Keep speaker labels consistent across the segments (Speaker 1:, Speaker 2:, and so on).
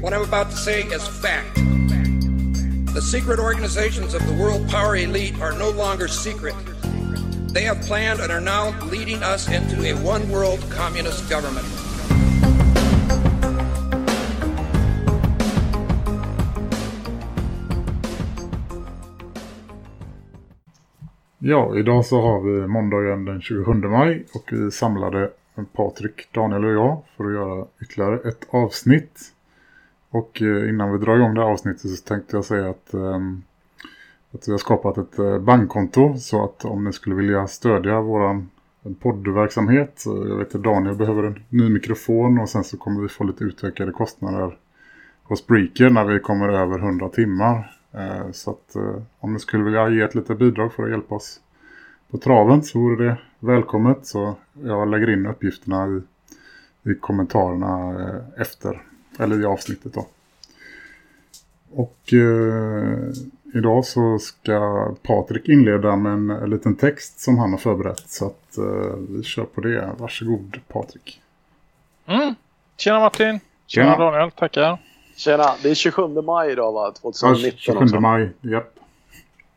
Speaker 1: What I'm about to say is fact. The secret organizations of the world power elite are no longer secret. They have planned and are now leading us into a one world communist government.
Speaker 2: Ja, idag så har vi måndagen den 27 maj och vi samlade Patrik, Daniel och jag för att göra ytterligare ett avsnitt. Och eh, innan vi drar igång det här avsnittet så tänkte jag säga att, ehm, att vi har skapat ett eh, bankkonto så att om ni skulle vilja stödja våran poddverksamhet jag vet att Daniel behöver en ny mikrofon och sen så kommer vi få lite utökade kostnader på Spreaker när vi kommer över 100 timmar. Eh, så att om ni skulle vilja ge ett litet bidrag för att hjälpa oss på traven så vore det välkommet. Så jag lägger in uppgifterna i, i kommentarerna efter, eller i avsnittet då. Och eh, idag så ska Patrik inleda med en, en, liten text som han har förberett. Så att eh, vi kör på det. Varsågod Patrik.
Speaker 3: Mm. Tjena Martin. Tjena, Tjena Daniel, tackar.
Speaker 4: Tjena, det är 27 maj idag va? 2019
Speaker 2: ja, 27 också. maj, japp.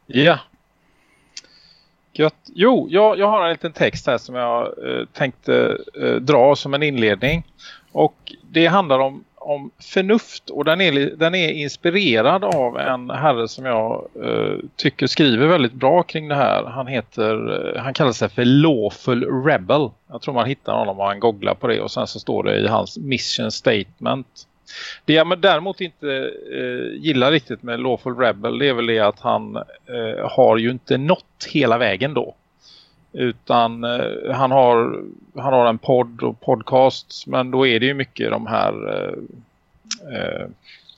Speaker 3: Ja. Gött. Jo, jag, jag har en liten text här som jag eh, tänkte eh, dra som en inledning. Och det handlar om, om förnuft och den är, den är inspirerad av en herre som jag eh, tycker skriver väldigt bra kring det här. Han heter, eh, han kallar sig för Lawful Rebel. Jag tror man hittar honom om man googlar på det och sen så står det i hans mission statement det jag däremot inte eh, gillar riktigt med Lawful Rebel det är väl det att han eh, har ju inte nått hela vägen då. Utan eh, han, har, han har en podd och podcast men då är det ju mycket de här eh, eh,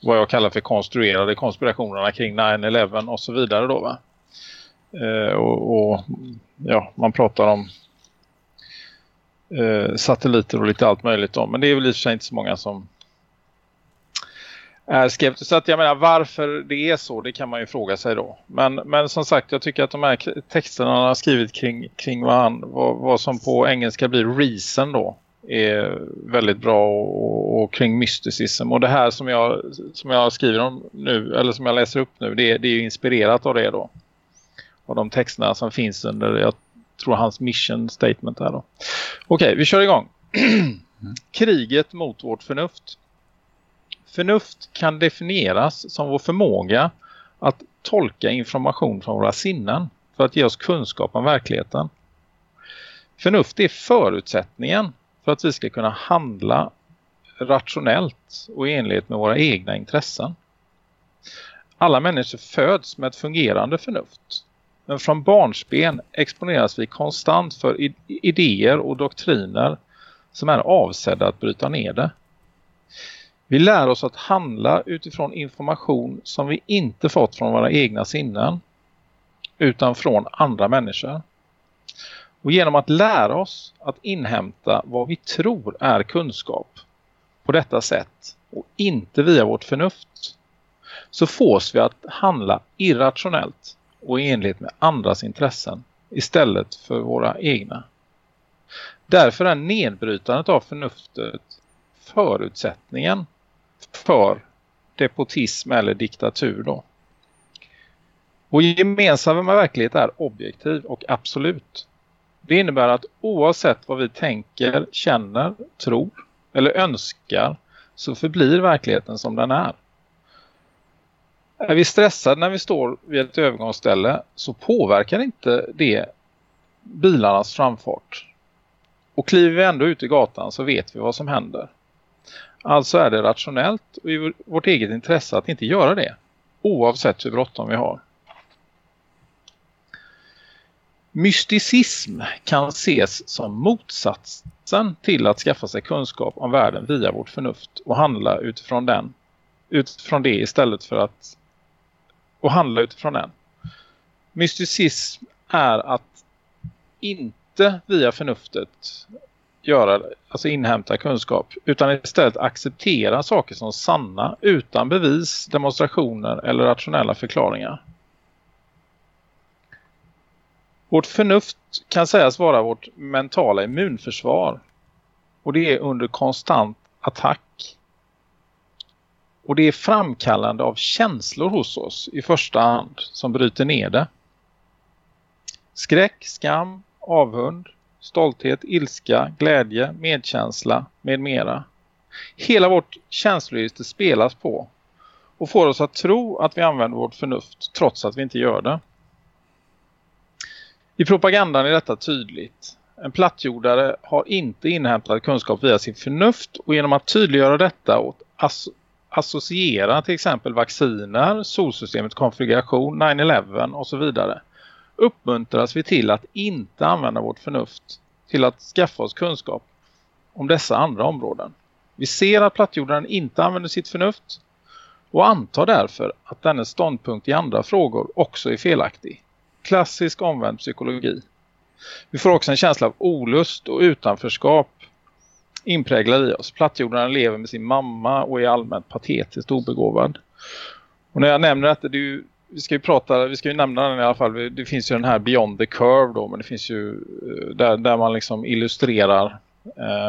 Speaker 3: vad jag kallar för konstruerade konspirationerna kring 9-11 och så vidare då va. Eh, och, och, ja, man pratar om eh, satelliter och lite allt möjligt om. Men det är väl i och för sig inte så många som är skeptisk. Så att jag menar varför det är så, det kan man ju fråga sig då. Men, men som sagt, jag tycker att de här texterna han har skrivit kring, kring vad, han, vad, vad som på engelska blir reason då är väldigt bra och, och, kring mysticism. Och det här som jag, som jag skriver om nu, eller som jag läser upp nu, det, det är ju inspirerat av det då. Och de texterna som finns under, jag tror hans mission statement här då. Okej, vi kör igång. Kriget mot vårt förnuft. Förnuft kan definieras som vår förmåga att tolka information från våra sinnen för att ge oss kunskap om verkligheten. Förnuft är förutsättningen för att vi ska kunna handla rationellt och i enlighet med våra egna intressen. Alla människor föds med ett fungerande förnuft. Men från barnsben exponeras vi konstant för idéer och doktriner som är avsedda att bryta ner det. Vi lär oss att handla utifrån information som vi inte fått från våra egna sinnen utan från andra människor. Och genom att lära oss att inhämta vad vi tror är kunskap på detta sätt och inte via vårt förnuft så fås vi att handla irrationellt och i enlighet med andras intressen istället för våra egna. Därför är nedbrytandet av förnuftet förutsättningen för depotism eller diktatur då. Vår gemensamma verklighet är objektiv och absolut. Det innebär att oavsett vad vi tänker, känner, tror eller önskar så förblir verkligheten som den är. Är vi stressade när vi står vid ett övergångsställe så påverkar inte det bilarnas framfart. Och kliver vi ändå ut i gatan så vet vi vad som händer. Alltså är det rationellt och i vårt eget intresse att inte göra det. Oavsett hur bråttom vi har. Mysticism kan ses som motsatsen till att skaffa sig kunskap om världen via vårt förnuft och handla utifrån den. utifrån det istället för att och handla utifrån den. Mysticism är att inte via förnuftet göra, alltså inhämta kunskap utan istället acceptera saker som sanna utan bevis, demonstrationer eller rationella förklaringar. Vårt förnuft kan sägas vara vårt mentala immunförsvar och det är under konstant attack. Och det är framkallande av känslor hos oss i första hand som bryter ner det. Skräck, skam, avhund, stolthet, ilska, glädje, medkänsla med mera. Hela vårt känsloregister spelas på och får oss att tro att vi använder vårt förnuft trots att vi inte gör det. I propagandan är detta tydligt. En plattjordare har inte inhämtat kunskap via sin förnuft och genom att tydliggöra detta och asso associera till exempel vacciner, solsystemets konfiguration, 9-11 och så vidare uppmuntras vi till att inte använda vårt förnuft till att skaffa oss kunskap om dessa andra områden. Vi ser att plattjordaren inte använder sitt förnuft och antar därför att dennes ståndpunkt i andra frågor också är felaktig. Klassisk omvänd psykologi. Vi får också en känsla av olust och utanförskap inpräglad i oss. Plattjordaren lever med sin mamma och är allmänt patetiskt obegåvad. Och när jag nämner detta, det är ju vi ska ju prata, vi ska ju nämna den i alla fall. Det finns ju den här Beyond the Curve då, men det finns ju eh, där, där man liksom illustrerar eh,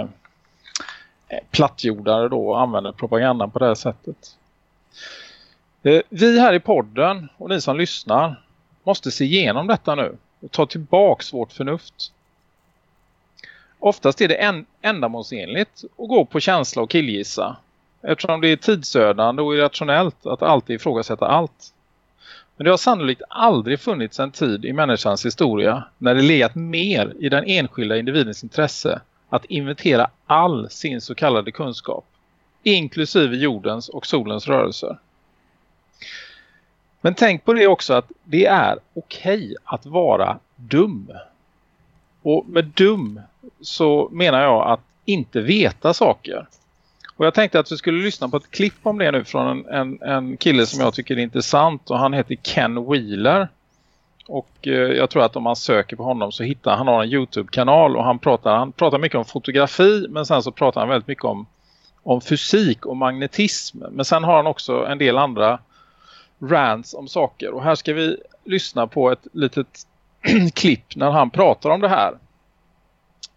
Speaker 3: eh plattjordare då och använder propagandan på det här sättet. Eh, vi här i podden och ni som lyssnar måste se igenom detta nu och ta tillbaks vårt förnuft. Oftast är det en, ändamålsenligt att gå på känsla och killgissa eftersom det är tidsödande och irrationellt att alltid ifrågasätta allt. Men det har sannolikt aldrig funnits en tid i människans historia när det legat mer i den enskilda individens intresse att inventera all sin så kallade kunskap, inklusive jordens och solens rörelser. Men tänk på det också att det är okej okay att vara dum. Och med dum så menar jag att inte veta saker. Och jag tänkte att vi skulle lyssna på ett klipp om det nu från en, en, en kille som jag tycker är intressant. Och han heter Ken Wheeler. Och eh, jag tror att om man söker på honom så hittar han har en Youtube-kanal. Och han pratar, han pratar mycket om fotografi men sen så pratar han väldigt mycket om, om fysik och magnetism. Men sen har han också en del andra rants om saker. Och här ska vi lyssna på ett litet klipp när han pratar om det här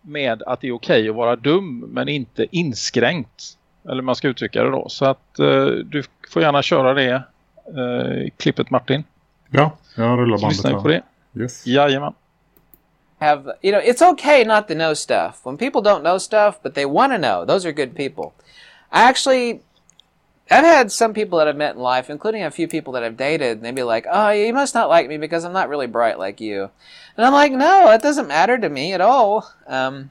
Speaker 3: med att det är okej okay att vara dum men inte inskränkt. Eller man ska uttrycka det då. Så att eh, du får gärna köra det eh, klippet Martin.
Speaker 2: Ja, jag rullar bandet
Speaker 3: Lyssna på det.
Speaker 2: Yes.
Speaker 3: Jajamän.
Speaker 5: have you know it's okay not to know stuff when people don't know stuff but they want to know those are good people i actually i've had some people that i've met in life including a few people that i've dated and they'd be like oh you must not like me because i'm not really bright like you and i'm like no it doesn't matter to me at all um,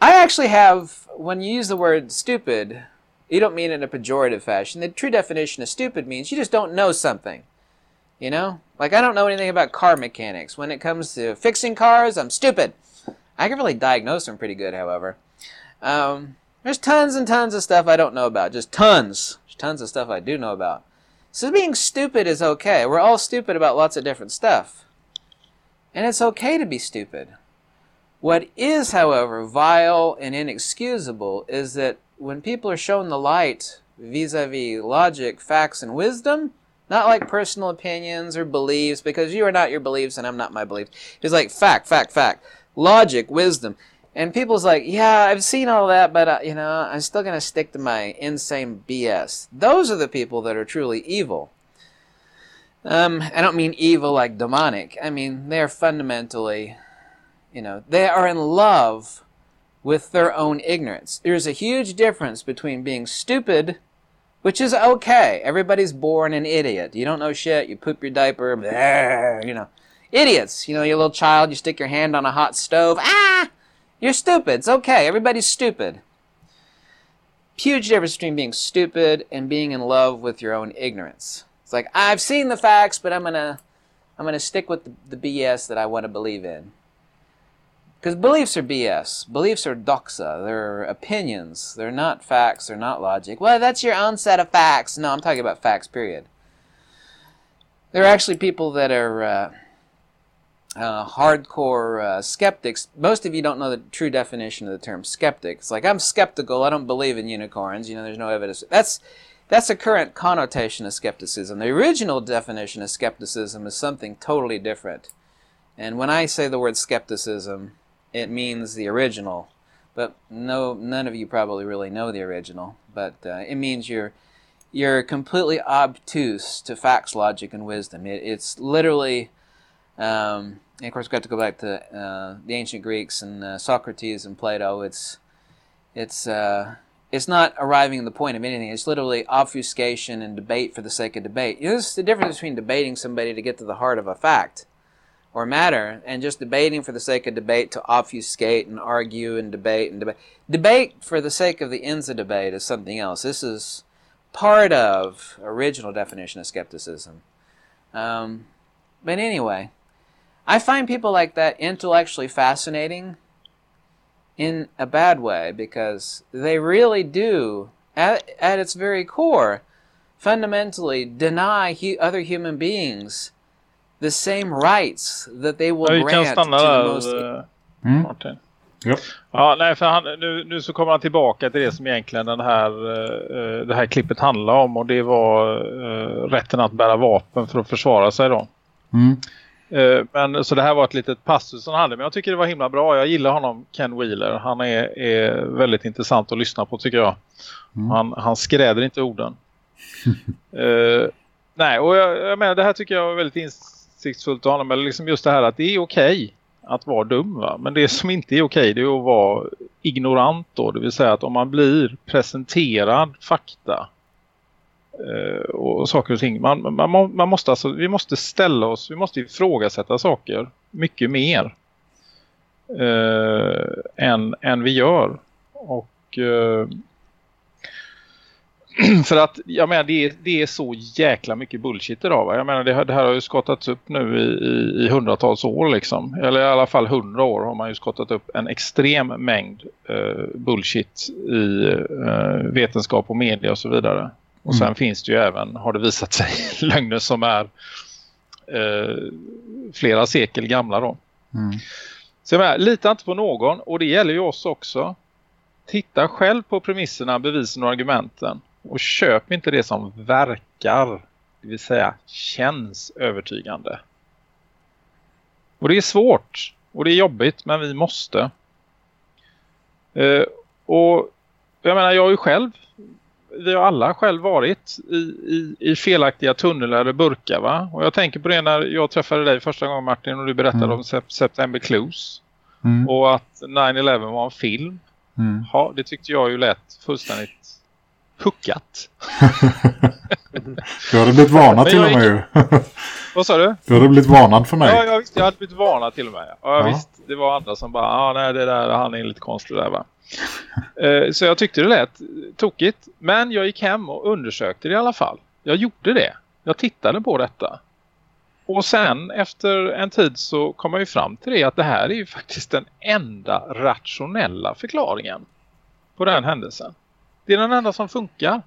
Speaker 5: I actually have, when you use the word stupid, you don't mean it in a pejorative fashion. The true definition of stupid means you just don't know something. You know? Like, I don't know anything about car mechanics. When it comes to fixing cars, I'm stupid. I can really diagnose them pretty good, however. Um, there's tons and tons of stuff I don't know about. Just tons. There's tons of stuff I do know about. So being stupid is okay. We're all stupid about lots of different stuff. And it's okay to be stupid. What is, however, vile and inexcusable is that when people are shown the light vis a vis logic, facts, and wisdom, not like personal opinions or beliefs, because you are not your beliefs and I'm not my beliefs. It's like fact, fact, fact, logic, wisdom. And people's like, yeah, I've seen all that, but, uh, you know, I'm still going to stick to my insane BS. Those are the people that are truly evil. Um, I don't mean evil like demonic. I mean, they're fundamentally you know, they are in love with their own ignorance. There's a huge difference between being stupid, which is okay. Everybody's born an idiot. You don't know shit. You poop your diaper. Blah, you know, idiots. You know, you're a little child. You stick your hand on a hot stove. Ah, you're stupid. It's okay. Everybody's stupid. Huge difference between being stupid and being in love with your own ignorance. It's like I've seen the facts, but I'm gonna, I'm gonna stick with the, the BS that I want to believe in Because beliefs are BS. Beliefs are doxa. They're opinions. They're not facts. They're not logic. Well, that's your own set of facts. No, I'm talking about facts, period. There are actually people that are uh, uh, hardcore uh, skeptics. Most of you don't know the true definition of the term skeptic. It's like, I'm skeptical. I don't believe in unicorns. You know, there's no evidence. That's, that's a current connotation of skepticism. The original definition of skepticism is something totally different. And when I say the word skepticism, it means the original. But no, none of you probably really know the original. But uh, it means you're you're completely obtuse to facts, logic, and wisdom. It, it's literally, um, and of course, we've got to go back to uh, the ancient Greeks and uh, Socrates and Plato. It's it's uh, it's not arriving at the point of anything. It's literally obfuscation and debate for the sake of debate. You know, this is the difference between debating somebody to get to the heart of a fact or matter and just debating for the sake of debate to obfuscate and argue and debate and debate. Debate for the sake of the ends of debate is something else. This is part of original definition of skepticism. Um, but anyway, I find people like that intellectually fascinating in a bad way because they really do, at, at its very core, fundamentally deny hu- other human beings the same rights that they will
Speaker 3: Ja,
Speaker 5: grant to the
Speaker 3: där,
Speaker 5: most
Speaker 3: eh,
Speaker 2: Mm.
Speaker 3: Martin.
Speaker 2: Ja.
Speaker 3: Ja, nej, för han, nu, nu så kommer han tillbaka till det som egentligen den här, eh, det här klippet handlar om och det var eh, rätten att bära vapen för att försvara sig då.
Speaker 2: Mm.
Speaker 3: Eh, men så det här var ett litet passus som han hade, men jag tycker det var himla bra. Jag gillar honom, Ken Wheeler. Han är, är väldigt intressant att lyssna på tycker jag.
Speaker 2: Mm.
Speaker 3: Han, han skräder inte orden. Nej, och jag, jag menar det här tycker jag var väldigt insiktsfullt av honom. Eller liksom just det här att det är okej att vara dum va. Men det som inte är okej det är att vara ignorant då. Det vill säga att om man blir presenterad fakta eh, och saker och ting. Man, man, man, man måste alltså, vi måste ställa oss, vi måste ifrågasätta saker mycket mer eh, än, än vi gör. Och eh, för att jag menar det är, det är så jäkla mycket bullshit idag va? Jag menar det, här- det här har ju skottats upp nu i, i, i hundratals år liksom. Eller i alla fall hundra år har man ju skottat upp en extrem mängd eh, bullshit i eh, vetenskap och media och så vidare. Och sen
Speaker 2: Mm.
Speaker 3: finns det ju även, har det visat sig, lögner som är eh, flera sekel gamla då.
Speaker 2: Mm.
Speaker 3: Så jag menar, lita inte på någon och det gäller ju oss också. Titta själv på premisserna, bevisen och argumenten. Och köp inte det som verkar, det vill säga känns övertygande. Och det är svårt och det är jobbigt men vi måste. Eh, och jag menar jag har ju själv, vi har alla själv varit i, i, i felaktiga tunnlar eller burkar va. Och jag tänker på det när jag träffade dig första gången Martin och du berättade
Speaker 2: Mm.
Speaker 3: om Sep- September Clues.
Speaker 2: Mm.
Speaker 3: Och att 9-11 var en film.
Speaker 2: Mm.
Speaker 3: Ja, det tyckte jag ju lät fullständigt puckat.
Speaker 2: Du hade blivit varnad till och
Speaker 3: jag
Speaker 2: med ju.
Speaker 3: Vad sa du?
Speaker 2: Du hade blivit varnad för mig.
Speaker 3: Ja, jag, visst, jag hade blivit varnad till och med. Ja,
Speaker 2: Ja.
Speaker 3: visst. Det var andra som bara, ja nej det där, han är lite konstig där va. Eh, så jag tyckte det lät tokigt. Men jag gick hem och undersökte det i alla fall. Jag gjorde det. Jag tittade på detta. Och sen efter en tid så kom jag ju fram till det att det här är ju faktiskt den enda rationella förklaringen på den händelsen. Det är den enda som funkar.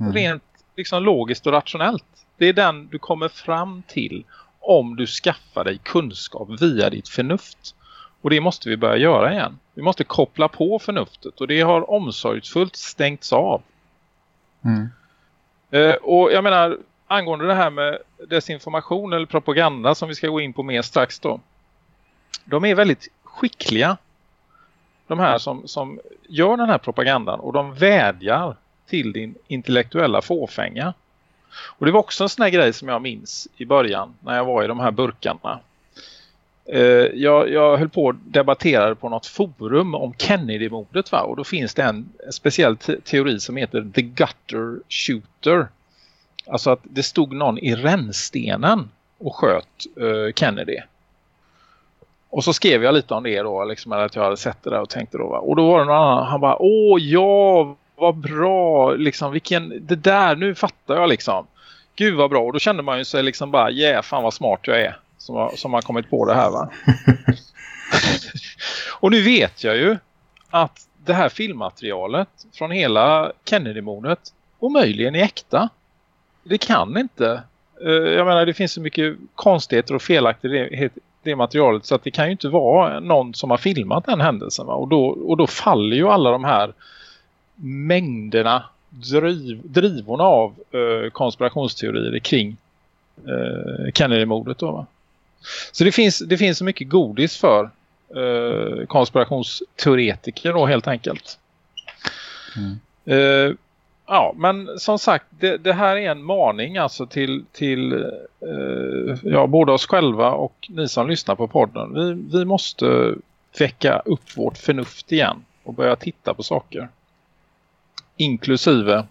Speaker 2: Mm.
Speaker 3: Rent liksom logiskt och rationellt. Det är den du kommer fram till om du skaffar dig kunskap via ditt förnuft. Och det måste vi börja göra igen. Vi måste koppla på förnuftet och det har omsorgsfullt stängts av.
Speaker 2: Mm.
Speaker 3: Eh, och jag menar, angående det här med desinformation eller propaganda som vi ska gå in på mer strax då. De är väldigt skickliga. De här som, som gör den här propagandan och de vädjar till din intellektuella fåfänga. Och det var också en sån här grej som jag minns i början när jag var i de här burkarna. Eh, jag, jag höll på att debattera på något forum om Kennedy-mordet va? Och då finns det en speciell te- teori som heter The Gutter Shooter. Alltså att det stod någon i rännstenen och sköt eh, Kennedy. Och så skrev jag lite om det då, liksom att jag hade sett det där och tänkte då. Va? Och då var det någon annan, han bara, åh ja, vad bra, liksom vilken, det där, nu fattar jag liksom. Gud vad bra, och då kände man ju sig liksom bara, yeah, fan vad smart jag är. som har, som har kommit på det här va? och nu vet jag ju att det här filmmaterialet från hela Kennedy-mordet omöjligen är äkta. Det kan inte. Eh, jag menar det finns så mycket konstigheter och felaktigheter det materialet så att det kan ju inte vara någon som har filmat den händelsen. Va? Och, då, och då faller ju alla de här mängderna driv, drivorna av eh, konspirationsteorier kring eh, Kennedy-mordet? Så det finns, det finns så mycket godis för eh, konspirationsteoretiker då helt enkelt. Mm. Eh, ja, men som sagt, det, det, här är en maning alltså till, till eh, ja, både oss själva och ni som lyssnar på podden. Vi, vi måste väcka upp vårt förnuft igen och börja titta på saker. Inklusive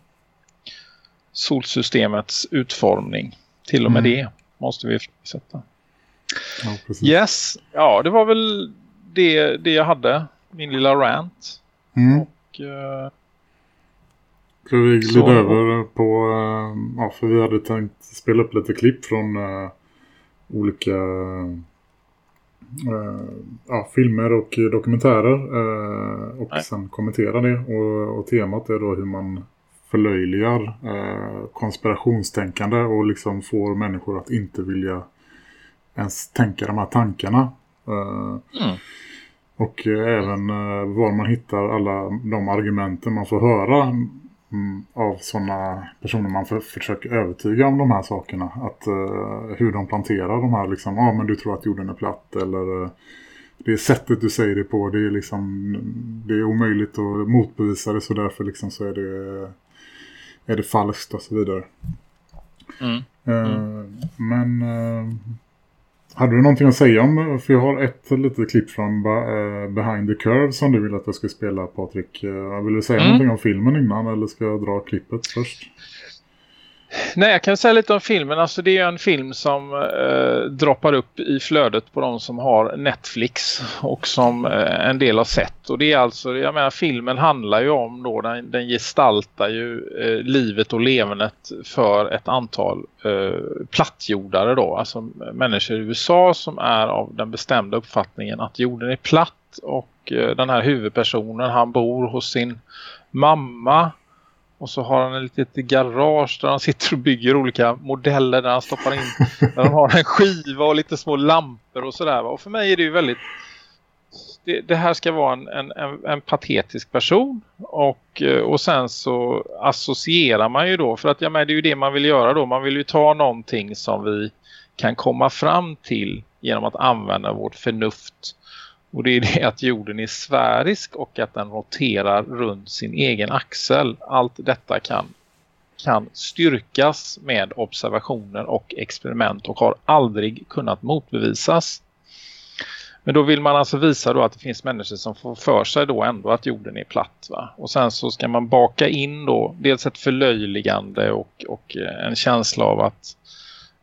Speaker 3: solsystemets utformning. Till och med mm. det måste vi ifrågasätta. Ja, yes, ja det var väl det, det jag hade. Min lilla rant.
Speaker 2: Mm. Och, uh, Ska vi glida så... över på, uh, ja för vi hade tänkt spela upp lite klipp från uh, olika uh, ja, filmer och dokumentärer och Nej. sen kommentera det. Och, och, temat är då hur man förlöjligar konspirationstänkande och liksom får människor att inte vilja ens tänka de här tankarna. Mm. Och även var man hittar alla de argumenten man får höra av sådana personer man för, försöker övertyga om de här sakerna. Att uh, hur de planterar de här liksom, ja ah, men du tror att jorden är platt eller uh, det är sättet du säger det på, det är liksom det är omöjligt att motbevisa det så därför liksom så är det är det falskt och så vidare. Mm. Mm. Uh, men hade du någonting att säga om, för jag har ett litet klipp från uh, Behind the Curve som du vill att jag ska spela Patrik. Uh, vill du säga mm. någonting om filmen innan eller ska jag dra klippet först?
Speaker 3: Nej, jag kan säga lite om filmen. Alltså det är en film som eh, droppar upp i flödet på de som har Netflix och som eh, en del har sett. Och det är alltså, jag menar filmen handlar ju om då, den, den gestaltar ju eh, livet och levernet för ett antal eh, plattjordare då. Alltså människor i USA som är av den bestämda uppfattningen att jorden är platt och eh, den här huvudpersonen han bor hos sin mamma och så har han ett litet garage där han sitter och bygger olika modeller där han stoppar in. där han har en skiva och lite små lampor och sådär. Och för mig är det ju väldigt... Det, det här ska vara en, en, en, en, patetisk person. Och, eh, och sen så associerar man ju då. För att ja, men det är ju det man vill göra då. Man vill ju ta någonting som vi kan komma fram till genom att använda vårt förnuft och det är det att jorden är sfärisk och att den roterar runt sin egen axel. Allt detta kan, kan styrkas med observationer och experiment och har aldrig kunnat motbevisas. Men då vill man alltså visa då att det finns människor som får för sig då ändå att jorden är platt va. Och sen så ska man baka in då dels ett förlöjligande och, och eh, en känsla av att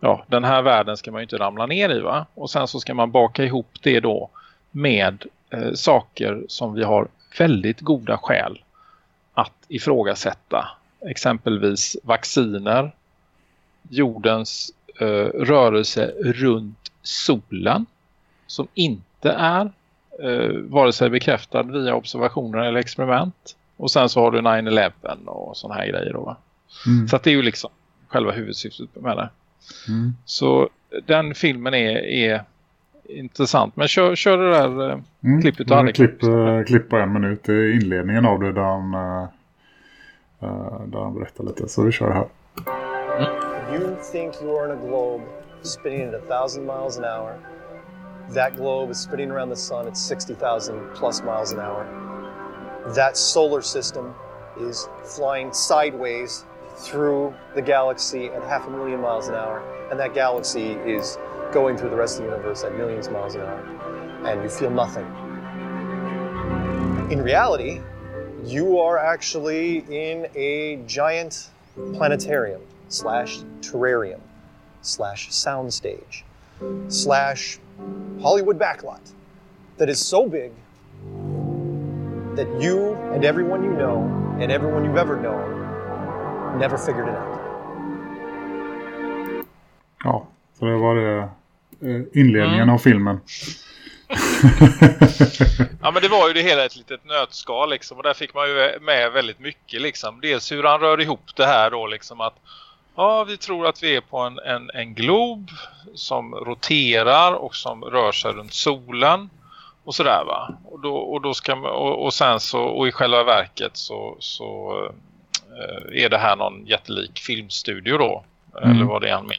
Speaker 3: ja, den här världen ska man ju inte ramla ner i va. Och sen så ska man baka ihop det då med eh, saker som vi har väldigt goda skäl att ifrågasätta. Exempelvis vacciner, jordens eh, rörelse runt solen som inte är eh, vare sig bekräftad via observationer eller experiment. Och sen så har du 9-11 och sådana här grejer då mm. Så det är ju liksom själva huvudsyftet med det. Mm. Så den filmen är, är intressant. Men kör, kör det där uh, mm. klippet.
Speaker 2: Mm, klipp, uh, klipp på en minut. Det är inledningen av det där han, uh, där han berättar lite. Så vi kör här.
Speaker 6: Mm. You think you are in a globe spinning at a thousand miles an hour. That globe is spinning around the sun at 60,000 plus miles an hour. That solar system is flying sideways through the galaxy at half a million miles an hour. And that galaxy is going through the rest of the universe at millions of miles an hour, and you feel nothing. In reality, you are actually in a giant planetarium slash terrarium slash soundstage slash Hollywood backlot that is so big that you and everyone you know and everyone you've ever known never figured it out.
Speaker 2: Ja, så det var eh, inledningen
Speaker 3: Mm.
Speaker 2: av filmen.
Speaker 3: Ja men det var ju det hela ett litet nötskal liksom och där fick man ju med väldigt mycket liksom. Dels hur han rör ihop det här då liksom att ja vi tror att vi är på en, en, en glob som roterar och som rör sig runt solen och sådär va. Och, då, och, då ska man, och, och sen så och i själva verket så, så eh, är det här någon jättelik filmstudio då.
Speaker 2: Mm.
Speaker 3: Eller vad det är han med.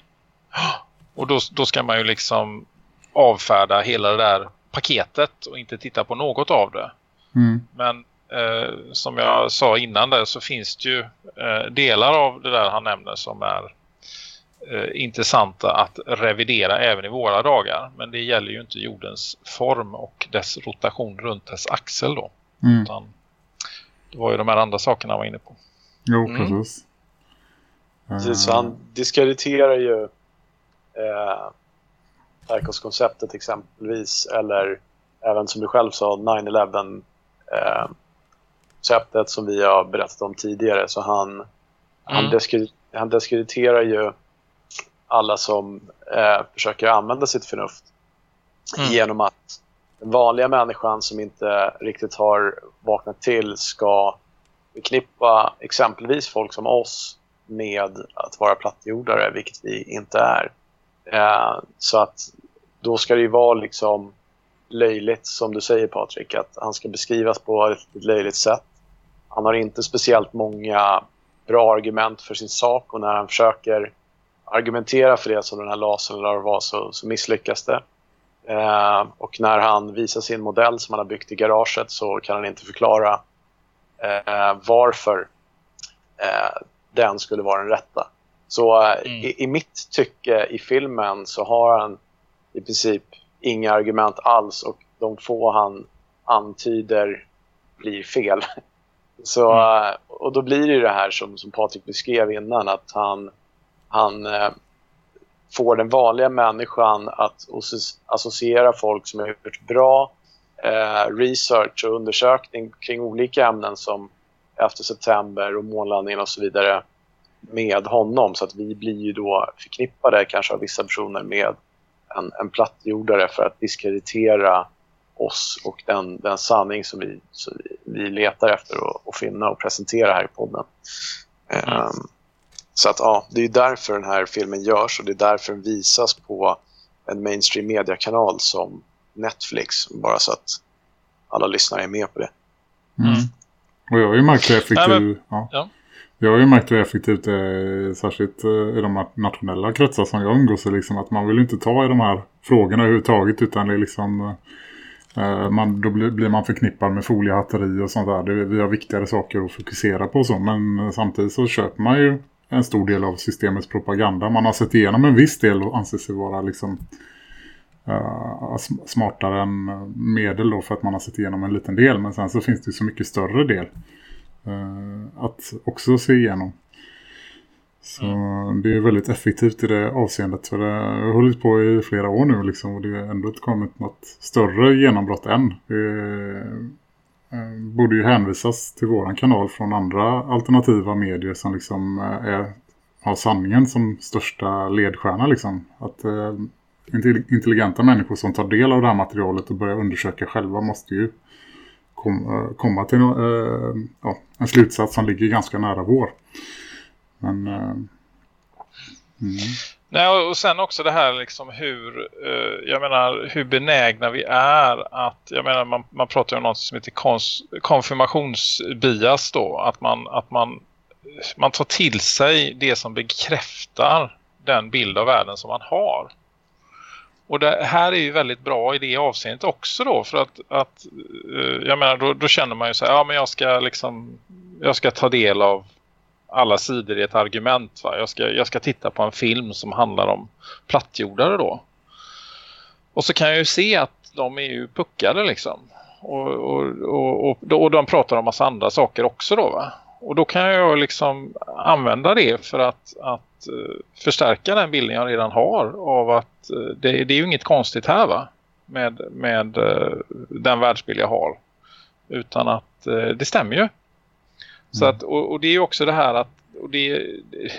Speaker 3: Och då, då ska man ju liksom avfärda hela det där paketet och inte titta på något av det.
Speaker 2: Mm.
Speaker 3: Men eh, som jag sa innan där så finns det ju eh, delar av det där han nämner som är eh, intressanta att revidera även i våra dagar. Men det gäller ju inte jordens form och dess rotation runt dess axel då.
Speaker 2: Mm.
Speaker 3: Utan det var ju de här andra sakerna han var inne på.
Speaker 2: Jo,
Speaker 5: Mm.
Speaker 2: precis.
Speaker 4: Precis, så han diskrediterar ju eh, Tarkovs-konceptet exempelvis, eller även som du själv sa, 9-11 eh, konceptet som vi har berättat om tidigare. Så han, han,
Speaker 3: Mm.
Speaker 4: diskre- han diskrediterar ju alla som eh, försöker använda sitt förnuft
Speaker 3: Mm.
Speaker 4: genom att den vanliga människan som inte riktigt har vaknat till ska förknippa exempelvis folk som oss med att vara plattjordare, vilket vi inte är. Eh, så att då ska det ju vara liksom löjligt, som du säger Patrik, att han ska beskrivas på ett löjligt sätt. Han har inte speciellt många bra argument för sin sak och när han försöker argumentera för det som den här lasern lär vara var så, så misslyckas det. Eh, och när han visar sin modell som han har byggt i garaget så kan han inte förklara eh, varför eh, den skulle vara den rätta. Så eh,
Speaker 3: Mm.
Speaker 4: i, i mitt tycke i filmen så har han i princip inga argument alls och de få han antyder blir fel. Så, eh, och då blir det ju det här som, som Patrik beskrev innan att han, han eh, får den vanliga människan att asso- associera folk som har gjort bra eh, research och undersökning kring olika ämnen som efter september och månlandningen och så vidare med honom. Så att vi blir ju då förknippade kanske av vissa personer med en, en plattjordare för att diskreditera oss och den, den sanning som vi, så vi, vi letar efter att, att finna och presentera här i podden. Ehm, så att ja, det är därför den här filmen görs och det är därför den visas på en mainstream mediekanal som Netflix. Bara så att alla lyssnare är med på det.
Speaker 2: Mm. Och jag har ju märkt hur effektiv... Ja.
Speaker 3: ja.
Speaker 2: Jag har ju märkt hur effektivt det är, särskilt eh, i de nationella kretsar som jag umgås i. Liksom, att man vill inte ta i de här frågorna överhuvudtaget utan det är liksom... eh, eh man, då blir, man förknippad med foliehatteri och sånt där. Det, vi har viktigare saker att fokusera på och så. Men samtidigt så köper man ju en stor del av systemets propaganda. Man har sett igenom en viss del och anser sig vara liksom eh, smartare än medel då för att man har sett igenom en liten del. Men sen så finns det ju så mycket större del att också se igenom. Så det är väldigt effektivt i det avseendet. För det har hållit på i flera år nu liksom, och det har ändå inte kommit något större genombrott än. Det eh, borde ju hänvisas till våran kanal från andra alternativa medier som liksom eh, är, har sanningen som största ledstjärna. Liksom. Att eh, intelli- intelligenta människor som tar del av det här materialet och börjar undersöka själva måste ju kom, eh, komma till eh, ja, en slutsats som ligger ganska nära vår. Men eh, mm,
Speaker 3: Nej, och- sen också det här liksom hur, eh, jag menar, hur benägna vi är att, jag menar, man, man pratar om något som heter kons, konfirmationsbias då, att man, att man, man tar till sig det som bekräftar den bild av världen som man har. Och det här är ju väldigt bra i det avseendet också då, för att, att eh, jag menar, då, då känner man ju så här, ja men jag ska liksom, jag ska ta del av alla sidor i ett argument. Va? Jag, ska, jag ska titta på en film som handlar om plattjordare då. Och så kan jag ju se att de är ju puckade liksom. Och, och, och, och, och de pratar om massa andra saker också då va. Och då kan jag liksom använda det för att, att eh, förstärka den bilden jag redan har av att eh, det, det är ju inget konstigt här va. Med, med eh, den världsbild jag har. Utan att det stämmer ju. Så att, och, och det är ju också det här att och det,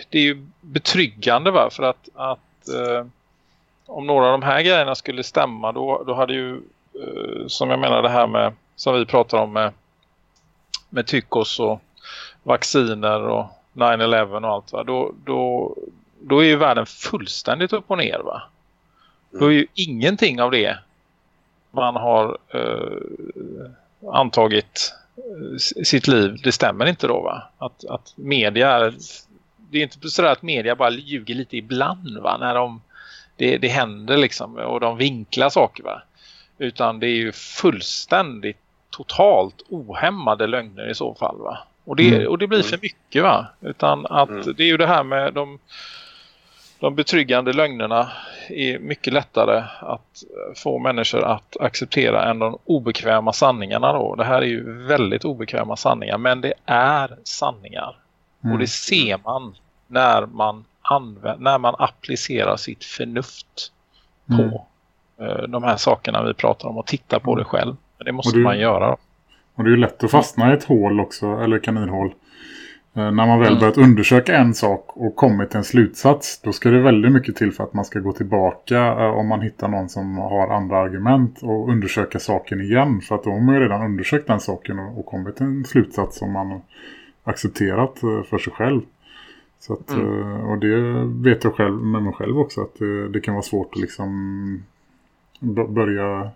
Speaker 3: det är ju betryggande va? för att, att om några av de här grejerna skulle stämma då, då hade ju som jag menar det här med som vi pratar om med, med tyckos och vacciner och 9-11 och allt va? Då, då, då är ju världen fullständigt upp och ner va? Då är ju ingenting av det man har eh, antagit eh, sitt liv, det stämmer inte då va? Att, att media är, det är inte så att media bara ljuger lite ibland va? När de, det, det händer liksom och de vinklar saker va? Utan det är ju fullständigt totalt ohämmade lögner i så fall va? Och det,
Speaker 2: Mm.
Speaker 3: och det blir för mycket va? Utan att
Speaker 4: Mm.
Speaker 3: det är ju det här med de, de betryggande lögnerna är mycket lättare att få människor att acceptera än de obekväma sanningarna då. Det här är ju väldigt obekväma sanningar men det är sanningar.
Speaker 2: Mm.
Speaker 3: Och det ser man när man, använder, när man applicerar sitt förnuft på
Speaker 2: Mm.
Speaker 3: eh, de här sakerna vi pratar om och titta på det själv. Men det måste
Speaker 2: du-
Speaker 3: man göra.
Speaker 2: Och det är ju lätt att fastna i ett hål också, eller kaninhål. Eh, när man väl
Speaker 3: Mm.
Speaker 2: börjat undersöka en sak och kommit till en slutsats, då ska det väldigt mycket till för att man ska gå tillbaka eh, om man hittar någon som har andra argument och undersöka saken igen. För att då har man ju redan undersökt den saken och, kommit till en slutsats som man accepterat eh, för sig själv. Så att,
Speaker 4: Mm.
Speaker 2: och det vet jag själv med mig själv också att det, det kan vara svårt att liksom börja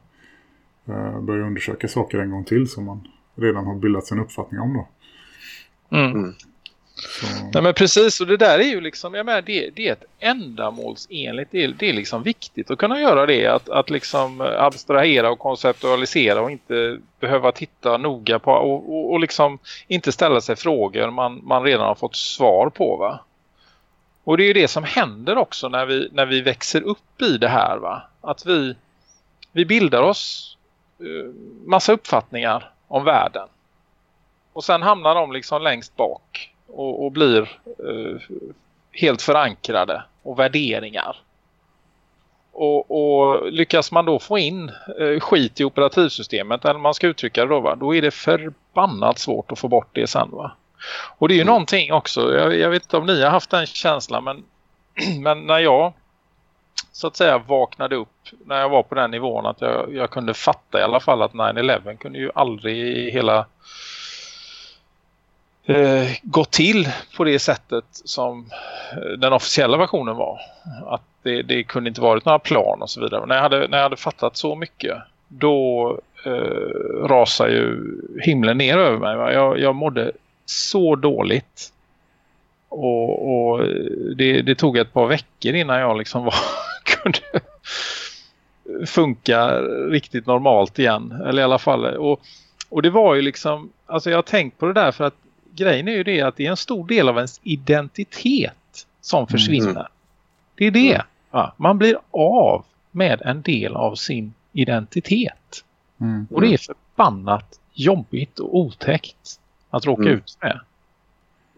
Speaker 2: börja undersöka saker en gång till som man redan har bildat sin uppfattning om då.
Speaker 3: Mm.
Speaker 4: Mm.
Speaker 2: Så,
Speaker 3: Nej men precis och det där är ju liksom, jag menar det, det är ett ändamålsenligt, det är, det är liksom viktigt att kunna göra det, att, att liksom abstrahera och konceptualisera och inte behöva titta noga på och, och, och liksom inte ställa sig frågor man, man redan har fått svar på va. Och det är ju det som händer också när vi, när vi växer upp i det här va, att vi, vi bildar oss eh, massa uppfattningar om världen. Och sen hamnar de liksom längst bak och, och blir eh, helt förankrade och värderingar. Och, och lyckas man då få in eh, skit i operativsystemet eller man ska uttrycka det då va, då är det förbannat svårt att få bort det sen va. Och det är ju någonting också, jag, jag vet inte om ni har haft den känslan men, men när jag så att säga vaknade upp när jag var på den nivån att jag, jag kunde fatta i alla fall att 9-11 kunde ju aldrig i hela eh, gå till på det sättet som eh, den officiella versionen var. Att det, det kunde inte varit några plan och så vidare. När jag hade, när jag hade fattat så mycket då eh, rasar ju himlen ner över mig. Va? Jag, jag mådde så dåligt. Och, och eh, det, det tog ett par veckor innan jag liksom var, kunde funka riktigt normalt igen. Eller i alla fall. Och, och det var ju liksom, alltså jag har tänkt på det där för att grejen är ju det att det är en stor del av ens identitet som försvinner. Det är det. Va? Man blir av med en del av sin identitet.
Speaker 2: mm.
Speaker 3: Och det är förbannat jobbigt och otäckt att råka
Speaker 4: Mm.
Speaker 3: ut med.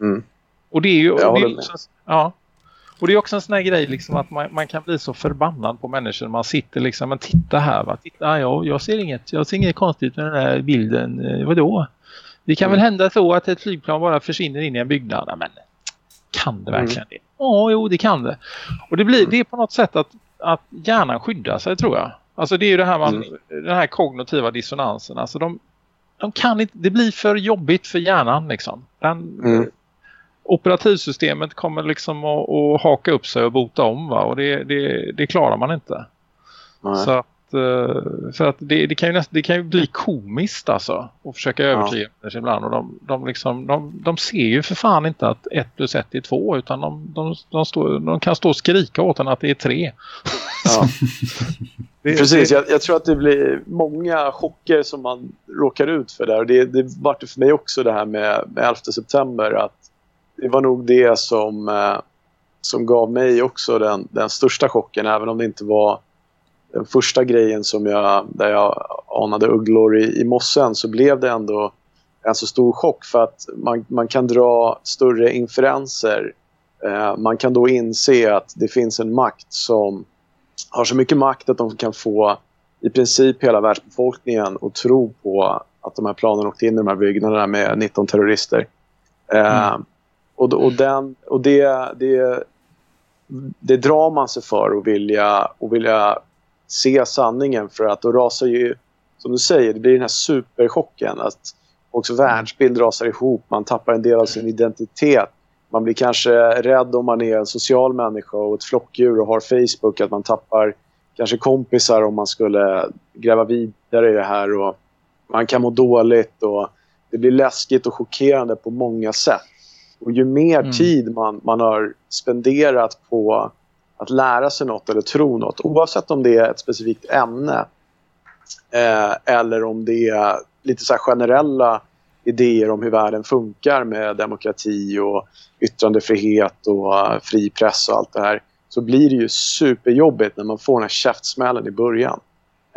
Speaker 4: Mm.
Speaker 3: Och det är ju... Det är också, ja. Och det är också en sån här grej liksom att man, man kan bli så förbannad på människor. Man sitter liksom, men titta här va. Titta, ja, jag ser inget, jag ser inget konstigt med den här bilden. Eh, vadå? Det kan väl
Speaker 4: Mm.
Speaker 3: hända så att ett flygplan bara försvinner in i en byggnad. Ja, Men kan det
Speaker 4: Mm.
Speaker 3: verkligen det? Ja, jo det kan det. Och det blir det är på något sätt att, att hjärnan skyddar sig tror jag. Alltså det är ju det här man,
Speaker 4: Mm.
Speaker 3: den här kognitiva dissonansen. Alltså de, de kan inte, det blir för jobbigt för hjärnan liksom. Den,
Speaker 4: Mm.
Speaker 3: Operativsystemet kommer liksom att, att haka upp sig och bota om va? och det, det, det klarar man inte.
Speaker 4: Nej.
Speaker 3: Så att, eh, för att det, det, kan ju näst, det kan ju bli komiskt alltså att försöka övertyga människor ibland och de, de, liksom, de, de ser ju för fan inte att 1 plus 1 är 2 utan de, de, de, står, de kan stå och skrika åt en att det är 3.
Speaker 4: Ja.
Speaker 3: Det,
Speaker 4: Precis, jag, jag tror att det blir många chocker som man råkar ut för där. Och det, det vart det för mig också det här med, med 11 september. Att det var nog det som, eh, som gav mig också den, den största chocken. Även om det inte var den första grejen som jag, där jag anade ugglor i, i mossen så blev det ändå en så stor chock för att man, man kan dra större inferenser. Eh, man kan då inse att det finns en makt som har så mycket makt att de kan få i princip hela världsbefolkningen att tro på att de här planen åkte in i de här byggnaderna med 19 terrorister. Eh, mm och, och, den, och det, det, det drar man sig för att vilja, att vilja se sanningen för att då rasar ju, som du säger, det blir den här superchocken att också världsbild rasar ihop, man tappar en del av sin identitet. Man blir kanske rädd om man är en social människa och ett flockdjur och har Facebook att man tappar kanske kompisar om man skulle gräva vidare i det här och man kan må dåligt och det blir läskigt och chockerande på många sätt. Och ju mer mm. tid man, man har spenderat på att lära sig något eller tro något, oavsett om det är ett specifikt ämne eh, eller om det är lite så generella idéer om hur världen funkar med demokrati och yttrandefrihet och fri press och allt det här så blir det ju superjobbigt när man får den här käftsmällen i början.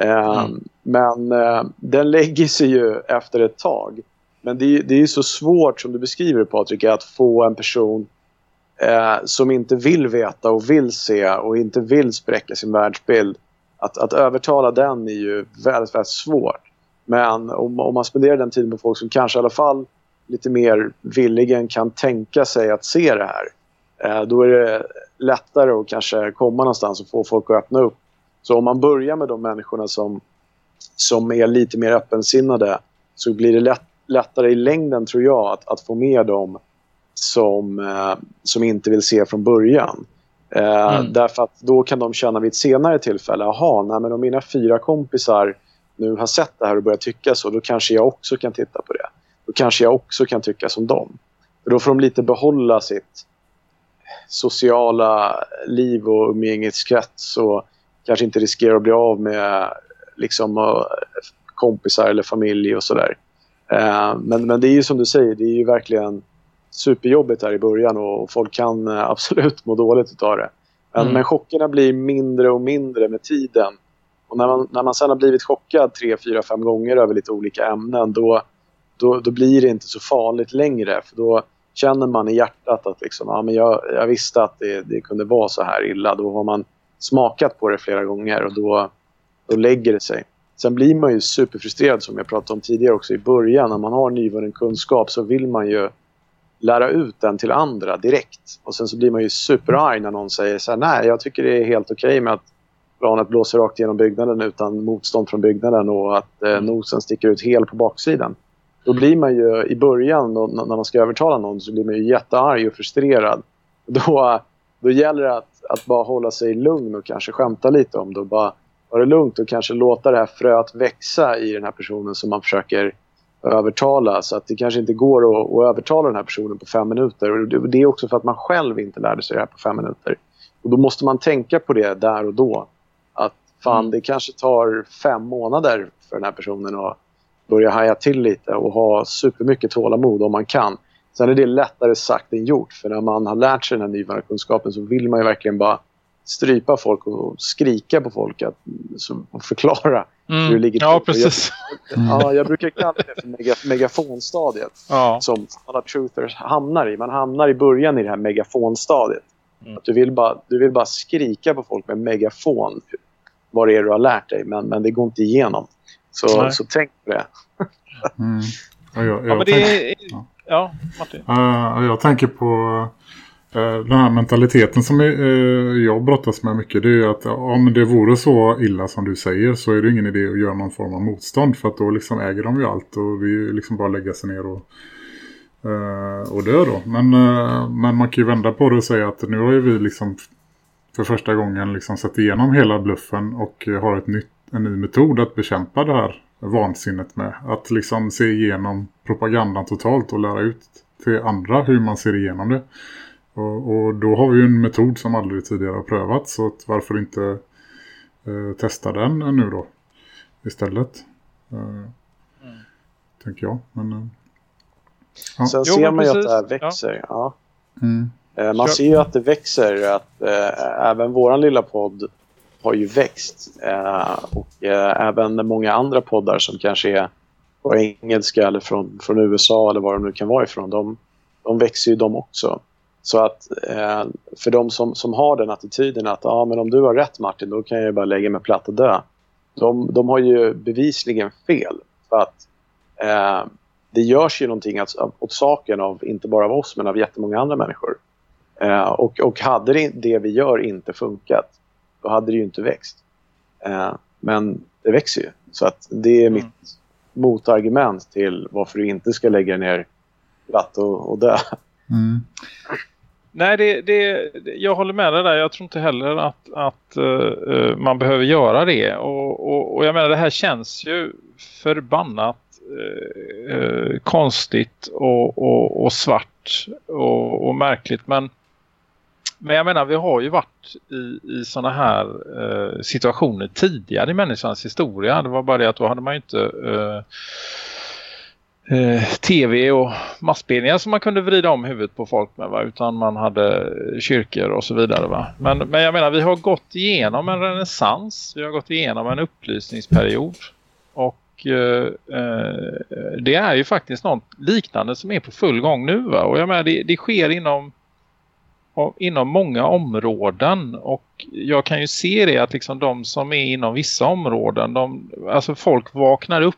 Speaker 4: Uh, mm. Men uh, den lägger sig ju efter ett tag. Men det, det är ju så svårt som du beskriver Patrik att få en person eh, som inte vill veta och vill se och inte vill spräcka sin världsbild. Att, att övertala den är ju väldigt, väldigt svårt. Men om, om man spenderar den tiden på folk som kanske i alla fall lite mer villigen kan tänka sig att se det här. Eh, då är det lättare att kanske komma någonstans och få folk att öppna upp. Så om man börjar med de människorna som, som är lite mer öppensinnade så blir det lätt, lättare i längden tror jag att, att få med dem som, eh, som inte vill se från början. Eh, mm. Därför att då kan de känna vid ett senare tillfälle, jaha, nej, men om mina fyra kompisar nu har sett det här och börjat tycka så, då kanske jag också kan titta på det. Då kanske jag också kan tycka som dem. För då får de lite behålla sitt sociala liv och umgängeskrets och kanske inte riskera att bli av med liksom, kompisar eller familj och sådär. Eh, men, men det är ju som du säger, det är ju verkligen superjobbigt här i början och folk kan eh, absolut må dåligt av det. Men, mm. men chockerna blir mindre och mindre med tiden. Och när man, när man sen har blivit chockad tre, fyra, fem gånger över lite olika ämnen då, då, då blir det inte så farligt längre. För då känner man i hjärtat att liksom, ja, men jag, jag visste att det, det kunde vara så här illa. Då har man smakat på det flera gånger och då, då lägger det sig. Sen blir man ju superfrustrerad som jag pratade om tidigare också i början. När man har nyvunnen kunskap så vill man ju lära ut den till andra direkt. Och sen så blir man ju superarg när någon säger så här, nej jag tycker det är helt okej okay med att planet blåser rakt genom byggnaden utan motstånd från byggnaden och att eh, mm. nosen sticker ut hel på baksidan. Då blir man ju i början då, när man ska övertala någon så blir man ju jättearg och frustrerad. Då, då gäller det att, att bara hålla sig lugn och kanske skämta lite om det och bara vara lugnt och kanske låta det här fröet växa i den här personen som man försöker övertala. Så att det kanske inte går att, att övertala den här personen på fem minuter. Och det är också för att man själv inte lärde sig det här på fem minuter. Och då måste man tänka på det där och då. Att fan, mm. det kanske tar fem månader för den här personen att börja haja till lite och ha supermycket tålamod om man kan. Sen är det lättare sagt än gjort. För när man har lärt sig den här nyvunna kunskapen så vill man ju verkligen bara strypa folk och skrika på folk att, och förklara mm. hur det ligger
Speaker 3: till. Ja, precis.
Speaker 4: Jag, ja, jag brukar kalla det för mega, megafonstadiet
Speaker 3: ja.
Speaker 4: som alla truthers hamnar i. Man hamnar i början i det här megafonstadiet. Mm. Att du, vill bara, du vill bara skrika på folk med megafon vad det är du har lärt dig, men, men det går inte igenom. Så, så tänk på det.
Speaker 2: mm. ja, jag, jag
Speaker 3: ja, men det är... Ja, Martin.
Speaker 2: Uh, jag tänker på uh, Eh, den här mentaliteten som eh, jag brottas med mycket. Det är att om det vore så illa som du säger så är det ingen idé att göra någon form av motstånd. För att då liksom äger de ju allt och vi liksom bara lägga sig ner och, eh, och dö då. Men, men man kan ju vända på det och säga att nu har ju vi liksom för första gången liksom sett igenom hela bluffen och har ett nytt, en ny metod att bekämpa det här vansinnet med. Att liksom se igenom propagandan totalt och lära ut till andra hur man ser igenom det. Och, och då har vi ju en metod som aldrig tidigare har prövats så att varför inte eh, testa den nu då istället. Eh, mm. Tänker jag. Men, eh,
Speaker 4: ja. Sen jo, ser man ju att det här växer. Ja. ja. Mm. Eh, man ser ju att det växer, att eh, även våran lilla podd har ju växt. Eh, och eh, även många andra poddar som kanske är på engelska eller från, från USA eller var de nu kan vara ifrån, de, de växer ju de också. Så att eh, för de som, som har den attityden att ah, men om du har rätt Martin, då kan jag bara lägga mig platt och dö. De, de har ju bevisligen fel. För att eh, det görs ju någonting åt, åt saken av, inte bara av oss, men av jättemånga andra människor. Eh, och, och hade det, det vi gör inte funkat, då hade det ju inte växt. Eh, men det växer ju. Så att det är
Speaker 3: Mm.
Speaker 4: mitt motargument till varför du inte ska lägga ner platt och, och dö.
Speaker 2: Mm.
Speaker 3: Nej, det, det, jag håller med dig där. Jag tror inte heller att, att uh, man behöver göra det. Och, och, och jag menar, det här känns ju förbannat uh, konstigt och, och, och svart och, och märkligt. Men, men jag menar, vi har ju varit i, i sådana här uh, situationer tidigare i människans historia. Det var bara det att då hade man ju inte... Eh, Tv och massbildningar som man kunde vrida om huvudet på folk med va? utan man hade eh, kyrkor och så vidare va. Men, men jag menar vi har gått igenom en renässans, vi har gått igenom en upplysningsperiod. Och eh, eh det är ju faktiskt något liknande som är på full gång nu va? Och jag menar det, det sker inom inom många områden. Och jag kan ju se det att liksom de som är inom vissa områden, de, alltså folk vaknar upp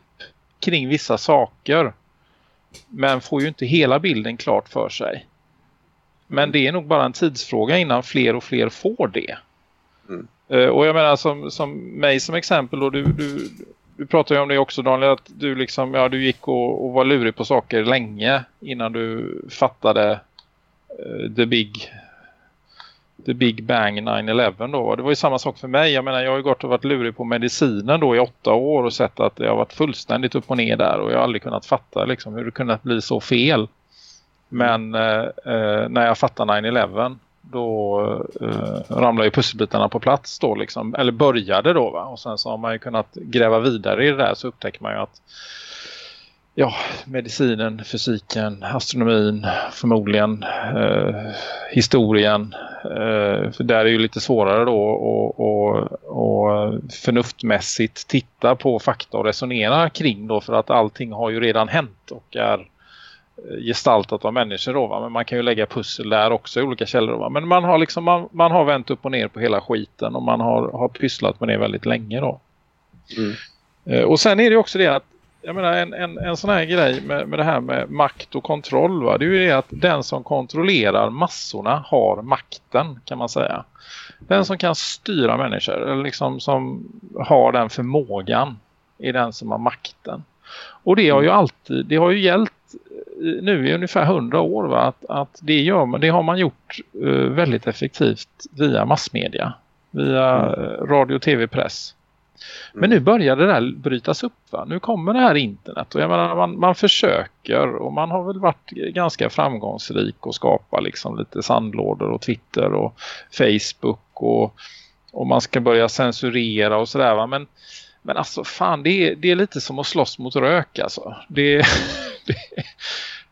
Speaker 3: kring vissa saker men får ju inte hela bilden klart för sig. Men det är nog bara en tidsfråga innan fler och fler får det.
Speaker 4: Mm.
Speaker 3: Eh, och jag menar som, som mig som exempel och du, du, du pratar ju om det också Daniel att du liksom, ja du gick och, och var lurig på saker länge innan du fattade eh, the big The Big Bang 9-11 då. Det var ju samma sak för mig. Jag menar jag har ju gått och varit lurig på medicinen då i åtta år och sett att det har varit fullständigt upp och ner där och jag har aldrig kunnat fatta liksom hur det kunnat bli så fel. Men eh, eh när jag fattade 9-11 då eh, ramlade ju pusselbitarna på plats då liksom, eller började då va och sen så har man ju kunnat gräva vidare i det där så upptäcker man ju att ja, medicinen, fysiken, astronomin, förmodligen eh, historien. Eh, för där är det ju lite svårare då och, och, och förnuftmässigt titta på fakta och resonera kring då för att allting har ju redan hänt och är eh, gestaltat av människor då va? men man kan ju lägga pussel där också i olika källor va? men man har liksom man, man har vänt upp och ner på hela skiten och man har, har pysslat med det väldigt länge då.
Speaker 4: Mm.
Speaker 3: Eh, Och sen är det också det att jag menar en, en, en sån här grej med, med det här med makt och kontroll va? det är ju det att den som kontrollerar massorna har makten kan man säga. Den som kan styra människor eller liksom som har den förmågan är den som har makten. Och det har ju alltid, det har ju gällt nu i ungefär hundra år va? Att, att det, gör det har man gjort eh, väldigt effektivt via massmedia. Via eh, radio, tv, press. Men nu börjar det där brytas upp va? Nu kommer det här internet och jag menar, man, man försöker och man har väl varit ganska framgångsrik och skapa liksom lite sandlådor och Twitter och Facebook och, och man ska börja censurera och sådär. Men, men alltså fan det är, det är lite som att slåss mot rök alltså. Det, det,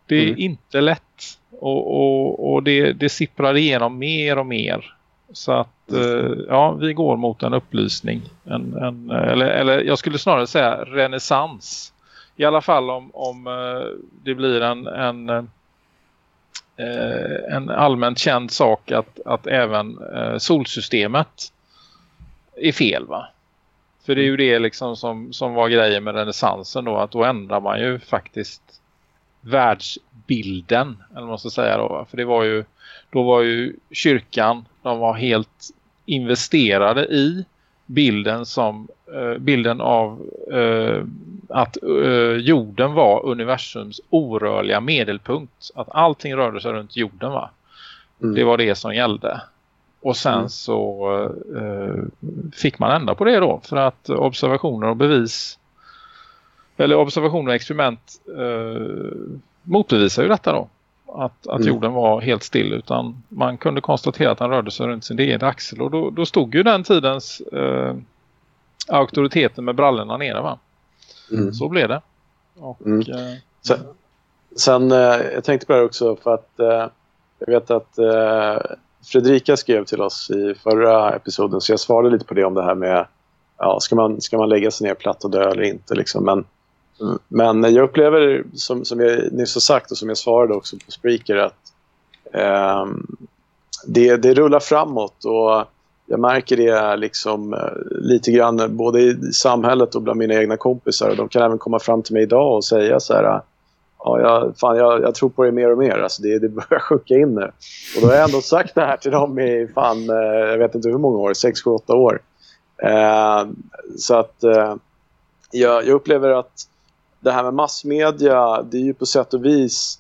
Speaker 3: det är
Speaker 4: Mm.
Speaker 3: inte lätt och, och, och det, det sipprar igenom mer och mer. Så att eh, ja, vi går mot en upplysning. En, en, eller, eller jag skulle snarare säga renässans. I alla fall om, om eh, det blir en, en, eh, en allmänt känd sak att, att även eh, solsystemet är fel va? För det är ju det liksom som, som var grejen med renässansen då. Att då ändrar man ju faktiskt världsbilden. Eller man ska säga då. va? För det var ju, då var ju kyrkan, de var helt investerade i bilden som eh, bilden av eh, att eh, jorden var universums orörliga medelpunkt. Att allting rörde sig runt jorden va.
Speaker 4: Mm.
Speaker 3: Det var det som gällde. Och sen
Speaker 4: Mm.
Speaker 3: så eh, fick man ändra på det då för att observationer och bevis eller observationer och experiment eh, motbevisar ju detta då. Att, att
Speaker 4: Mm.
Speaker 3: jorden var helt still utan man kunde konstatera att den rörde sig runt sin egen axel och då, då stod ju den tidens eh, auktoriteten med brallorna nere va.
Speaker 4: Mm.
Speaker 3: Så blev det. Och,
Speaker 4: Mm.
Speaker 3: eh,
Speaker 4: Sen, sen eh, jag tänkte på det också för att eh, jag vet att eh, Fredrika skrev till oss i förra episoden så jag svarade lite på det om det här med ja, ska, man, ska man lägga sig ner platt och dö eller inte liksom. men, men jag upplever som, som jag nyss har sagt och som jag svarade också på Spreaker att eh, det, det rullar framåt och jag märker det liksom eh, lite grann både i samhället och bland mina egna kompisar. De kan även komma fram till mig idag och säga så här ja jag, fan, jag, jag tror på det mer och mer. Alltså det, det börjar sjunka in nu. Och då har jag ändå sagt det här till dem i fan, eh, jag vet inte hur många år, 6, 7, 8 år. Eh, så att eh, jag, jag upplever att det här med massmedia, det är ju på sätt och vis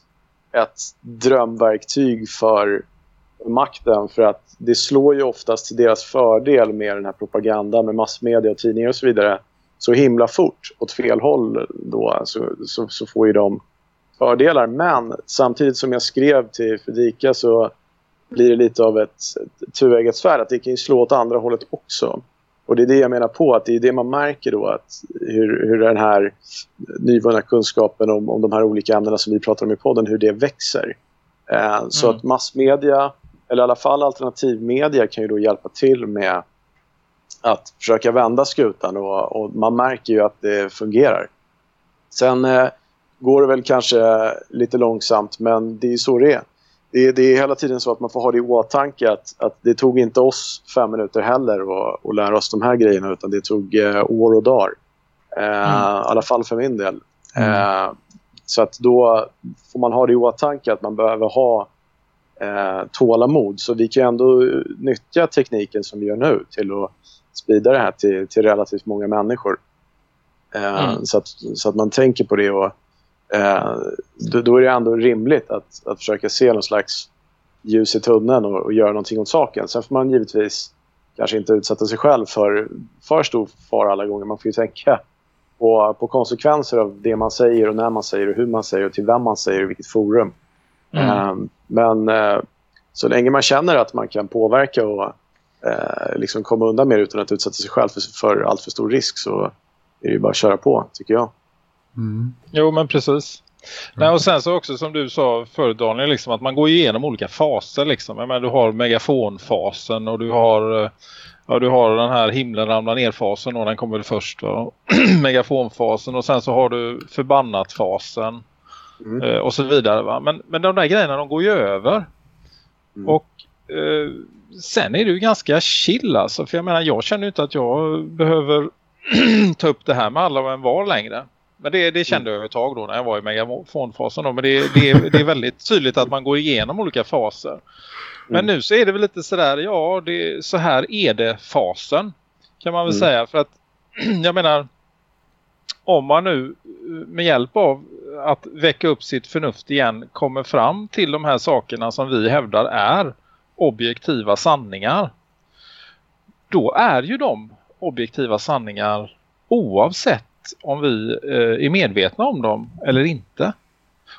Speaker 4: ett drömverktyg för makten för att det slår ju oftast till deras fördel med den här propagandan med massmedia och tidningar och så vidare så himla fort åt fel håll då så, så, så får ju de fördelar. Men samtidigt som jag skrev till Fredrika så blir det lite av ett, ett tueggat svärd att det kan ju slå åt andra hållet också. Och det är det jag menar på, att det är det man märker då att hur, hur den här nyvunna kunskapen om, om de här olika ämnena som vi pratar om i podden, hur det växer. Eh, så
Speaker 3: Mm.
Speaker 4: att massmedia, eller i alla fall alternativmedia kan ju då hjälpa till med att försöka vända skutan och, och man märker ju att det fungerar. Sen eh, går det väl kanske lite långsamt men det är ju så det är. Det, är- det är hela tiden så att man får ha det i åtanke att, att det tog inte oss fem minuter heller att, att lära oss de här grejerna utan det tog eh, år och dagar. Eh, I alla fall för min del. Eh, så att då får man ha det i åtanke att man behöver ha eh, tålamod. Så vi kan ändå nyttja tekniken som vi gör nu till att sprida det här till, till relativt många människor. Eh,
Speaker 3: Mm.
Speaker 4: så, att, så att man tänker på det och eh, då, då är det ändå rimligt att, att försöka se någon slags ljus i tunneln och, och göra någonting åt saken. Sen får man givetvis kanske inte utsätta sig själv för för stor fara alla gånger. Man får ju tänka på, på konsekvenser av det man säger och när man säger och hur man säger och till vem man säger och i vilket forum.
Speaker 3: Mm.
Speaker 4: Eh, men eh, så länge man känner att man kan påverka och eh, liksom komma undan mer utan att utsätta sig själv för, för allt för stor risk så är det bara att köra på, tycker jag.
Speaker 2: Mm.
Speaker 3: Jo, men precis. Nej, och sen så också som du sa förut Daniel, liksom, att man går igenom olika faser. Liksom. Menar, du har megafonfasen och du har, eh, ja, du har den här himlen ramlar ner-fasen och den kommer först. Va? Megafonfasen och sen så har du förbannat-fasen
Speaker 4: Mm.
Speaker 3: eh, och så vidare. Va? Men, men de där grejerna de går ju över.
Speaker 4: Mm.
Speaker 3: Och eh, sen är det ju ganska chill alltså. För jag menar jag känner inte att jag behöver ta upp det här med alla och en var längre. Men det, det kände jag ett tag då när jag var i megafonfasen. Då. Men det, det, är, det är väldigt tydligt att man går igenom olika faser. Men
Speaker 4: Mm.
Speaker 3: nu så är det väl lite sådär, ja det, så här är det fasen. Kan man väl
Speaker 4: Mm.
Speaker 3: säga. För att jag menar om man nu med hjälp av att väcka upp sitt förnuft igen kommer fram till de här sakerna som vi hävdar är objektiva sanningar. Då är ju de objektiva sanningar oavsett om vi eh, är medvetna om dem eller inte.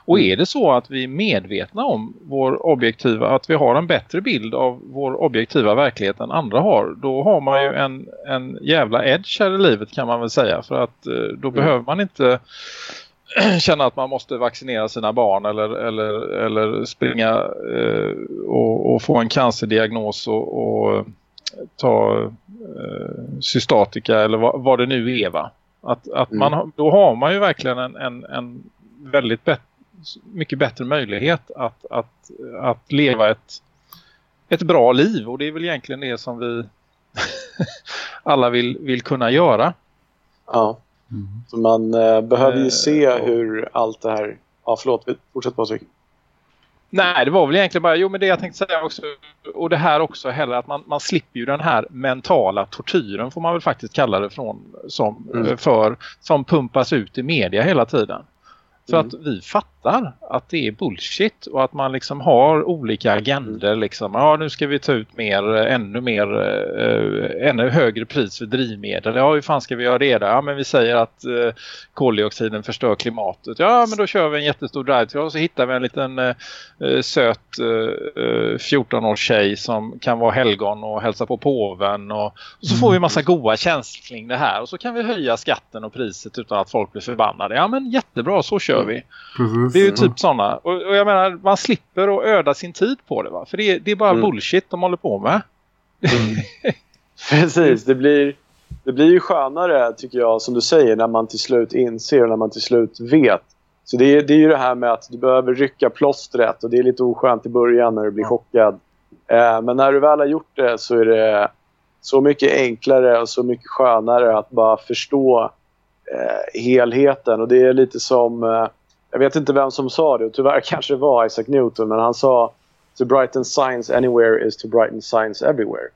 Speaker 3: Och är det så att vi är medvetna om vår objektiva, att vi har en bättre bild av vår objektiva verklighet än andra har, då har man ju en, en jävla edge här i livet kan man väl säga. För att eh, då behöver man inte känna att man måste vaccinera sina barn eller, eller, eller springa eh, och, och få en cancerdiagnos och, och ta eh, cystatika eller vad, vad det nu är va. Att, att man, har- då har man ju verkligen en, en, en väldigt bet- mycket bättre möjlighet att, att, att leva ett, ett bra liv och det är väl egentligen det som vi alla vill, vill kunna göra.
Speaker 4: Ja.
Speaker 2: Mm.
Speaker 4: Så man eh, behöver ju
Speaker 3: Eh,
Speaker 4: se hur allt det här... Ja, förlåt. Fortsätt Patrik.
Speaker 3: Nej, det var väl egentligen bara, jo men det jag tänkte säga också, och det här också heller, att man, man slipper ju den här mentala tortyren får man väl faktiskt kalla det från, som,
Speaker 4: Mm.
Speaker 3: eh, för, som pumpas ut i media hela tiden. För
Speaker 4: Mm.
Speaker 3: att vi fattar att det är bullshit och att man liksom har olika agender liksom. Ja, nu ska vi ta ut mer, eh, ännu mer, eh, ännu högre pris för drivmedel. Ja, hur fan ska vi göra det då? Ja, men vi säger att eh, koldioxiden förstör klimatet. Ja, men då kör vi en jättestor drive och så hittar vi en liten eh, söt eh, eh, 14-års tjej som kan vara helgon och hälsa på påven och, och så får vi en massa goda känslor kring det här och så kan vi höja skatten och priset utan att folk blir förbannade. Ja men jättebra, så kör vi.
Speaker 2: Precis.
Speaker 3: Det är ju typ sådana. Och, och jag menar, man slipper att öda sin tid på det va? För det, är- det är bara
Speaker 4: Mm.
Speaker 3: bullshit de håller på med.
Speaker 4: Precis, det blir, det blir ju skönare tycker jag som du säger när man till slut inser och när man till slut vet. Så det är, det är ju det här med att du behöver rycka plåstret och det är lite oskönt i början när du blir chockad. Eh, men när du väl har gjort det så är det så mycket enklare och så mycket skönare att bara förstå eh, helheten. Och det är lite som eh, jag vet inte vem som sa det och tyvärr kanske det var Isaac Newton men han sa to brighten science anywhere is to brighten science everywhere.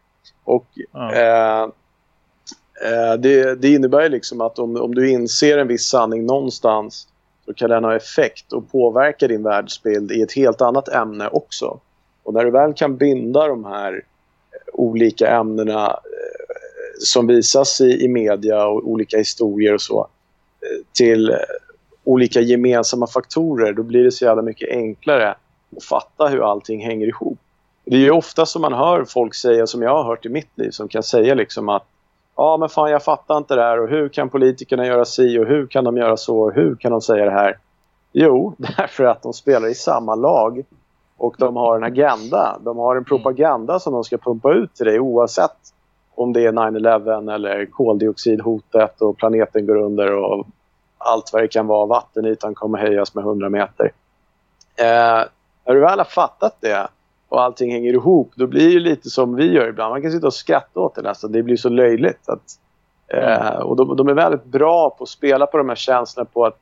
Speaker 4: Och
Speaker 3: Ja.
Speaker 4: eh, det, det innebär liksom att om, om du inser en viss sanning någonstans så kan den ha effekt och påverka din världsbild i ett helt annat ämne också. Och när du väl kan binda de här eh, olika ämnena som visas i, i media och olika historier och så eh, till olika gemensamma faktorer då blir det så jävla mycket enklare att fatta hur allting hänger ihop. Det är ju ofta som man hör folk säga, som jag har hört i mitt liv, som kan säga liksom att ja men fan jag fattar inte det här och hur kan politikerna göra si och hur kan de göra så och hur kan de säga det här? Jo, därför att de spelar i samma lag och de har en agenda. De har en propaganda som de ska pumpa ut till dig oavsett om det är 9-11 eller koldioxidhotet och planeten går under och allt vad det kan vara. Vattenytan kommer höjas med 100 meter. Eh, när du väl har fattat det och allting hänger ihop, då blir det lite som vi gör ibland. Man kan sitta och skratta åt det nästan. Det blir så löjligt. Att, eh, och de, de är väldigt bra på att spela på de här känslorna på att,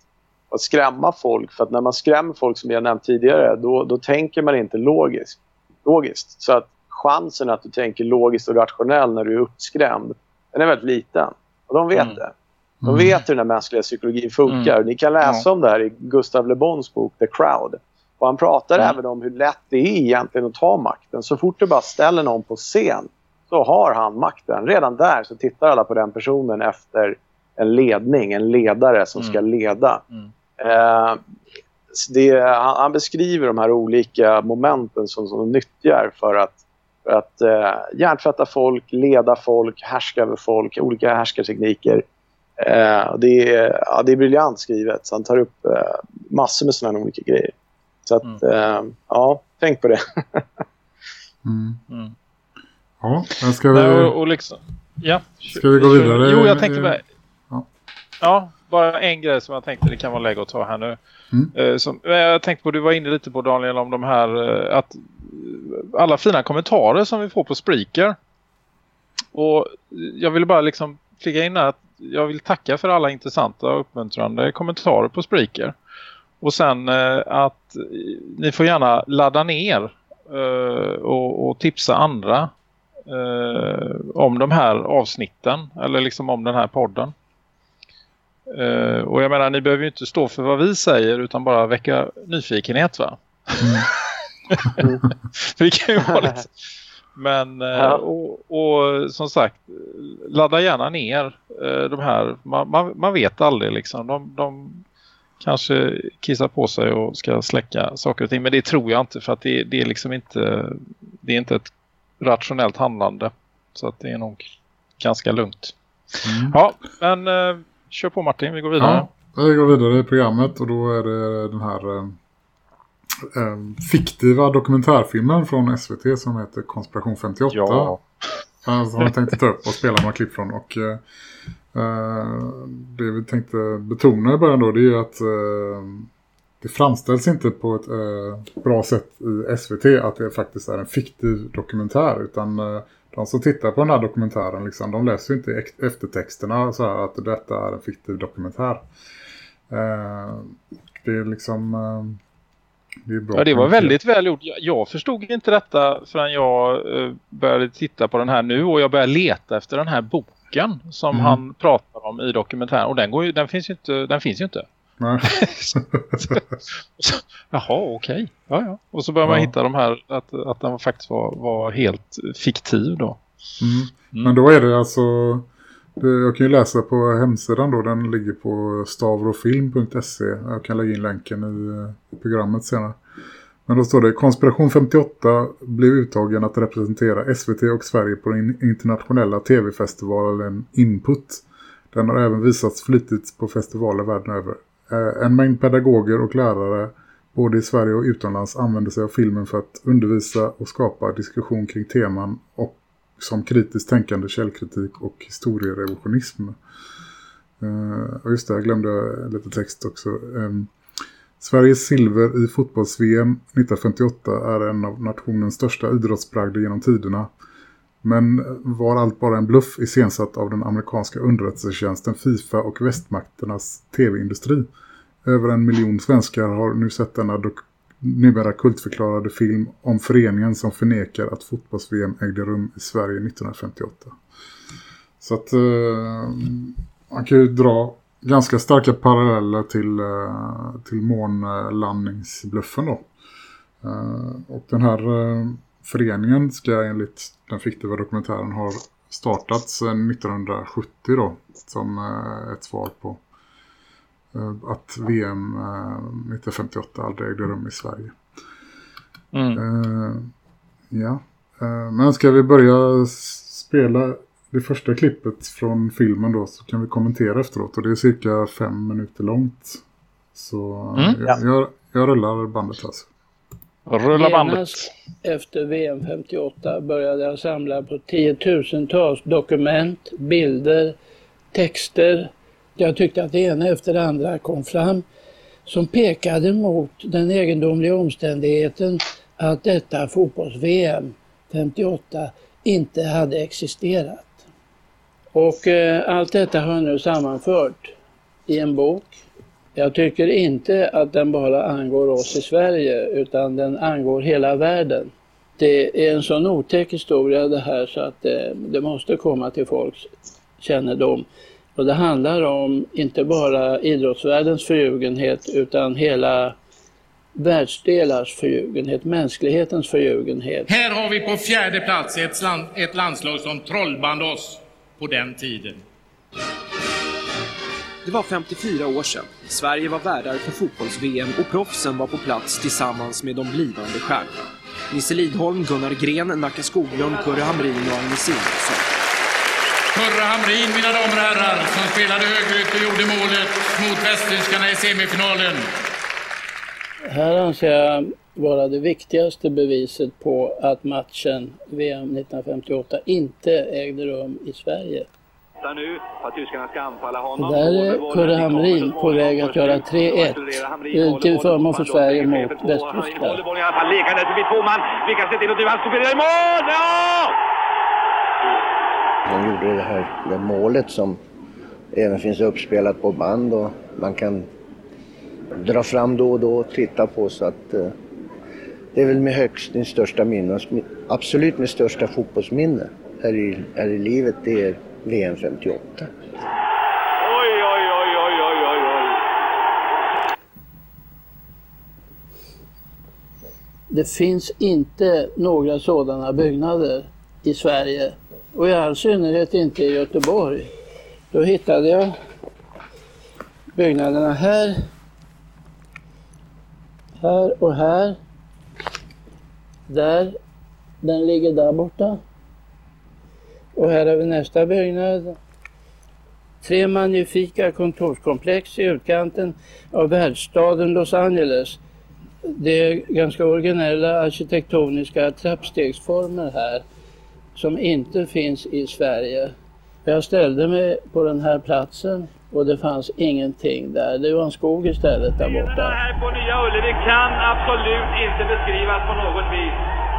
Speaker 4: att skrämma folk. För att när man skrämmer folk, som jag nämnt tidigare, då, då tänker man inte logiskt. logiskt. Så att chansen att du tänker logiskt och rationellt när du är uppskrämd, den är väldigt liten. Och de vet
Speaker 3: Mm.
Speaker 4: det. De vet hur den mänskliga psykologin funkar. Ni kan läsa om det här i Gustav Le Bons bok The Crowd. Och han pratar
Speaker 3: Mm.
Speaker 4: även om hur lätt det är egentligen att ta makten. Så fort du bara ställer någon på scen så har han makten. Redan där så tittar alla på den personen efter en ledning, en ledare som ska leda.
Speaker 3: Mm.
Speaker 4: Eh, det, han, han beskriver de här olika momenten som, som de nyttjar för att, att eh, hjärntvätta folk, leda folk, härska över folk, olika härskartekniker. Eh, det, är, ja, det är briljant skrivet. Så han tar upp eh, massor med sådana olika grejer. Så att, eh, ja, tänk på det.
Speaker 2: Mm.
Speaker 3: Mm.
Speaker 2: Ja, men ska
Speaker 3: Nej,
Speaker 2: vi...
Speaker 3: och, och liksom, ja.
Speaker 2: Ska vi gå vidare?
Speaker 3: Jo, jag tänkte bara...
Speaker 2: Ja.
Speaker 3: Bara en grej som jag tänkte det kan vara läge att ta här nu.
Speaker 2: Mm.
Speaker 3: Eh, som, eh, jag tänkte på, du var inne lite på Daniel om de här, eh, att alla fina kommentarer som vi får på Spreaker. Och jag ville bara liksom flika in att jag vill tacka för alla intressanta och uppmuntrande kommentarer på Spreaker. Och sen att ni får gärna ladda ner och, och tipsa andra om de här avsnitten eller liksom om den här podden. Eh, och jag menar, ni behöver ju inte stå för vad vi säger utan bara väcka nyfikenhet va? för det kan ju vara lite... Men, eh,
Speaker 4: Ja.
Speaker 3: och, och som sagt, ladda gärna ner eh, de här. Man, man, man vet aldrig liksom. De, de kanske kissar på sig och ska släcka saker och ting. Men det tror jag inte för att det, det är liksom inte, det är inte ett rationellt handlande. Så att det är nog ganska lugnt.
Speaker 2: Mm.
Speaker 3: Ja, men kör på Martin, vi går vidare.
Speaker 2: Ja, vi går vidare i programmet och då är det den här eh, eh, fiktiva dokumentärfilmen från SVT som heter Konspiration 58.
Speaker 3: Ja.
Speaker 2: Som jag tänkte ta upp och spela några klipp från. Och eh, eh, det vi tänkte betona i början då det är att eh, det framställs inte på ett eh, bra sätt i SVT att det faktiskt är en fiktiv dokumentär utan eh, de som tittar på den här dokumentären liksom, de läser ju inte ex- eftertexterna så här att detta är en fiktiv dokumentär. Eh, det är liksom eh, det är bra
Speaker 3: Ja, det var väldigt väl gjort. Jag, jag förstod inte detta förrän jag eh, började titta på den här nu och jag började leta efter den här boken som
Speaker 2: Mm.
Speaker 3: han pratar om i dokumentären. Och den, går ju, den, finns ju inte, den finns ju inte.
Speaker 2: Nej.
Speaker 3: Så, Jaha, okej. Ja, ja. Och så börjar man
Speaker 2: Ja.
Speaker 3: hitta de här, att, att den faktiskt var, var helt fiktiv då.
Speaker 2: Mm.
Speaker 3: Mm.
Speaker 2: Men då är det alltså det, jag kan ju läsa på hemsidan då, den ligger på stavrofilm.se. Jag kan lägga in länken i, i programmet senare. Men då står det Konspiration 58 blev uttagen att representera SVT och Sverige på den internationella tv-festivalen Input. Den har även visats flitigt på festivaler världen över. Eh, en mängd pedagoger och lärare både i Sverige och utomlands använder sig av filmen för att undervisa och skapa diskussion kring teman och som kritiskt tänkande källkritik och historierevisionism. Eh, och just det, jag glömde lite text också. Ehm, Sveriges silver i fotbolls-VM 1958 är en av nationens största idrottsbragder genom tiderna. Men var allt bara en bluff iscensatt av den amerikanska underrättelsetjänsten FIFA och västmakternas tv-industri. Över en miljon svenskar har nu sett denna numera kultförklarade film om föreningen som förnekar att fotbolls-VM ägde rum i Sverige 1958. Så att eh, man kan ju dra ganska starka paralleller till, eh, till månlandningsbluffen då. Eh, och den här eh, föreningen ska enligt den fiktiva dokumentären ha startats sedan 1970 då. Som eh, ett svar på eh, att VM eh, 1958 aldrig ägde rum i Sverige.
Speaker 3: Mm.
Speaker 2: Eh, ja, Eh, men ska vi börja spela det första klippet från filmen då så kan vi kommentera efteråt. Och det är cirka fem minuter långt. Så
Speaker 3: Mm.
Speaker 2: jag, jag, jag rullar bandet alltså.
Speaker 3: Rulla bandet.
Speaker 7: Genast efter VM 58 började jag samla på tiotusentals dokument, bilder, texter. Jag tyckte att det ena efter det andra kom fram som pekade mot den egendomliga omständigheten att detta fotbolls-VM 58 inte hade existerat. Och eh, allt detta har jag nu sammanfört i en bok. Jag tycker inte att den bara angår oss i Sverige utan den angår hela världen. Det är en sån otäck historia det här så att det, det måste komma till folks kännedom. Och det handlar om inte bara idrottsvärldens förljugenhet utan hela världsdelars förljugenhet, mänsklighetens förljugenhet.
Speaker 8: Här har vi på fjärde plats ett, land, ett landslag som trollband oss på den tiden.
Speaker 9: Det var 54 år sedan. Sverige var värdar för fotbolls-VM och proffsen var på plats tillsammans med de blivande stjärnorna. Nisse Lidholm, Gunnar Gren, Nacka Skoglund, Kurre Hamrin och Agne Simonsson.
Speaker 8: Kurre Hamrin, mina damer och herrar, som spelade högerut och gjorde målet mot västtyskarna i semifinalen.
Speaker 7: Här anser jag vara det viktigaste beviset på att matchen VM 1958 inte ägde rum i Sverige.
Speaker 10: Nu att tyskarna ska anfalla honom.
Speaker 7: Där är Kurre Hamrin på väg att göra 3-1 eh, till förmån för Sverige mot Västtyskland.
Speaker 10: Bollen i alla fall lekande förbi två man. Vilka ser till att driva stuperar i mål! Ja!
Speaker 11: Han gjorde det här det målet som även finns uppspelat på band och man kan dra fram då och då och titta på så att eh, det är väl med högst min största minne, absolut min största fotbollsminne här i, här i livet det är VM 58.
Speaker 10: Oj, oj, oj, oj, oj, oj, oj.
Speaker 7: Det finns inte några sådana byggnader i Sverige och i all synnerhet inte i Göteborg. Då hittade jag byggnaderna här, här och här. Där, den ligger där borta. Och här har vi nästa byggnad. Tre magnifika kontorskomplex i utkanten av världsstaden Los Angeles. Det är ganska originella arkitektoniska trappstegsformer här som inte finns i Sverige. Jag ställde mig på den här platsen och det fanns ingenting där. Det var en skog istället där
Speaker 10: borta.
Speaker 7: borta.
Speaker 10: här på Nya Ullevi kan absolut inte beskrivas på något vis.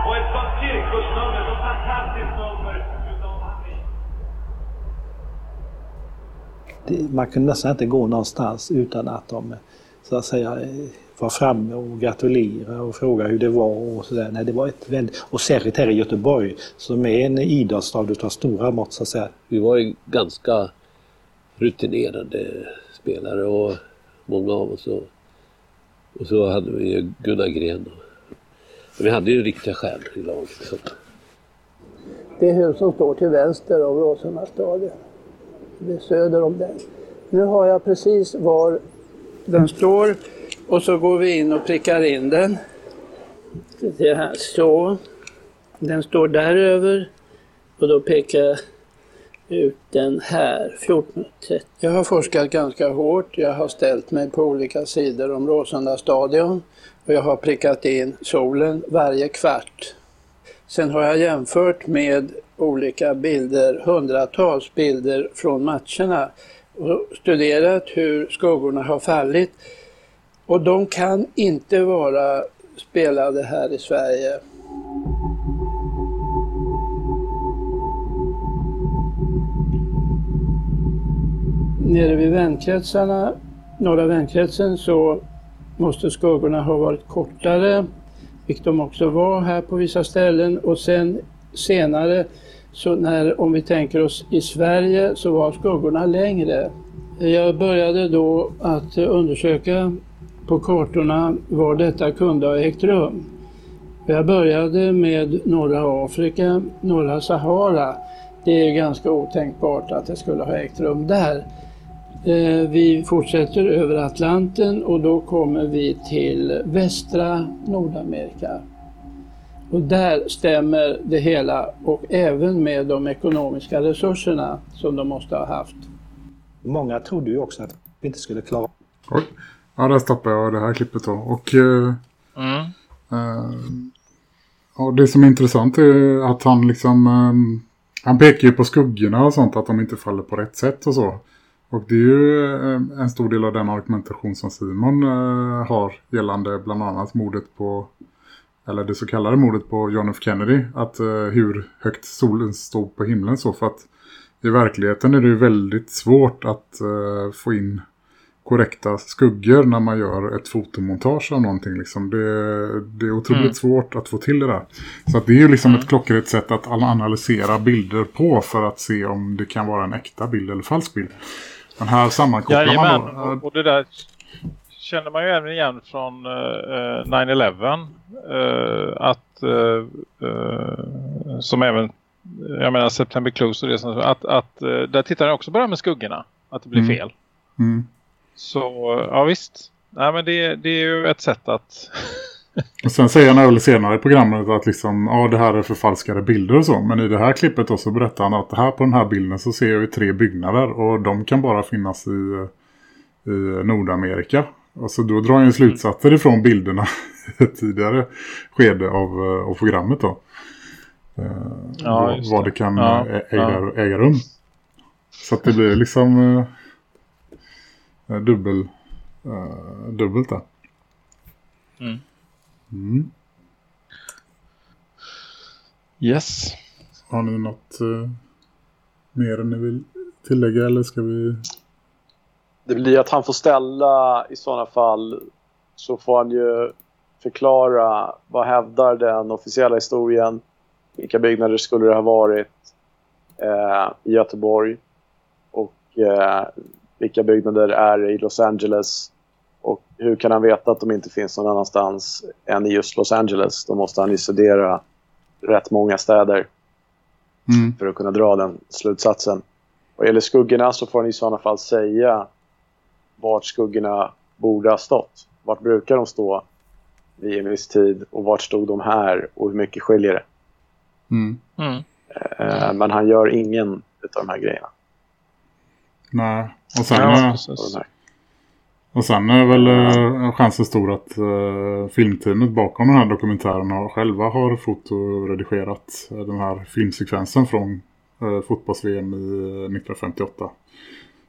Speaker 10: Och ett sånt cirkusnummer, så fantastiskt nummer
Speaker 12: det, man kunde nästan inte gå någonstans utan att de så att säga var framme och gratulera och fråga hur det var och sådär. Nej, det var ett väldigt, och särskilt här i Göteborg som är en idrottsstad utav stora mått så att säga.
Speaker 13: Vi var ju ganska rutinerade spelare och många av oss. Och, och så hade vi ju Gunnar Gren. Och, vi hade ju riktiga stjärnor i laget.
Speaker 7: Det hus som står till vänster av Råsunda är söder om den. Nu har jag precis var den står och så går vi in och prickar in den. Det här, så. Den står där över och då pekar jag ut den här, 14.30. Jag har forskat ganska hårt. Jag har ställt mig på olika sidor om Råsunda stadion och jag har prickat in solen varje kvart. Sen har jag jämfört med olika bilder, hundratals bilder från matcherna och studerat hur skuggorna har fallit. Och de kan inte vara spelade här i Sverige. Nere vid vänkretsarna norra vänkretsen så måste skuggorna ha varit kortare, fick de också vara här på vissa ställen. Och sen senare, så när, om vi tänker oss i Sverige, så var skuggorna längre. Jag började då att undersöka på kartorna var detta kunde ha ägt rum. Jag började med norra Afrika, norra Sahara. Det är ganska otänkbart att det skulle ha ägt rum där. Eh, vi fortsätter över Atlanten och då kommer vi till västra Nordamerika. Och där stämmer det hela och även med de ekonomiska resurserna som de måste ha haft.
Speaker 12: Många trodde ju också att vi inte skulle klara
Speaker 2: Oj. Ja, där stoppar jag det här klippet då. Och eh,
Speaker 3: Mm.
Speaker 2: eh, ja, det som är intressant är att han liksom eh, han pekar ju på skuggorna och sånt att de inte faller på rätt sätt och så. Och det är ju eh, en stor del av den argumentation som Simon eh, har gällande bland annat mordet på eller det så kallade mordet på John F. Kennedy att eh, hur högt solen stod på himlen så för att i verkligheten är det ju väldigt svårt att få in korrekta skuggor när man gör ett fotomontage av någonting. Liksom. Det, det är otroligt
Speaker 3: Mm.
Speaker 2: svårt att få till det där. Så att det är ju liksom ett klockrent sätt att analysera bilder på för att se om det kan vara en äkta bild eller falsk bild. Men här sammankopplar man
Speaker 3: Jajamän,
Speaker 2: då.
Speaker 3: och, det där känner man ju även igen från eh, 9-11 eh, att eh, som även jag menar September Close och det som, att, att eh, där tittar jag också här med skuggorna att det blir
Speaker 2: Mm.
Speaker 3: fel.
Speaker 2: Mm.
Speaker 3: Så ja visst. Nej men det, det är ju ett sätt att
Speaker 2: Och sen säger han väl senare i programmet att liksom, ja, det här är förfalskade bilder och så. Men i det här klippet då så berättar han att här på den här bilden så ser jag ju tre byggnader. Och de kan bara finnas i, i Nordamerika. Och så då drar han ju slutsatser ifrån bilderna tidigare skede av, eh, av programmet då. Eh,
Speaker 3: Ja,
Speaker 2: vad-
Speaker 3: just
Speaker 2: vad
Speaker 3: det.
Speaker 2: kan
Speaker 3: Ja,
Speaker 2: ä- äga,
Speaker 3: ja.
Speaker 2: äga rum. Så att det blir liksom eh, eh, dubbel, eh, dubbelt där.
Speaker 3: Mm.
Speaker 2: Mm.
Speaker 3: Yes.
Speaker 2: Har ni något eh, mer ni vill tillägga eller ska vi...
Speaker 4: Det blir att han får ställa i sådana fall så får han ju förklara vad hävdar den officiella historien. Vilka byggnader skulle det ha varit eh, i Göteborg och eh, vilka byggnader är i Los Angeles och hur kan han veta att de inte finns någon annanstans än i just Los Angeles? Då måste han ju studera rätt många städer
Speaker 2: Mm.
Speaker 4: för att kunna dra den slutsatsen. Vad gäller skuggorna så får han i sådana fall säga vart skuggorna borde ha stått. Vart brukar de stå vid en viss tid och vart stod de här och hur mycket skiljer det?
Speaker 2: Mm.
Speaker 3: Mm.
Speaker 4: Eh, men han gör ingen utav de här grejerna.
Speaker 2: Nej. Och sen,
Speaker 3: Ja,
Speaker 2: eh. Och sen är väl eh, chansen stor att eh, filmteamet bakom den här dokumentären har, själva har fotoredigerat eh, den här filmsekvensen från eh, fotbolls-VM i eh, 1958.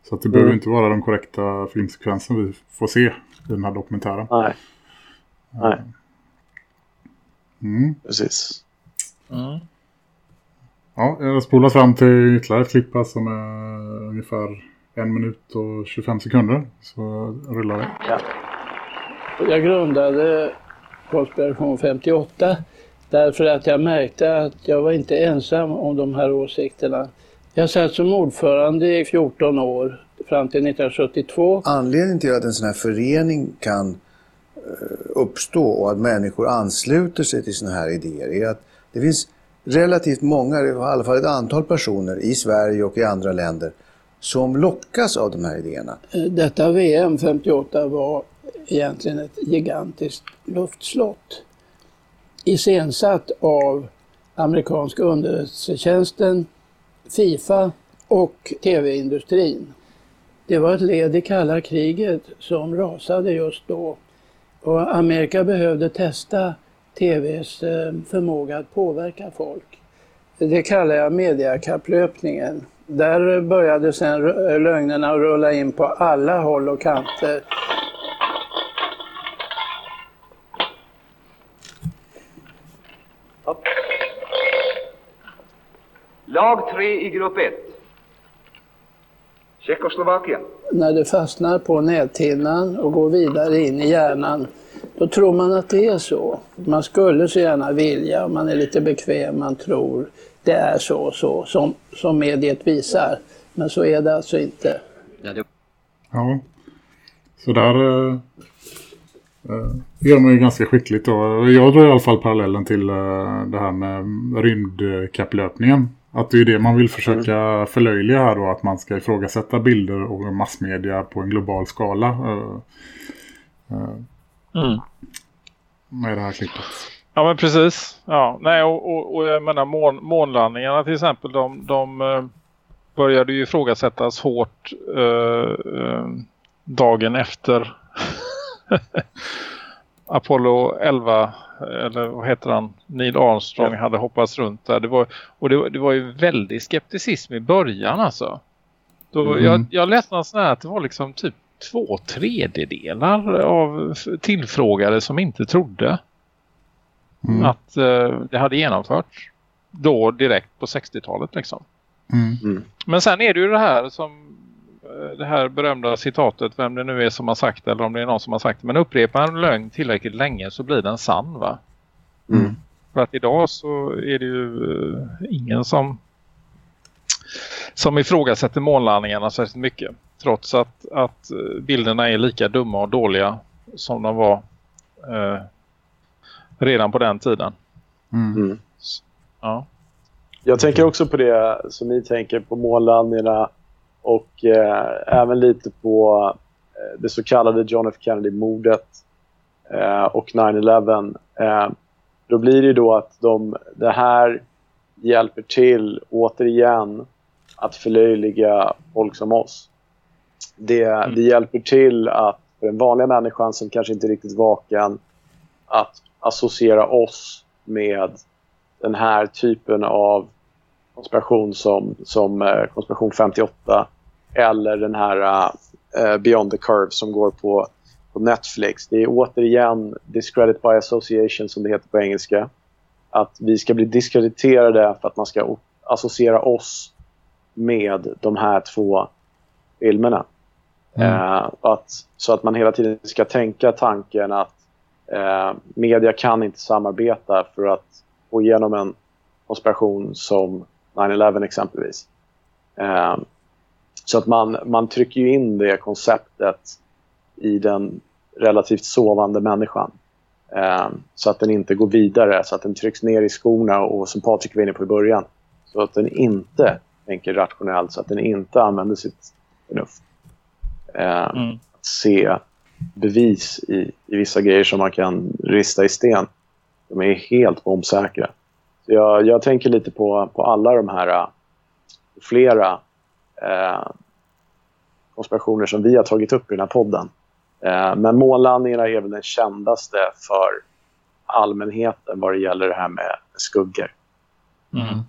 Speaker 2: Så att det behöver
Speaker 4: Mm.
Speaker 2: inte vara den korrekta filmsekvensen vi får se i den här dokumentären.
Speaker 4: Nej. Nej,
Speaker 2: Mm.
Speaker 4: precis.
Speaker 3: Mm.
Speaker 2: Ja, jag spolar fram till ytterligare ett klipp som är ungefär en minut och 25 sekunder. Så rullar vi.
Speaker 4: Ja.
Speaker 7: Jag grundade Konspiration 58 därför att jag märkte att jag var inte ensam om de här åsikterna. Jag satt som ordförande i 14 år fram till 1972.
Speaker 14: Anledningen till att en sån här förening kan eh, uppstå och att människor ansluter sig till såna här idéer är att det finns relativt många, i alla fall ett antal personer i Sverige och i andra länder som lockas av de här idéerna.
Speaker 7: Eh, detta VM 58 var egentligen ett gigantiskt luftslott. Iscensatt av amerikanska underrättelsetjänsten, Fifa och tv-industrin. Det var ett led i kalla kriget som rasade just då. Och Amerika behövde testa TVs eh, förmåga att påverka folk. Det kallar jag mediakapplöpningen. Där började sen lögnerna rulla in på alla håll och kanter.
Speaker 15: Lag 3 i grupp 1. Tjeckoslovakien.
Speaker 7: När det fastnar på näthinnan och går vidare in i hjärnan, då tror man att det är så. Man skulle så gärna vilja, man är lite bekväm, man tror det är så och så, som, som mediet visar. Men så är det alltså inte.
Speaker 2: Ja, så där eh, eh, gör man ju ganska skickligt då. Jag drar i alla fall parallellen till eh, det här med rymdkapplöpningen. Att det är det man vill försöka förlöjliga här då. Att man ska ifrågasätta bilder och massmedia på en global skala. eh, eh,
Speaker 3: Mm.
Speaker 2: Med det här klippet.
Speaker 3: Ja men precis. Ja, nej, och, och, och jag menar mån, månlandningarna till exempel de, de eh, började ju ifrågasättas hårt eh, eh, dagen efter Apollo 11 eller vad heter han? Neil Armstrong hade hoppats runt där. Det var, och det, var- det var ju väldigt skepticism i början alltså. Då,
Speaker 2: Mm.
Speaker 3: jag, jag läste någon sån här att det var liksom typ två tredjedelar av tillfrågade som inte trodde
Speaker 2: Mm.
Speaker 3: att eh, det hade genomförts då direkt på 60-talet liksom.
Speaker 2: Mm.
Speaker 3: Men sen är det ju det här som eh, det här berömda citatet, vem det nu är som har sagt eller om det är någon som har sagt. Men upprepar en lögn tillräckligt länge så blir den sann va?
Speaker 2: Mm.
Speaker 3: För att idag så är det ju eh, ingen som som ifrågasätter månlandningarna särskilt mycket. Trots att, att eh, bilderna är lika dumma och dåliga som de var eh, redan på den tiden.
Speaker 2: Mm.
Speaker 3: Ja.
Speaker 4: Jag tänker också på det som ni tänker på månlandningarna och eh, även lite på eh, det så kallade John F Kennedy-mordet eh, och 9-11. Eh, då blir det ju då att de, det här hjälper till återigen att förlöjliga folk som oss. Det, det hjälper till att för den vanliga människan som kanske inte är riktigt vaken att associera oss med den här typen av konspiration som, som eh, konspiration 58 eller den här eh, Beyond the Curve som går på, på Netflix. Det är återigen discredit by association som det heter på engelska. Att vi ska bli diskrediterade för att man ska associera oss med de här två filmerna. Eh, att, så att man hela tiden ska tänka tanken att eh, media kan inte samarbeta för att få igenom en konspiration som 9-11 exempelvis. Eh, så att man, man trycker in det konceptet i den relativt sovande människan. Eh, så att den inte går vidare, så att den trycks ner i skorna och som Patrik var inne på i början. Så att den inte tänker rationellt, så att den inte använder sitt förnuft. Eh, Att se bevis i, i vissa grejer som man kan rista i sten. De är helt bombsäkra. Så jag, jag tänker lite på, på alla de här äh, flera eh, konspirationer som vi har tagit upp i den här podden. Eh, men månlandningarna är väl den kändaste för allmänheten vad det gäller det här med skuggor.
Speaker 3: Mm.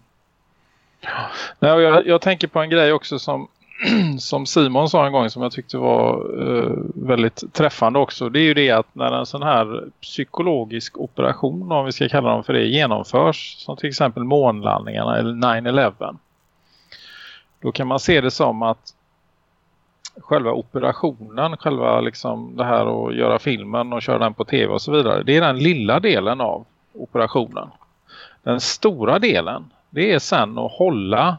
Speaker 3: Ja, jag, jag tänker på en grej också som, som Simon sa en gång som jag tyckte var eh, väldigt träffande också. Det är ju det att när en sån här psykologisk operation, om vi ska kalla dem för det, genomförs. Som till exempel månlandningarna eller 9-11. Då kan man se det som att själva operationen, själva liksom det här att göra filmen och köra den på tv och så vidare. Det är den lilla delen av operationen. Den stora delen, det är sen att hålla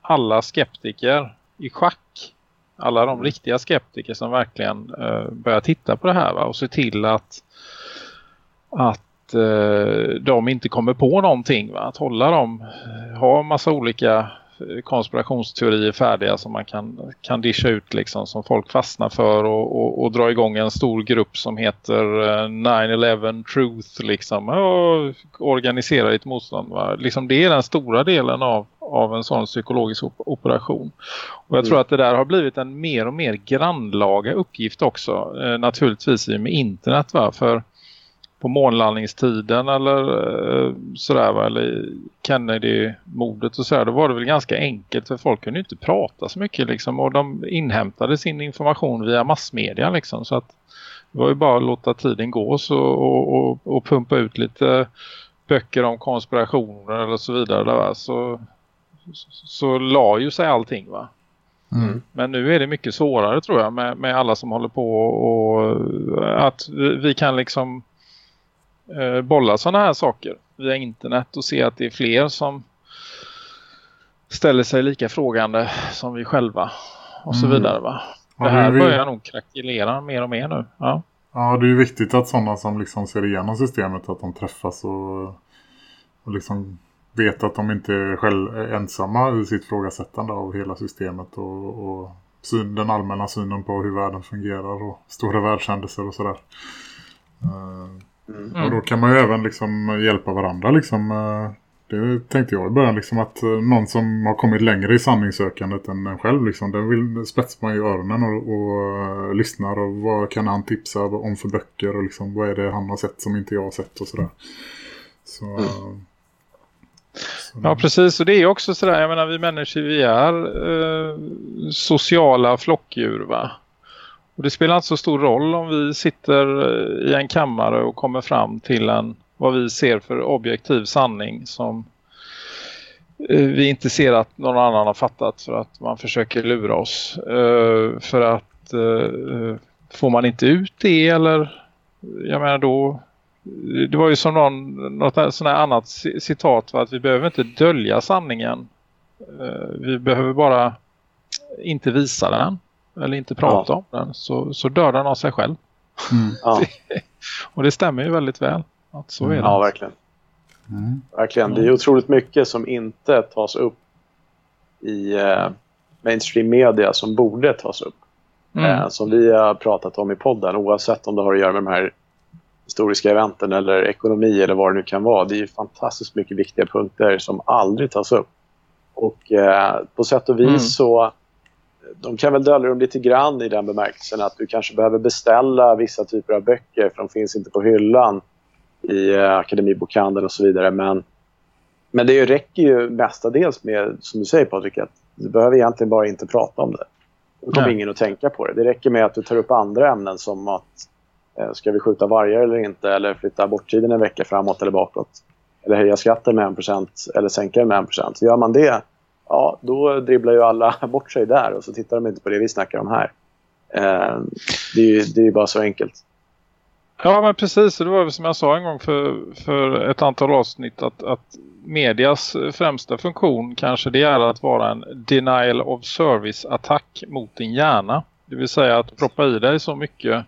Speaker 3: alla skeptiker i schack. Alla de riktiga skeptiker som verkligen eh, börjar titta på det här va? och se till att att eh, de inte kommer på någonting. Va? Att hålla dem, eh, ha massa olika eh, konspirationsteorier färdiga som man kan, kan discha ut liksom som folk fastnar för och, och, och dra igång en stor grupp som heter eh, 9-11 Truth liksom och organisera ett motstånd. Va? Liksom det är den stora delen av, av en sån psykologisk op- operation. Och jag tror
Speaker 4: Mm.
Speaker 3: att det där har blivit en mer och mer grannlaga uppgift också. Eh, naturligtvis i med internet va? För på månlandningstiden eller eh, sådär va, eller Kennedy-mordet och sådär, då var det väl ganska enkelt för folk kunde inte prata så mycket liksom och de inhämtade sin information via massmedia liksom så att det var ju bara att låta tiden gå så, och, och, och pumpa ut lite böcker om konspirationer eller så vidare va? Så, så, så la ju sig allting va.
Speaker 2: Mm.
Speaker 3: Men nu är det mycket svårare tror jag med, med alla som håller på och att vi, vi kan liksom eh, bolla sådana här saker via internet och se att det är fler som ställer sig lika frågande som vi själva och så
Speaker 2: Mm.
Speaker 3: vidare va.
Speaker 2: Ja,
Speaker 3: Det här
Speaker 2: vi-
Speaker 3: börjar nog krackelera mer och mer nu. Ja.
Speaker 2: Ja, det är ju viktigt att sådana som liksom ser igenom systemet att de träffas och, och liksom vet att de inte är själv är ensamma i sitt frågasättande av hela systemet och, och syn, den allmänna synen på hur världen fungerar och stora världshändelser och sådär. Eh, Och då kan man ju även liksom hjälpa varandra liksom. eh, det tänkte jag i början liksom att eh, någon som har kommit längre i sanningssökandet än en själv liksom, den vill spetsa man i öronen och, och eh, lyssnar och vad kan han tipsa om för böcker och liksom vad är det han har sett som inte jag har sett och sådär. Så,
Speaker 3: Mm.
Speaker 2: Eh,
Speaker 3: Ja, precis. Och det är också sådär, jag menar vi människor vi är eh, sociala flockdjur va. Och det spelar inte så stor roll om vi sitter eh, i en kammare och kommer fram till en, vad vi ser för objektiv sanning som eh, vi inte ser att någon annan har fattat för att man försöker lura oss. Eh, för att eh, får man inte ut det eller jag menar då det var ju som någon, något sån här annat ci- citat va? att vi behöver inte dölja sanningen. Eh, Vi behöver bara inte visa den eller inte prata om den så, så dör den av sig själv.
Speaker 4: Ja.
Speaker 3: Och det stämmer ju väldigt väl att så är det.
Speaker 4: Ja, verkligen.
Speaker 2: Mm.
Speaker 4: Verkligen. Det är otroligt mycket som inte tas upp i eh, mainstream media som borde tas upp.
Speaker 3: Mm.
Speaker 4: Eh, som vi har pratat om i podden oavsett om det har att göra med de här historiska eventen eller ekonomi eller vad det nu kan vara. Det är ju fantastiskt mycket viktiga punkter som aldrig tas upp. Och eh, på sätt och vis
Speaker 3: Mm.
Speaker 4: så de kan väl dölja dem lite grann i den bemärkelsen att du kanske behöver beställa vissa typer av böcker för de finns inte på hyllan i eh, Akademibokhandeln och så vidare. Men, men det räcker ju mestadels med, som du säger Patrik, att du behöver egentligen bara inte prata om det. Då kommer ingen att tänka på det. Det räcker med att du tar upp andra ämnen som att Eh, ska vi skjuta vargar eller inte eller flytta aborttiden en vecka framåt eller bakåt. Eller höja skatten med 1% eller sänka den med 1%. Gör man det, ja då dribblar ju alla bort sig där och så tittar de inte på det vi snackar om här. Eh, det, är ju, det är ju bara så enkelt.
Speaker 3: Ja men precis, och det var som jag sa en gång för, för ett antal avsnitt att, att medias främsta funktion kanske det är att vara en denial of service attack mot din hjärna. Det vill säga att proppa i dig så mycket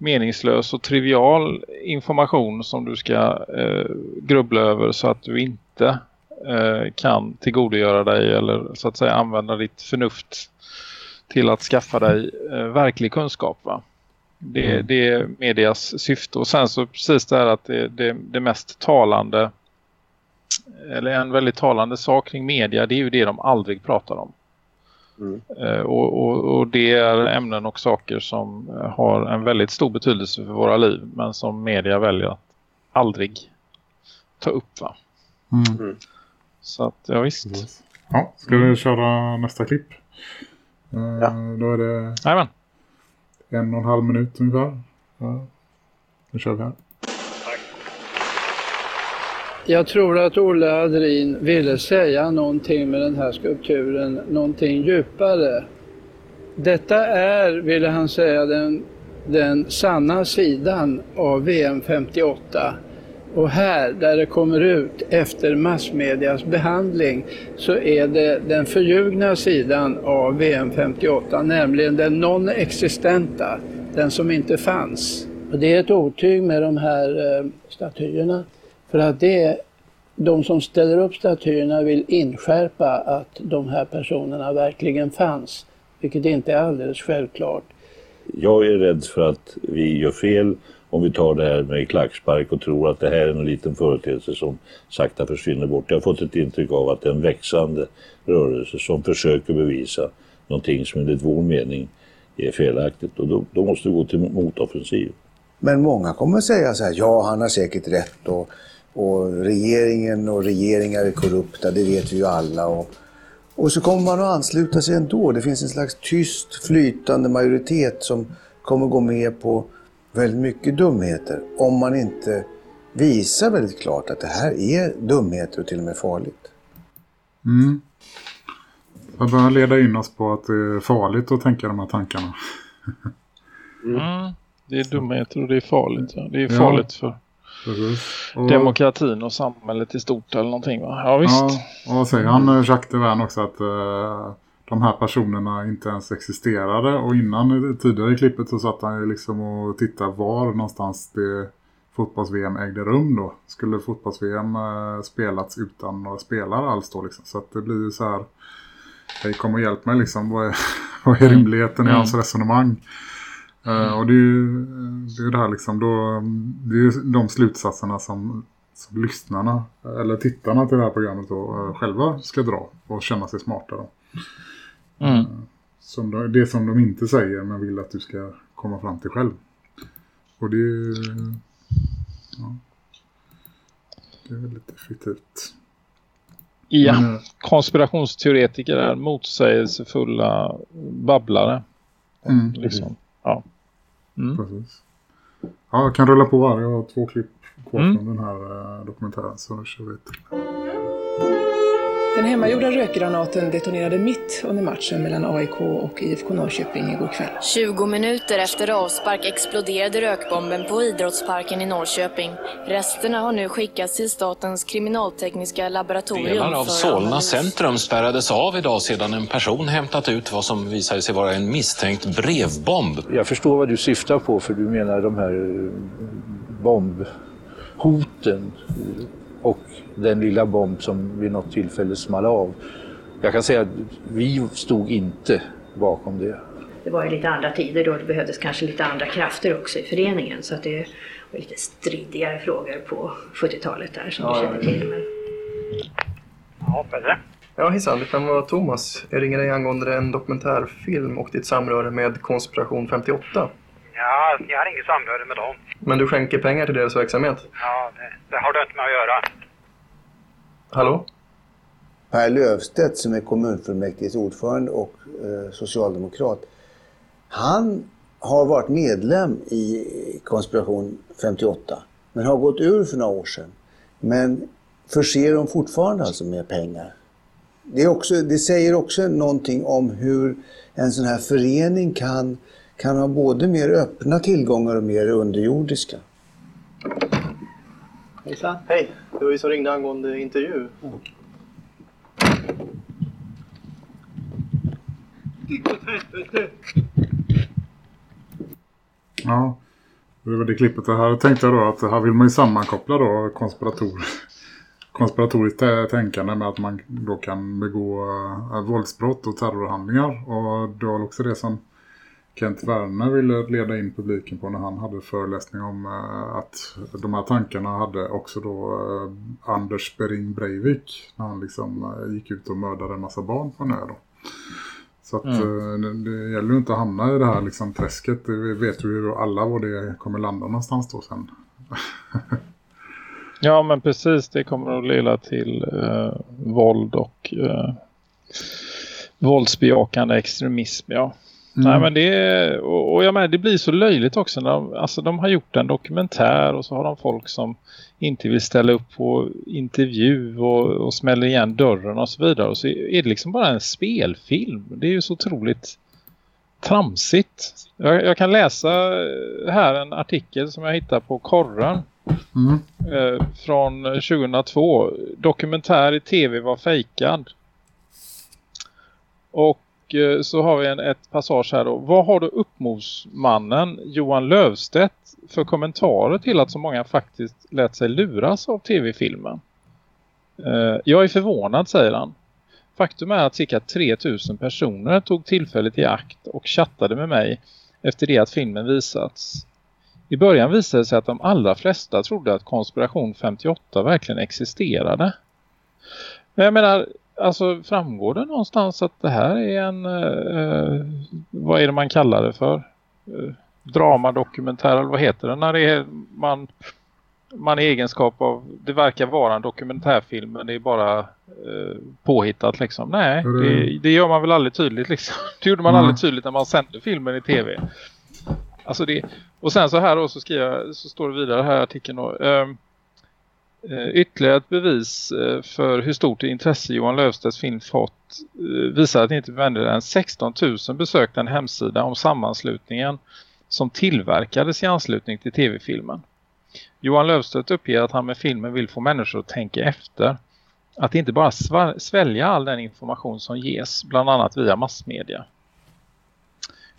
Speaker 3: meningslös och trivial information som du ska eh, grubbla över så att du inte eh, kan tillgodogöra dig eller så att säga använda ditt förnuft till att skaffa dig eh, verklig kunskap va. Det,
Speaker 2: Mm.
Speaker 3: det är medias syfte. Och sen så precis det här att det, det, det mest talande eller en väldigt talande sak kring media det är ju det de aldrig pratar om.
Speaker 4: Mm.
Speaker 3: Eh, och, och, och det är ämnen och saker som eh, har en väldigt stor betydelse för våra liv men som media väljer att aldrig ta upp va.
Speaker 2: Mm.
Speaker 3: Så att ja visst.
Speaker 2: Ja, ska vi köra nästa klipp? Ja. Då är det
Speaker 3: Jajamän.
Speaker 2: en och en halv minut ungefär. Ja. Nu kör vi här.
Speaker 7: Jag tror att Olle Adrin ville säga någonting med den här skulpturen, någonting djupare. Detta är, ville han säga, den, den sanna sidan av VM 58. Och här, där det kommer ut efter massmedias behandling, så är det den förljugna sidan av VM 58, nämligen den non-existenta, den som inte fanns. Och det är ett otyg med de här eh, statyerna. För att det de som ställer upp statyerna vill inskärpa att de här personerna verkligen fanns, vilket inte är alldeles självklart.
Speaker 15: Jag är rädd för att vi gör fel om vi tar det här med klackspark och tror att det här är en liten företeelse som sakta försvinner bort. Jag har fått ett intryck av att det är en växande rörelse som försöker bevisa någonting som enligt vår mening är felaktigt och då, då måste vi gå till motoffensiv.
Speaker 14: Men många kommer säga så här, ja han har säkert rätt och, och regeringen och regeringar är korrupta, det vet vi ju alla. Och, och så kommer man att ansluta sig ändå. Det finns en slags tyst flytande majoritet som kommer gå med på väldigt mycket dumheter om man inte visar väldigt klart att det här är dumheter och till och med farligt.
Speaker 2: Mm. Jag börjar leda in oss på att det är farligt att tänka de här tankarna.
Speaker 3: Mm. Det är dumheter och det är farligt. Ja. Det är
Speaker 2: Ja.
Speaker 3: farligt för
Speaker 2: Precis. Och-
Speaker 3: demokratin och samhället i stort eller någonting va? Ja visst.
Speaker 2: Ja, och säger han, eh, Jacques Deverne också, att eh, de här personerna inte ens existerade. Och innan, tidigare i klippet så satt han ju liksom och tittade var någonstans det fotbolls-VM ägde rum då. Skulle fotbolls-VM eh, spelats utan några spelare alls då liksom. Så att det blir ju så här, hej kom och hjälp mig liksom. Vad är, vad är rimligheten i
Speaker 3: Mm.
Speaker 2: hans resonemang? Eh, och det är ju det, är det här liksom då, det är de slutsatserna som, som lyssnarna eller tittarna till det här programmet då, eh, själva ska dra och känna sig smarta då.
Speaker 3: Mm.
Speaker 2: Som de, det som de inte säger men vill att du ska komma fram till själv. Och det är ja, det är väldigt effektivt.
Speaker 3: Ja,
Speaker 2: Men, eh,
Speaker 3: konspirationsteoretiker är motsägelsefulla babblare.
Speaker 2: Mm.
Speaker 3: Liksom. Ja. Mm.
Speaker 2: Precis. Ja, jag kan rulla på här. Jag har två klipp kvar
Speaker 3: Mm.
Speaker 2: från den här eh, dokumentären så nu kör vi ett.
Speaker 16: Den hemmagjorda rökgranaten detonerade mitt under matchen mellan AIK och IFK Norrköping igår kväll.
Speaker 17: 20 minuter efter avspark exploderade rökbomben på idrottsparken i Norrköping. Resterna har nu skickats till Statens kriminaltekniska laboratorium
Speaker 18: Delar av Solna centrum spärrades av idag sedan en person hämtat ut vad som visade sig vara en misstänkt brevbomb.
Speaker 19: Jag förstår vad du syftar på för du menar de här eh, bombhoten och den lilla bomb som vid något tillfälle small av. Jag kan säga att vi stod inte bakom det.
Speaker 20: Det var ju lite andra tider då, det behövdes kanske lite andra krafter också i föreningen så att det var lite stridigare frågor på 70-talet där som
Speaker 21: Ja,
Speaker 20: du känner
Speaker 21: ja.
Speaker 20: till. Men...
Speaker 21: Ja, Pedre. Ja, hejsan. Det kan vara Thomas. Jag ringer dig angående en dokumentärfilm och ditt samröre med Konspiration 58.
Speaker 22: Ja, jag har inget samröre med dem.
Speaker 21: Men du skänker pengar till deras verksamhet.
Speaker 22: Ja, det, det har du inte med att göra.
Speaker 21: Hallå?
Speaker 14: Per Löfstedt som är kommunfullmäktiges ordförande och eh, socialdemokrat. Han har varit medlem i Konspiration 58 men har gått ur för några år sedan. Men förser dem fortfarande alltså med pengar. Det, är också, det säger också någonting om hur en sån här förening kan, kan ha både mer öppna tillgångar och mer underjordiska.
Speaker 21: Hejsan. Hej. Det var vi som ringde angående intervju.
Speaker 2: Ja, det var det klippet. Det här tänkte jag då att här vill man ju sammankoppla då konspirator, konspiratoriskt tä- tänkande med att man då kan begå äh, våldsbrott och terrorhandlingar. Och det var också det som Kent Werner ville leda in publiken på när han hade föreläsning om äh, att de här tankarna hade också då äh, Anders Bering Breivik när han liksom äh, gick ut och mördade en massa barn på en ö då. Så att
Speaker 3: Mm.
Speaker 2: eh, det, det gäller ju inte att hamna i det här liksom träsket. Det vet ju alla var det kommer landa någonstans då sen.
Speaker 3: Ja men precis, det kommer att leda till eh, våld och eh, våldsbejakande extremism, ja.
Speaker 2: Mm.
Speaker 3: Nej men det och, och jag menar, det blir så löjligt också när de, alltså de har gjort en dokumentär och så har de folk som inte vill ställa upp på intervju och, och smäller igen dörren och så vidare och så är det liksom bara en spelfilm. Det är ju så otroligt tramsigt. Jag, jag kan läsa här en artikel som jag hittar på Korren
Speaker 2: Mm.
Speaker 3: eh, från 2002. Dokumentär i tv var fejkad. Och Eh, så har vi en, ett passage här då. Vad har då uppmovsmannen Johan Lövstedt för kommentarer till att så många faktiskt lät sig luras av tv-filmen? Eh, jag är förvånad, säger han. Faktum är att cirka 3000 personer tog tillfället i akt och chattade med mig efter det att filmen visats. I början visade det sig att de allra flesta trodde att konspiration 58 verkligen existerade. Men jag menar, alltså framgår det någonstans att det här är en, eh, vad är det man kallar det för? Eh, dramadokumentär eller vad heter det? När det är man, man i egenskap av, det verkar vara en dokumentärfilm men det är bara eh, påhittat liksom. Nej,
Speaker 2: det-
Speaker 3: det, gör man väl aldrig tydligt liksom. Det gjorde man
Speaker 2: Nej.
Speaker 3: aldrig tydligt när man sände filmen i tv. Alltså det, och sen så här då så, skriver, så står det vidare här i artikeln då. Eh, Eh, ytterligare ett bevis eh, för hur stort intresse Johan Löfstedts film fått eh, visar att inte mindre än 16 000 besökte en hemsida om sammanslutningen som tillverkades i anslutning till tv-filmen. Johan Löfstedt uppger att han med filmen vill få människor att tänka efter. Att inte bara svälja all den information som ges, bland annat via massmedia.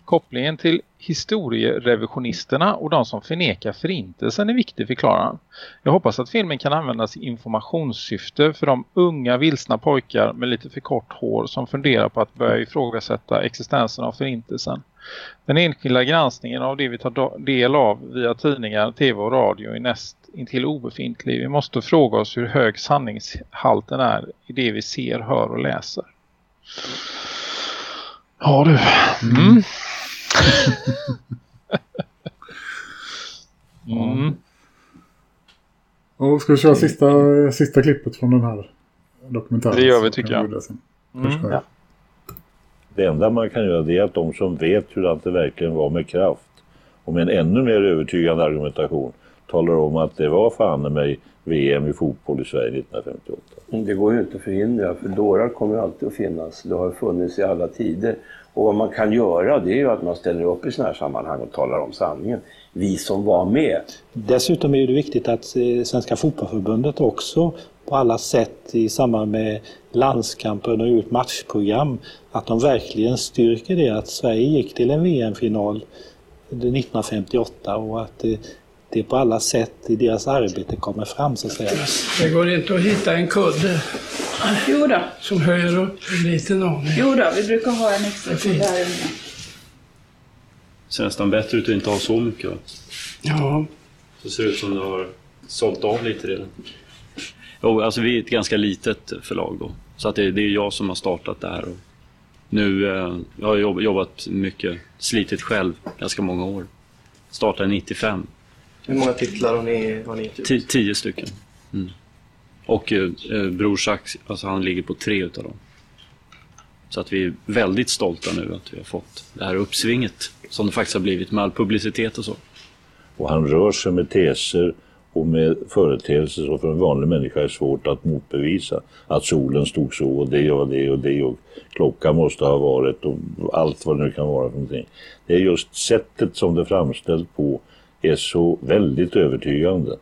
Speaker 3: Kopplingen till historierevisionisterna och de som förnekar förintelsen är viktig förklarar han. Jag hoppas att filmen kan användas i informationssyfte för de unga vilsna pojkar med lite för kort hår som funderar på att börja ifrågasätta existensen av förintelsen. Den enskilda granskningen av det vi tar del av via tidningar, tv och radio är näst intill obefintlig. Vi måste fråga oss hur hög sanningshalten är i det vi ser, hör och läser. Ja du. Mm.
Speaker 2: Mm. Och ska vi köra sista, sista klippet från den här dokumentären?
Speaker 3: Det gör vi tycker jag.
Speaker 15: Mm. Ja. Det enda man kan göra det är att de som vet hur det verkligen var med kraft och med en ännu mer övertygande argumentation talar om att det var fan mig VM i fotboll i Sverige 1958.
Speaker 23: Det går ju inte att förhindra för dårar kommer alltid att finnas. Det har funnits i alla tider. Och vad man kan göra det är ju att man ställer upp i sådana här sammanhang och talar om sanningen. Vi som var med.
Speaker 12: Dessutom är det viktigt att eh, Svenska fotbollförbundet också på alla sätt i samband med landskampen och ut matchprogram att de verkligen styrker det att Sverige gick till en VM-final 1958 och att det, det på alla sätt i deras arbete kommer fram så att säga.
Speaker 7: Det går inte att hitta en kudde
Speaker 20: jo då.
Speaker 7: som höjer upp en liten aning.
Speaker 20: Jo då, vi brukar ha en extra kudde här inne.
Speaker 24: Ser nästan bättre ut att inte ha så mycket va?
Speaker 7: Ja.
Speaker 24: Det ser ut som du har sålt av lite redan. Jo, alltså vi är ett ganska litet förlag då. Så att det, det är jag som har startat det här. Och nu, eh, jag har jobbat mycket, slitit själv ganska många år. Startade 95.
Speaker 21: Hur många titlar har ni, har ni gett
Speaker 24: ut? Tio stycken. Mm. Och eh, eh, Bror Jacques, alltså han ligger på tre utav dem. Så att vi är väldigt stolta nu att vi har fått det här uppsvinget som det faktiskt har blivit med all publicitet och så.
Speaker 15: Och han rör sig med teser och med företeelser som för en vanlig människa är svårt att motbevisa. Att solen stod så och det och det och det och klockan måste ha varit och allt vad det nu kan vara för någonting. Det är just sättet som det framställs på är så väldigt övertygande.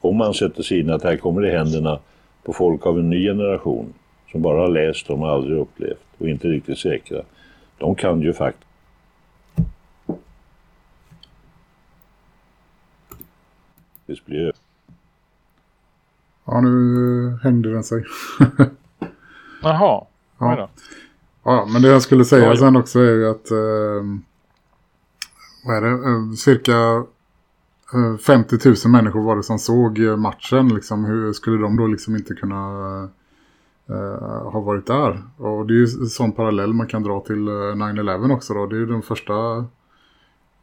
Speaker 15: Om man sätter sig in att här kommer det händerna på folk av en ny generation som bara har läst dem och aldrig upplevt och inte riktigt säkra. De kan ju faktiskt bli
Speaker 2: Ja, nu hängde den sig.
Speaker 3: Jaha,
Speaker 2: ja. ja, men det jag skulle säga Oj. sen också är ju att eh, vad är det? Eh, cirka 50 000 människor var det som såg matchen. Liksom, hur skulle de då liksom inte kunna uh, ha varit där? Och det är ju en sån parallell man kan dra till 9-11 eh, också. Då. Det är ju den första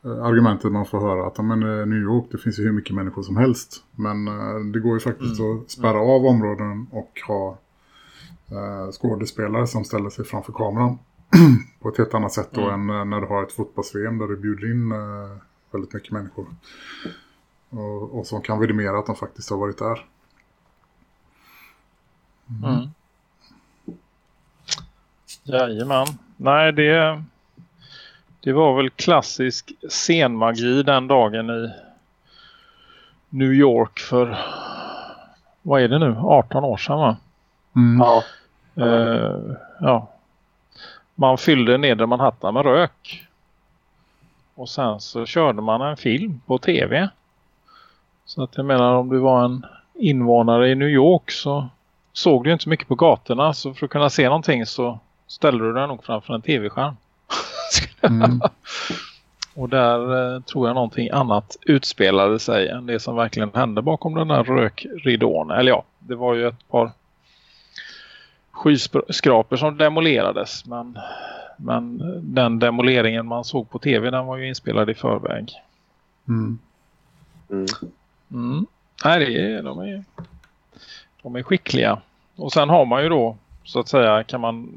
Speaker 2: argumentet man får höra. Att men, New York, det finns ju hur mycket människor som helst. Men uh, det går ju faktiskt mm. att spärra av områden och ha skådespelare som ställer sig framför kameran. på ett helt annat sätt då mm. än när du har ett fotbolls-VM där du bjuder in väldigt mycket människor. Och, och som kan vidimera att de faktiskt har varit där.
Speaker 3: Mm. Mm. Jajamän. Nej, det, det var väl klassisk scenmagi den dagen i New York för vad är det nu? 18 år sedan va?
Speaker 2: Mm.
Speaker 4: Ja.
Speaker 3: Uh, ja. Man fyllde nedre Manhattan med rök. Och sen så körde man en film på tv. Så att jag menar om du var en invånare i New York så såg du inte så mycket på gatorna. Så för att kunna se någonting så ställde du dig nog framför en tv-skärm. Mm. och där eh, tror jag någonting annat utspelade sig än det som verkligen hände bakom den där rökridån. Eller ja, det var ju ett par skyskrapor som demolerades. Men men den demoleringen man såg på tv den var ju inspelad i förväg.
Speaker 2: Mm.
Speaker 4: Mm.
Speaker 3: Mm. Nej, det är, de, är, de är skickliga. Och sen har man ju då så att säga kan man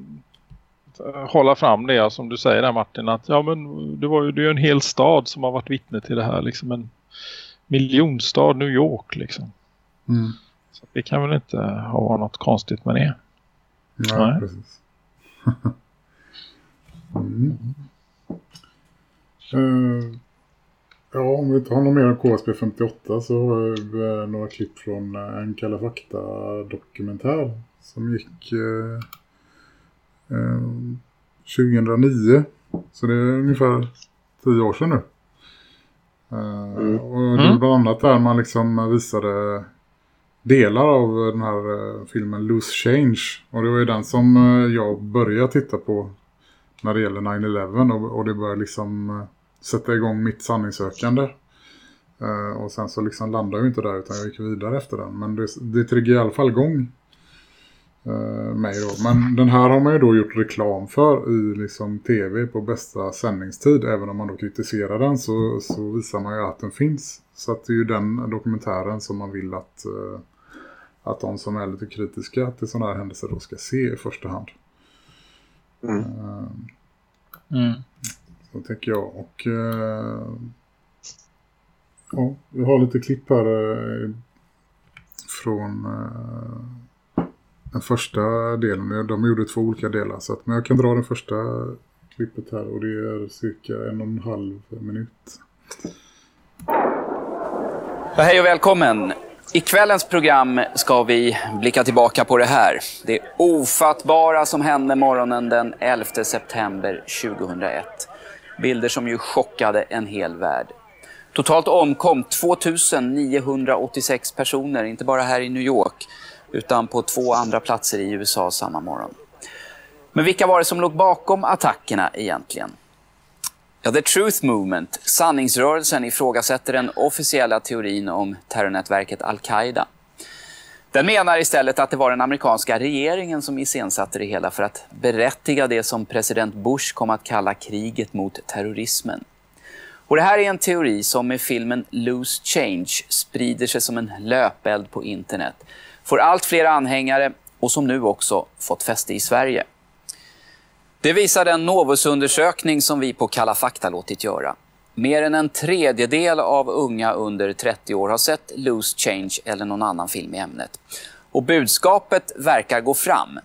Speaker 3: hålla fram det som du säger där Martin att ja men det var ju det är en hel stad som har varit vittne till det här liksom en miljonstad New York liksom.
Speaker 2: Mm.
Speaker 3: Så det kan väl inte ha något konstigt med det.
Speaker 2: Nej,
Speaker 3: Nej.
Speaker 2: precis. mm. Eh, ja, om vi inte har något mer om KSB 58 så har vi några klipp från eh, en Kalla Fakta-dokumentär som gick eh, eh, 2009. Så det är ungefär tio år sedan nu. Eh, Och det är
Speaker 4: Mm.
Speaker 2: bland annat där man liksom visade delar av den här filmen Loose Change. Och det var ju den som jag började titta på när det gäller 9-11 och, och det började liksom eh, sätta igång mitt sanningssökande. Uh, och sen så liksom landade jag ju inte där utan jag gick vidare efter den. Men det, det triggade i alla fall igång uh, mig då. Men den här har man ju då gjort reklam för i liksom tv på bästa sändningstid. Även om man då kritiserar den så, så visar man ju att den finns. Så att det är ju den dokumentären som man vill att, uh, att de som är lite kritiska till sådana här händelser då ska se i första hand.
Speaker 4: Mm.
Speaker 2: Eh,
Speaker 3: Mm.
Speaker 2: så tänker jag. Och eh, ja, vi har lite klipp här eh, från eh, den första delen. De gjorde två olika delar. Så att, men jag kan dra den första klippet här och det är cirka en och en halv minut.
Speaker 25: Ja, hej och välkommen. I kvällens program ska vi blicka tillbaka på det här. Det ofattbara som hände morgonen den 11 september 2001. Bilder som ju chockade en hel värld. Totalt omkom 2986 personer, inte bara här i New York, utan på två andra platser i USA samma morgon. Men vilka var det som låg bakom attackerna egentligen? Ja, The Truth Movement, sanningsrörelsen, ifrågasätter den officiella teorin om terrornätverket Al-Qaida. Den menar istället att det var den amerikanska regeringen som iscensatte det hela för att berättiga det som president Bush kom att kalla kriget mot terrorismen. Och det här är en teori som med filmen Loose Change sprider sig som en löpeld på internet, får allt fler anhängare och som nu också fått fäste i Sverige. Det visar den Novusundersökning som vi på Kalla fakta låtit göra. Mer än en tredjedel av unga under 30 år har sett Loose Change eller någon annan film i ämnet. Och budskapet verkar gå fram.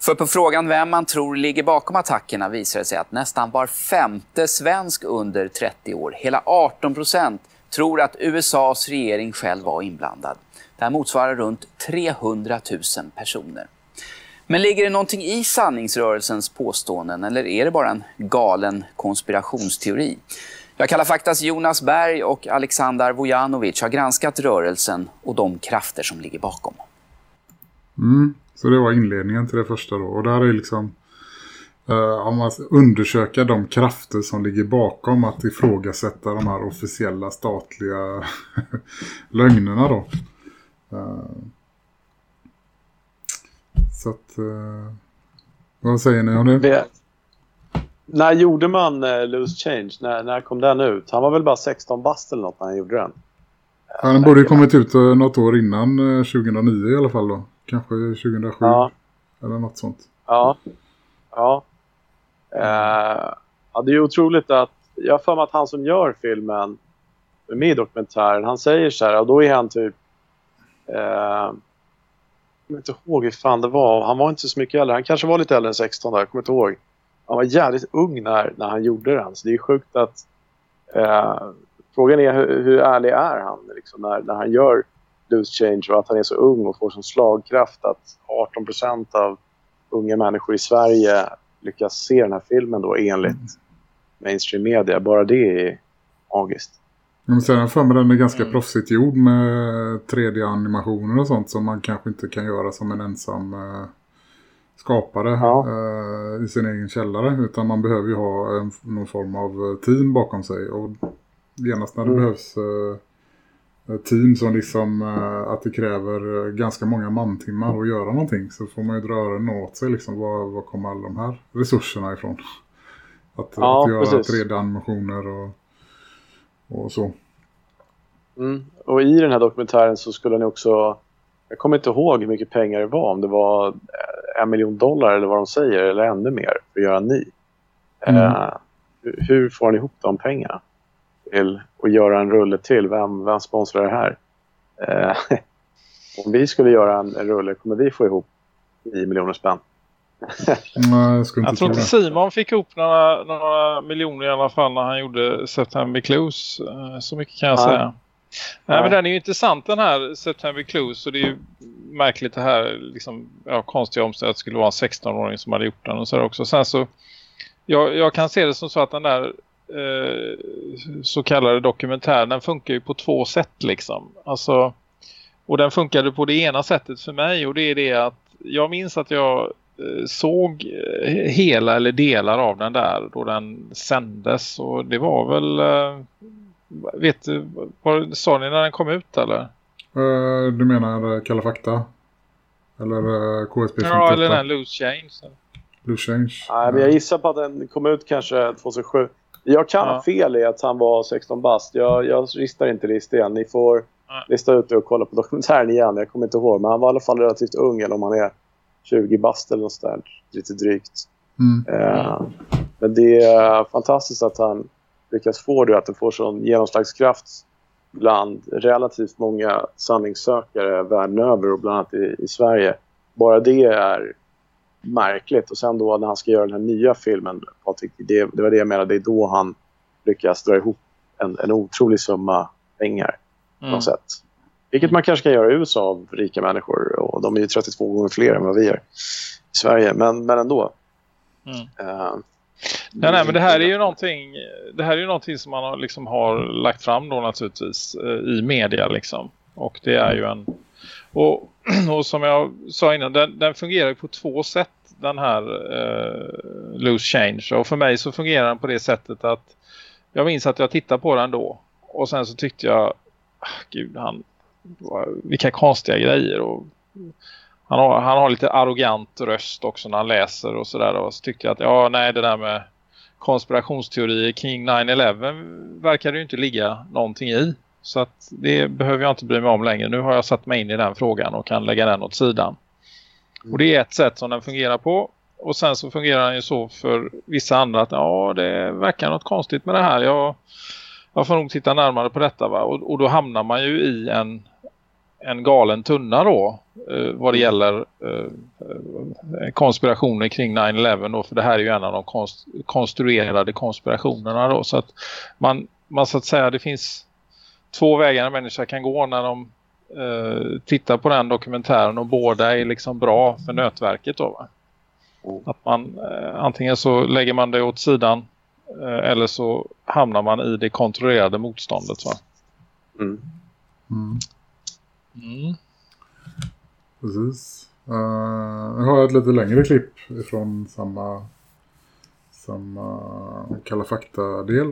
Speaker 25: För på frågan vem man tror ligger bakom attackerna visar det sig att nästan var femte svensk under 30 år, hela 18 procent, tror att USAs regering själv var inblandad. Det här motsvarar runt 300 000 personer. Men ligger det någonting i sanningsrörelsens påståenden eller är det bara en galen konspirationsteori? Jag kallar faktas Jonas Berg och Alexander Vujanovic har granskat rörelsen och de krafter som ligger bakom.
Speaker 2: Mm, så det var inledningen till det första då. Och där är liksom eh, om man undersöka de krafter som ligger bakom att ifrågasätta de här officiella statliga lögnerna då. Eh, så att eh, vad säger ni om det?
Speaker 4: Det- När gjorde man uh, Loose Change? När, när kom den ut? Han var väl bara 16 bast eller något när han gjorde den?
Speaker 2: Ja, den borde ju kommit ut eh, något år innan eh, 2009 i alla fall då. Kanske 2007
Speaker 4: Ja.
Speaker 2: eller något sånt.
Speaker 4: Ja. Ja. Eh, ja, det är otroligt att... Jag för mig att han som gör filmen med i dokumentären, han säger så här, och då är han typ... Eh, kommer inte ihåg hur fan det var. Han var inte så mycket äldre. Han kanske var lite äldre än 16 där, jag kommer inte ihåg. Han var jävligt ung när, när han gjorde den. Så alltså, det är sjukt att... Eh, frågan är hur, hur ärlig är han liksom, när, när han gör Loose Change och att han är så ung och får sån slagkraft att 18 procent av unga människor i Sverige lyckas se den här filmen då enligt mainstream media. Bara det är magiskt.
Speaker 2: Men sen har jag för mig den är ganska proffsigt gjord med 3D-animationer och sånt som man kanske inte kan göra som en ensam eh, skapare eh, i sin egen källare. Utan man behöver ju ha en, någon form av eh, team bakom sig. Och genast när det
Speaker 4: Mm.
Speaker 2: behövs eh, team som liksom eh, att det kräver eh, ganska många mantimmar att göra någonting så får man ju dra öronen åt sig liksom. Var, var kommer alla de här resurserna ifrån? Att,
Speaker 4: Ja,
Speaker 2: att göra
Speaker 4: precis.
Speaker 2: 3D-animationer och, och så.
Speaker 4: Mm. Och i den här dokumentären så skulle ni också... Jag kommer inte ihåg hur mycket pengar det var. Om det var eh, en miljon dollar eller vad de säger. Eller ännu mer för att göra en ny.
Speaker 2: Mm.
Speaker 4: Eh, hur- hur får ni ihop de pengarna? Till att göra en rulle till? Vem, vem sponsrar det här? Eh, Om vi skulle göra en, en rulle, kommer vi få ihop 10 miljoner spänn?
Speaker 2: Nej, jag
Speaker 3: tror
Speaker 2: tro
Speaker 3: inte. Simon fick ihop några, några miljoner i alla fall när han gjorde September Clues. Eh, Så mycket kan jag
Speaker 4: Nej.
Speaker 3: säga. Nej,
Speaker 4: Nej.
Speaker 3: men den är ju intressant den här September Clues och det är ju märkligt det här liksom, ja, konstiga omständigheter att det skulle vara en 16-åring som hade gjort den och så också. Sen så, jag, jag kan se det som så att den där eh, så kallade dokumentären, den funkar ju på två sätt liksom. Alltså, och den funkade på det ena sättet för mig och det är det att jag minns att jag såg eh, hela eller delar av den där då den sändes och det var väl eh, vet du, vad sa ni när den kom ut eller?
Speaker 2: Eh, du menar eh, Kalla fakta? Eller KSB 58?
Speaker 3: Ja, eller den Loose Change.
Speaker 2: Blue Change?
Speaker 4: Nej, men jag gissar på att den kom ut kanske 2007. Jag kan ha fel i att han var 16 bast. Jag, jag ristar inte listan. Ni får lista ut det och kolla på dokumentären igen. Jag kommer inte ihåg. Men han var i alla fall relativt ung. Eller om han är 20 bast eller något där. Lite drygt.
Speaker 2: Mm.
Speaker 4: Eh, men det är fantastiskt att han lyckas få det. Att det får sån genomslagskraft bland relativt många sanningssökare världen över och bland annat i, i Sverige. Bara det är märkligt. Och sen då när han ska göra den här nya filmen, Patrik, det, det var det jag menade, det är då han lyckas dra ihop en, en otrolig summa pengar på
Speaker 3: Mm.
Speaker 4: något sätt. Vilket man kanske kan göra i USA av rika människor och de är ju 32 gånger fler än vad vi är i Sverige, men, men ändå.
Speaker 3: Mm.
Speaker 4: Eh,
Speaker 3: Nej, nej, men det här är ju någonting, det här är ju någonting som man har, liksom har lagt fram då naturligtvis eh, i media liksom. Och det är ju en, och, och som jag sa innan, den, den fungerar på två sätt den här eh, Loose Change. Och för mig så fungerar den på det sättet att jag minns att jag tittade på den då. Och sen så tyckte jag, ah, gud han, vilka konstiga grejer och han har, han har lite arrogant röst också när han läser och sådär. Och så tyckte jag att ja, nej det där med konspirationsteorier kring 9-11 verkar det ju inte ligga någonting i. Så att det behöver jag inte bry mig om längre. Nu har jag satt mig in i den frågan och kan lägga den åt sidan. Och det är ett sätt som den fungerar på. Och sen så fungerar den ju så för vissa andra att ja, det verkar något konstigt med det här. Jag, jag får nog titta närmare på detta va. Och, och då hamnar man ju i en, en galen tunna då eh, vad det gäller eh, konspirationer kring 9-11 då, för det här är ju en av de konst, konstruerade konspirationerna då, så att man, man så att säga, det finns två vägar en människa kan gå när de eh, tittar på den dokumentären och båda är liksom bra för nötverket då va? Att man eh, antingen så lägger man det åt sidan eller så hamnar man i det kontrollerade motståndet va?
Speaker 4: Mm.
Speaker 2: Mm.
Speaker 3: Mm.
Speaker 2: Precis. Uh, jag har ett lite längre klipp från samma, samma Kalla fakta-del.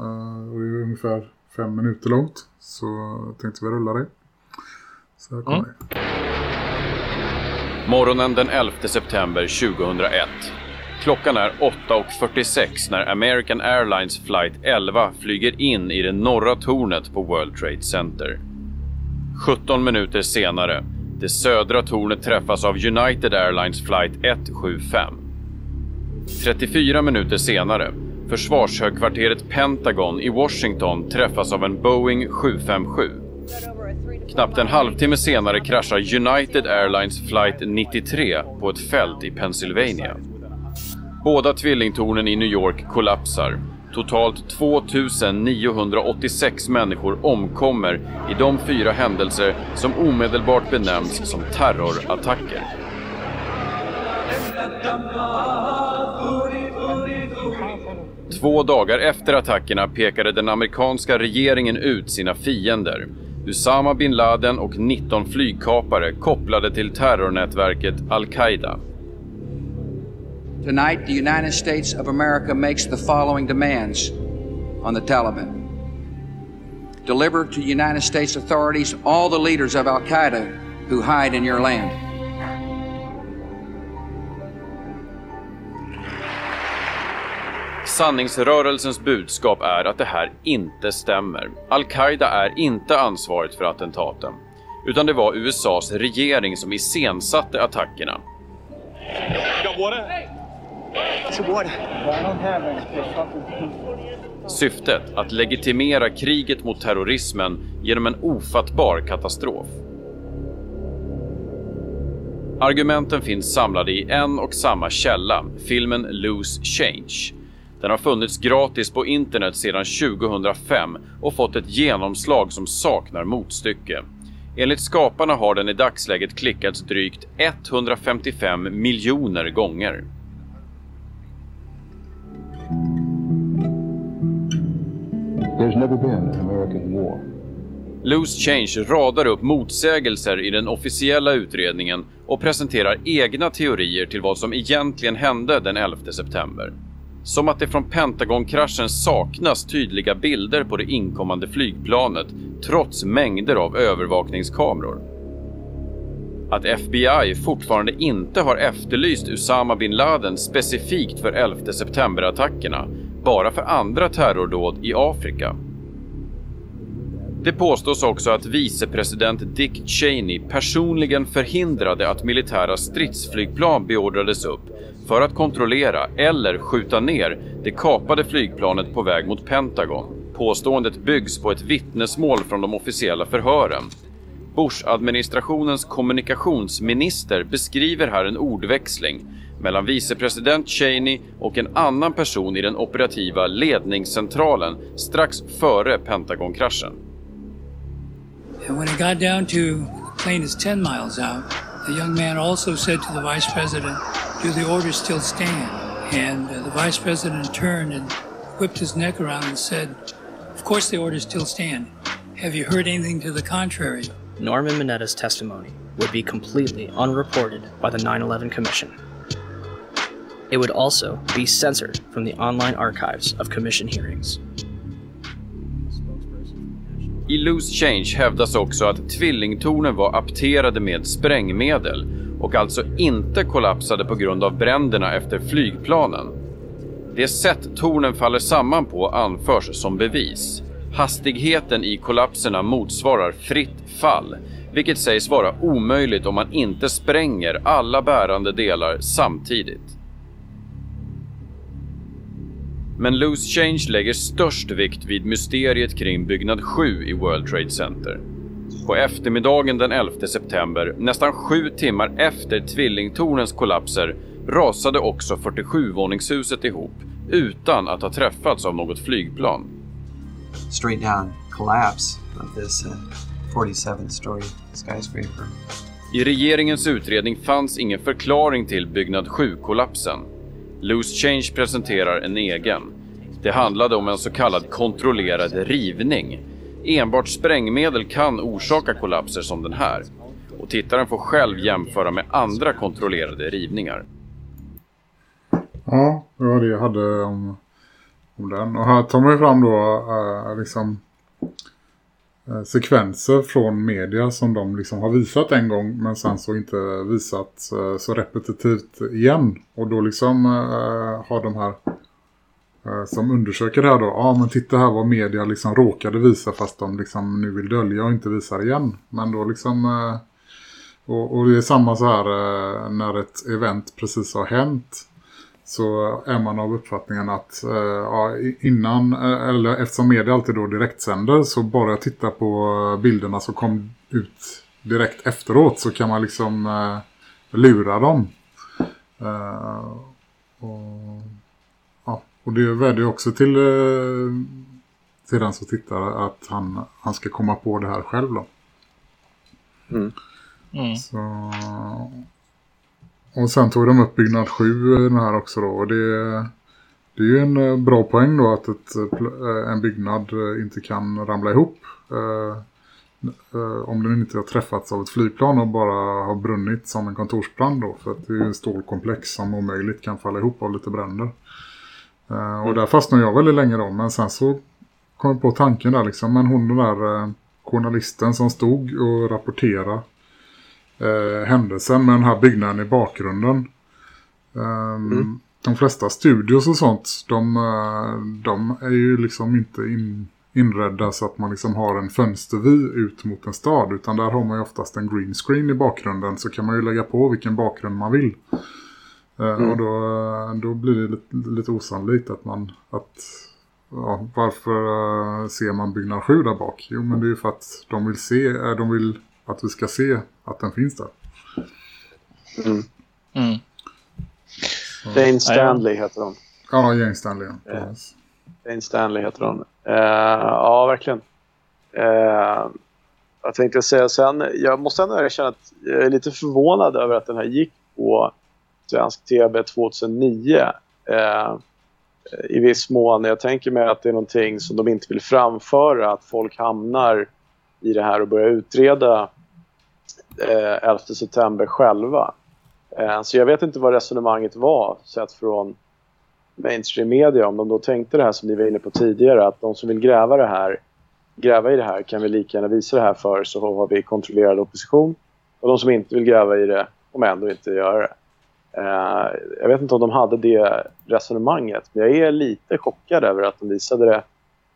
Speaker 2: Uh, och det är ungefär fem minuter långt. Så tänkte vi rulla det. Så här kommer det.
Speaker 26: Morgonen den 11 september 2001. Klockan är 8.46 när American Airlines flight 11 flyger in i det norra tornet på World Trade Center. 17 minuter senare, det södra tornet träffas av United Airlines flight 175. 34 minuter senare, försvarshögkvarteret Pentagon i Washington träffas av en Boeing 757. Knappt en halvtimme senare kraschar United Airlines flight 93 på ett fält i Pennsylvania. Båda tvillingtornen i New York kollapsar. Totalt 2986 människor omkommer i de fyra händelser som omedelbart benämns som terrorattacker. Två dagar efter attackerna pekade den amerikanska regeringen ut sina fiender. Usama bin Laden och 19 flygkapare kopplade till terrornätverket Al-Qaida.
Speaker 27: Tonight, the United States of America makes the following demands on the Taliban. Deliver to United States authorities all the leaders of Al Qaeda who hide in your land.
Speaker 26: Sanningsrörelsens budskap är att det här inte stämmer. Al-Qaida är inte ansvarigt för attentaten. Utan det var USAs regering som iscensatte attackerna. Syftet att legitimera kriget mot terrorismen genom en ofattbar katastrof. Argumenten finns samlade i en och samma källa, filmen Loose Change. Den har funnits gratis på internet sedan 2005 och fått ett genomslag som saknar motstycke. Enligt skaparna har den i dagsläget klickats drygt 155 miljoner gånger.
Speaker 28: There's never been an American war.
Speaker 26: Loose Change radar upp motsägelser i den officiella utredningen och presenterar egna teorier till vad som egentligen hände den 11 september. Som att det från Pentagonkraschen saknas tydliga bilder på det inkommande flygplanet trots mängder av övervakningskameror. Att FBI fortfarande inte har efterlyst Usama bin Laden specifikt för 11 september-attackerna, bara för andra terrordåd i Afrika. Det påstås också att vicepresident Dick Cheney personligen förhindrade att militära stridsflygplan beordrades upp för att kontrollera eller skjuta ner det kapade flygplanet på väg mot Pentagon. Påståendet byggs på ett vittnesmål från de officiella förhören. Bush-administrationens kommunikationsminister beskriver här en ordväxling mellan vicepresident Cheney och en annan person i den operativa ledningscentralen strax före Pentagon-kraschen.
Speaker 29: And when it got down to the plane is 10 miles out, the young man also said to the vice president, Do the orders still stand? And uh, the vice president turned and whipped his neck around and said, Of course the orders still stand. Have you heard anything to the contrary?
Speaker 30: Norman Mineta's testimony would be completely unreported by the 9 11 Commission. It would also be censored from the online archives of Commission hearings.
Speaker 26: I Loose Change hävdas också att tvillingtornen var apterade med sprängmedel och alltså inte kollapsade på grund av bränderna efter flygplanen. Det sätt tornen faller samman på anförs som bevis. Hastigheten i kollapserna motsvarar fritt fall, vilket sägs vara omöjligt om man inte spränger alla bärande delar samtidigt. Men Loose Change lägger störst vikt vid mysteriet kring byggnad 7 i World Trade Center. På eftermiddagen den 11 september, nästan sju timmar efter tvillingtornens kollapser, rasade också 47-våningshuset ihop utan att ha träffats av något flygplan.
Speaker 31: straight down collapse of this uh, 47 story skyscraper.
Speaker 26: I regeringens utredning fanns ingen förklaring till byggnad 7-kollapsen. Loose Change presenterar en egen. Det handlade om en så kallad kontrollerad rivning. Enbart sprängmedel kan orsaka kollapser som den här. Och tittaren får själv jämföra med andra kontrollerade rivningar.
Speaker 2: Ja, det var det jag hade om, om den. Och här tar man ju fram då äh, liksom Eh, sekvenser från media som de liksom har visat en gång men sen så inte visat eh, så repetitivt igen. Och då liksom eh, har de här som undersöker det här då, ja men titta här vad media liksom råkade visa fast de liksom nu vill dölja och inte visar igen. Men då liksom... Och, och det är samma så här när ett event precis har hänt så är man av uppfattningen att eh, innan, eh, eller eftersom media alltid då direktsänder så bara jag tittar på bilderna som kom ut direkt efteråt så kan man liksom eh, lura dem. Eh, och, ja, och det vädjar ju också till, eh, till den som tittar att han, han ska komma på det här själv då.
Speaker 4: Mm.
Speaker 3: Mm.
Speaker 2: Så, och sen tog de upp byggnad 7 den här också då. Och det, det är ju en eh, bra poäng då att ett, eh, eh, en byggnad inte kan ramla ihop. Eh, om den inte har träffats av ett flygplan och bara har brunnit som en kontorsbrand då. För att det är ju en stålkomplex som omöjligt kan falla ihop av lite bränder. Eh, och där fastnade jag väldigt länge då. Men sen så kom jag på tanken där liksom. Men hon den där eh, journalisten som stod och rapporterade eh, händelsen med den här byggnaden i bakgrunden. Um,
Speaker 4: Mm.
Speaker 2: De flesta studios och sånt, de, eh, de är ju liksom inte in, inredda så att man liksom har en fönstervy ut mot en stad. Utan där har man ju oftast en green screen i bakgrunden så kan man ju lägga på vilken bakgrund man vill. Eh,
Speaker 4: Mm.
Speaker 2: Och då, då blir det lite, lite osannolikt att man... Att, ja, varför eh, ser man byggnad 7 där bak? Jo men det är ju för att de vill se, de vill att vi ska se att den finns där.
Speaker 4: Mm.
Speaker 3: Mm.
Speaker 4: Dane Stanley heter hon.
Speaker 2: Ja, Jane Stanley. Ja.
Speaker 4: Eh, Dane Stanley heter hon. Eh, ja, verkligen. Eh, jag tänkte säga sen, jag måste ändå erkänna att jag är lite förvånad över att den här gick på svensk tv 2009. Eh, I viss mån. Jag tänker mig att det är någonting som de inte vill framföra. Att folk hamnar i det här och börjar utreda eh, 11 september själva. Eh, så jag vet inte vad resonemanget var sett från mainstream media. Om de då tänkte det här som ni var inne på tidigare. Att de som vill gräva det här gräva i det här kan vi lika gärna visa det här för så har vi kontrollerad opposition. Och de som inte vill gräva i det kommer ändå inte göra det. Eh, jag vet inte om de hade det resonemanget men jag är lite chockad över att de visade det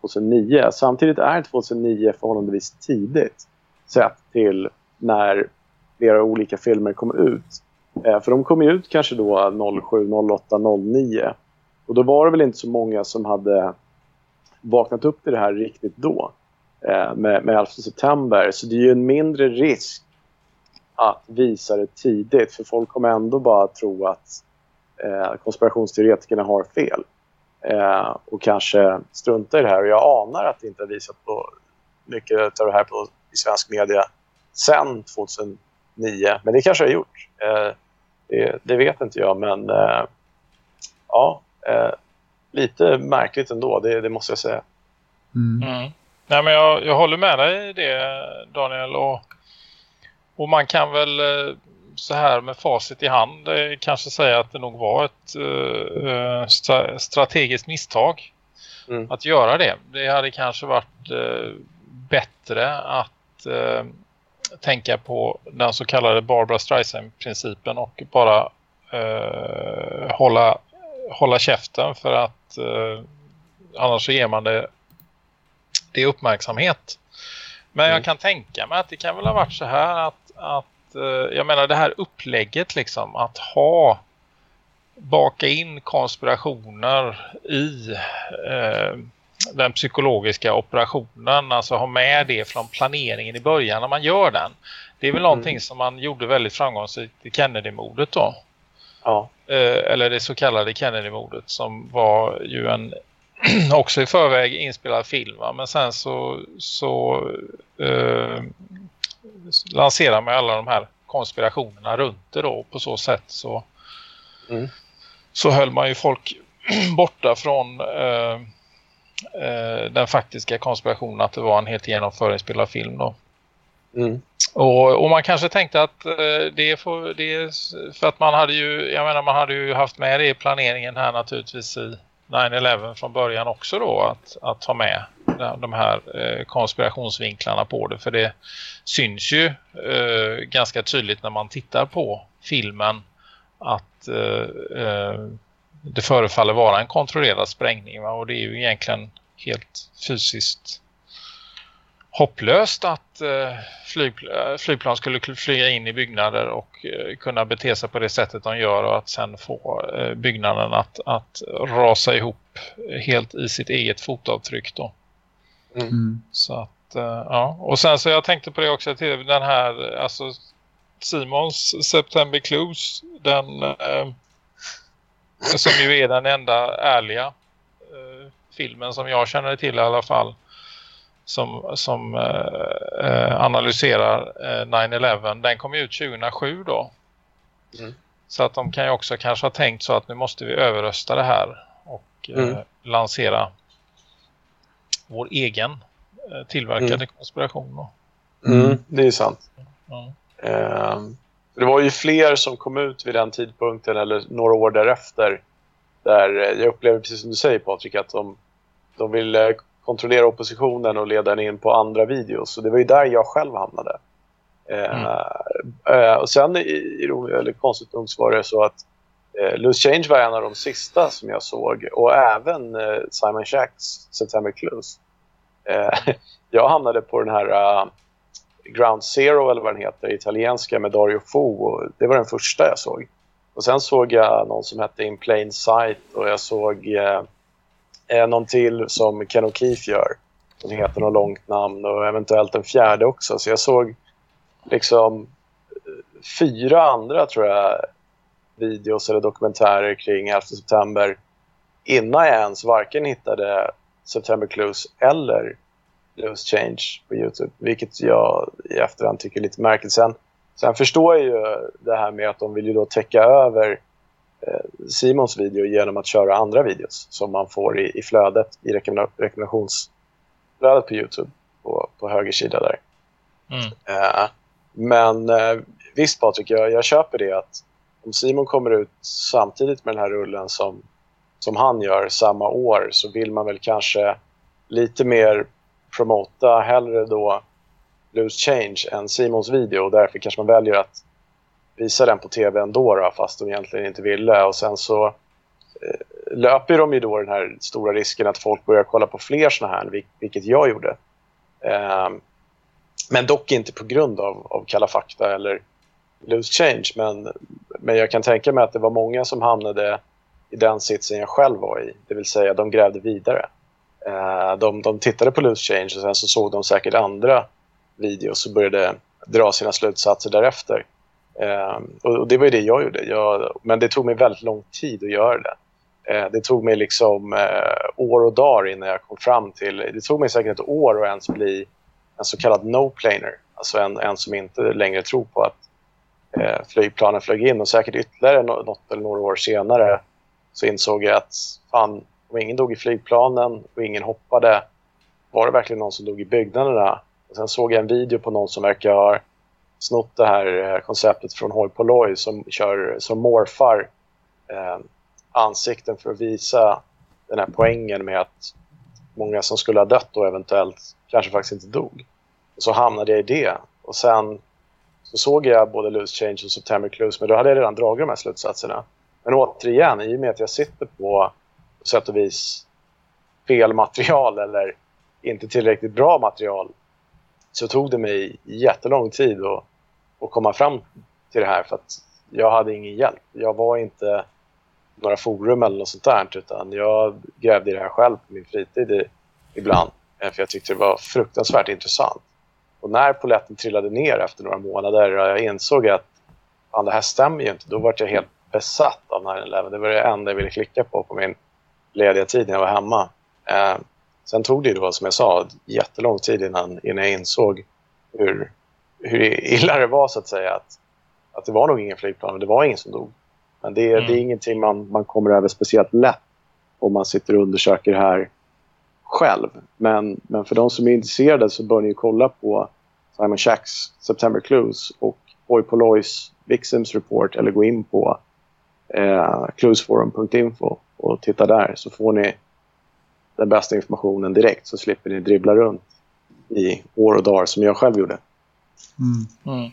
Speaker 4: 2009. Samtidigt är 2009 förhållandevis tidigt sett till när flera olika filmer kom ut. Eh, för de kom ut kanske då 07, 08, 09. Och då var det väl inte så många som hade vaknat upp till det här riktigt då eh, med, med 11 september. Så det är ju en mindre risk att visa det tidigt för folk kommer ändå bara tro att eh, konspirationsteoretikerna har fel eh, och kanske strunta i det här. Och jag anar att det inte har visat på mycket av det här på, i svensk media sen 2009. Men det kanske har gjort. Eh, det, det, vet inte jag, men eh, ja, eh, lite märkligt ändå, det, det måste jag säga.
Speaker 3: Mm. Mm. Nej, men jag, jag håller med dig i det, Daniel. Och, och man kan väl eh, så här med facit i hand eh, kanske säga att det nog var ett uh, strategiskt misstag mm. att göra det. Det hade kanske varit uh, bättre att uh, tänka på den så kallade Barbara Streisand-principen och bara hålla, hålla käften för att annars så ger man det, det uppmärksamhet. Men mm. jag kan tänka mig att det kan väl ha varit så här att, att jag menar det här upplägget liksom att ha baka in konspirationer i eh, den psykologiska operationen, alltså ha med det från planeringen i början när man gör den. Det är väl någonting mm. som man gjorde väldigt framgångsrikt i Kennedy-mordet då.
Speaker 4: Ja.
Speaker 3: Eh, eller det så kallade Kennedy-mordet som var ju en också i förväg inspelad film. Va? Men sen så, så eh, lanserar man alla de här konspirationerna runt det då. På så sätt så,
Speaker 4: mm.
Speaker 3: så höll man ju folk borta från eh, den faktiska konspirationen att det var en helt genomförinspelad film då.
Speaker 4: Mm.
Speaker 3: Och, och man kanske tänkte att eh, det, är för, det är för att man hade ju, jag menar man hade ju haft med det i planeringen här naturligtvis i 9-11 från början också då att, att ta med de här eh, konspirationsvinklarna på det. För det syns ju eh, ganska tydligt när man tittar på filmen att eh, eh det förefaller vara en kontrollerad sprängning. Va? Och det är ju egentligen helt fysiskt hopplöst att eh, flygplan, flygplan skulle flyga in i byggnader och eh, kunna bete sig på det sättet de gör och att sen få eh, byggnaden att, att rasa ihop helt i sitt eget fotavtryck då.
Speaker 4: Mm.
Speaker 3: Så att, ja. Och sen så jag tänkte på det också till den här, alltså Simons September Clues, den eh, som ju är den enda ärliga eh, filmen som jag känner till i alla fall som, som eh, analyserar eh, 9-11. Den kom ut 2007 då.
Speaker 4: Mm.
Speaker 3: Så att de kan ju också kanske ha tänkt så att nu måste vi överrösta det här och
Speaker 4: Mm.
Speaker 3: eh, lansera vår egen eh, tillverkade
Speaker 4: Mm.
Speaker 3: konspiration. Då.
Speaker 4: Mm, det är sant.
Speaker 3: Ja.
Speaker 4: Det var ju fler som kom ut vid den tidpunkten eller några år därefter. Där eh, jag upplever precis som du säger Patrik att de, de vill eh, kontrollera oppositionen och leda den in på andra videos. Så det var ju där jag själv hamnade. Eh, eh, och sen eller konstigt nog så var det så att eh, Loose Change var en av de sista som jag såg och även eh, Simon Shacks September Clues. Eh, jag hamnade på den här Ground Zero eller vad den heter, italienska med Dario Fo. Och det var den första jag såg. Och sen såg jag någon som hette In Plain Sight och jag såg eh, eh, någon till som Ken O'Keefe gör. Som heter något långt namn och eventuellt en fjärde också. Så jag såg liksom eh, fyra andra tror jag videos eller dokumentärer kring 11 september innan jag ens varken hittade September Clues eller Loose Change på Youtube. Vilket jag i efterhand tycker är lite märkligt. Sen, sen förstår jag ju det här med att de vill ju då täcka över eh, Simons video genom att köra andra videos som man får i, i flödet, i rekommendationsflödet på Youtube på, på höger sida där.
Speaker 3: Mm.
Speaker 4: Eh, men eh, visst Patrik, jag, jag köper det att om Simon kommer ut samtidigt med den här rullen som, som han gör samma år så vill man väl kanske lite mer promota hellre då Loose Change än Simons video och därför kanske man väljer att visa den på tv ändå då, fast de egentligen inte ville och sen så eh, löper de ju då den här stora risken att folk börjar kolla på fler såna här, vilket jag gjorde. Eh, men dock inte på grund av, av Kalla fakta eller Loose Change men, men jag kan tänka mig att det var många som hamnade i den sitsen jag själv var i, det vill säga de grävde vidare. Eh, de, de tittade på Loose Change och sen så såg de säkert andra videos och började dra sina slutsatser därefter. Eh, och, det var ju det jag gjorde. Jag, men det tog mig väldigt lång tid att göra det. Eh, det tog mig liksom år och dagar innan jag kom fram till... Det tog mig säkert ett år att ens bli en så kallad no-planer. Alltså en, en som inte längre tror på att eh, flygplanen flög in. Och säkert ytterligare något eller några år senare så insåg jag att fan, om ingen dog i flygplanen och ingen hoppade, var det verkligen någon som dog i byggnaderna? Och sen såg jag en video på någon som verkar ha snott det här eh, konceptet från Hoi Polloi som, kör, som morfar eh, ansikten för att visa den här poängen med att många som skulle ha dött då eventuellt kanske faktiskt inte dog. Och så hamnade jag i det. Och sen så såg jag både Loose Change och September Clues men då hade jag redan dragit de här slutsatserna. Men återigen, i och med att jag sitter på sätt och vis fel material eller inte tillräckligt bra material så tog det mig jättelång tid att, att komma fram till det här för att jag hade ingen hjälp. Jag var inte några forum eller något sånt där utan jag grävde i det här själv på min fritid ibland eh, för jag tyckte det var fruktansvärt intressant. Och när poletten trillade ner efter några månader och jag insåg att fan, det här stämmer ju inte, då var jag helt besatt av 9-11. Det var det enda jag ville klicka på på min lediga tid när jag var hemma. Eh, sen tog det ju då, som jag sa, jättelång tid innan, innan jag insåg hur, hur illa det var så att säga. Att, att det var nog ingen flygplan och det var ingen som dog. Men det, mm. det är ingenting man, man kommer över speciellt lätt om man sitter och undersöker det här själv. Men, men för de som är intresserade så bör ni kolla på Simon Shacks September Clues och Boy Polois Vixens Report eller gå in på eh, cluesforum.info och titta där så får ni den bästa informationen direkt så slipper ni dribbla runt i år och dagar som jag själv gjorde.
Speaker 3: Mm. Mm.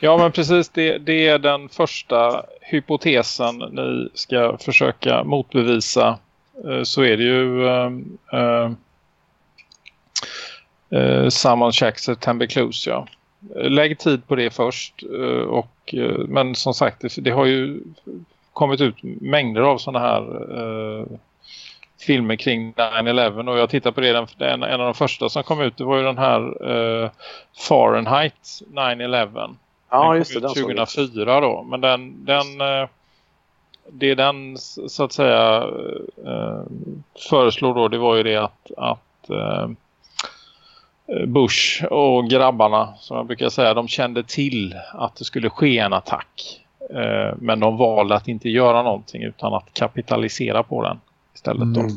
Speaker 3: Ja men precis det, det, är den första hypotesen ni ska försöka motbevisa eh, så är det ju äh, äh, Salmon Check September Clues ja. Lägg tid på det först och, men som sagt det, det har ju kommit ut mängder av sådana här eh, filmer kring 9-11 och jag tittar på det, den, en, en av de första som kom ut det var ju den här eh, Fahrenheit 9-11.
Speaker 4: Ja, just det.
Speaker 3: Den 2004 då, men den, den eh, det är den så att säga eh, föreslår då det var ju det att, att eh, Bush och grabbarna som jag brukar säga de kände till att det skulle ske en attack Eh, men de valde att inte göra någonting utan att kapitalisera på den istället. Då. Mm.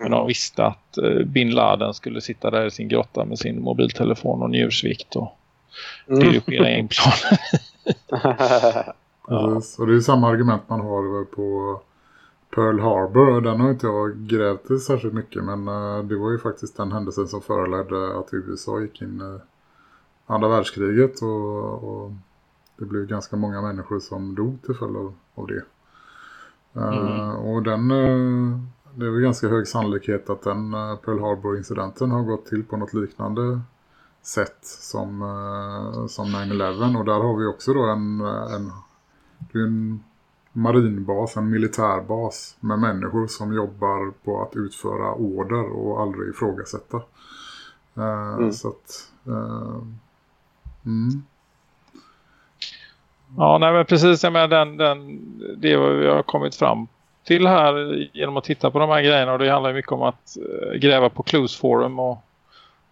Speaker 3: Men de visste att eh, Bin Laden skulle sitta där i sin grotta med sin mobiltelefon och njursvikt och mm. dirigera in planen.
Speaker 2: ja. Och det är samma argument man har på Pearl Harbor. Den har inte jag grävt i särskilt mycket men eh, det var ju faktiskt den händelsen som föreledde att USA gick in i andra världskriget och, och det blev ganska många människor som dog till följd av, av det. Eh, mm. Uh, och den, uh, det är väl ganska hög sannolikhet att den uh, Pearl Harbor-incidenten har gått till på något liknande sätt som, som 9-11. Och där har vi också då en, en, en marinbas, en militärbas med människor som jobbar på att utföra order och aldrig ifrågasätta. Mm. Så att... Mm.
Speaker 3: Ja, nej men precis. Jag menar, den, den, det vi har kommit fram till här genom att titta på de här grejerna och det handlar mycket om att eh, gräva på Clues Forum och,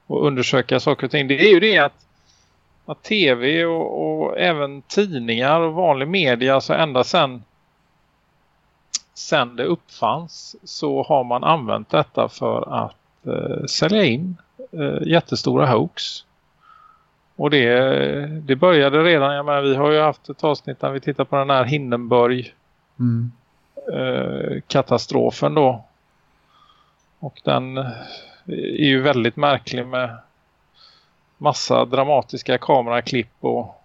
Speaker 3: och undersöka saker och ting. Det är ju det att, att tv och, och även tidningar och vanlig media, alltså ända sedan sen det uppfanns så har man använt detta för att eh, sälja in eh, jättestora hoax. Och det, det började redan, jag menar, vi har ju haft ett avsnitt där vi tittar på den här Hindenburg
Speaker 2: Mm.
Speaker 3: eh, katastrofen då. Och den eh, är ju väldigt märklig med massa dramatiska kameraklipp och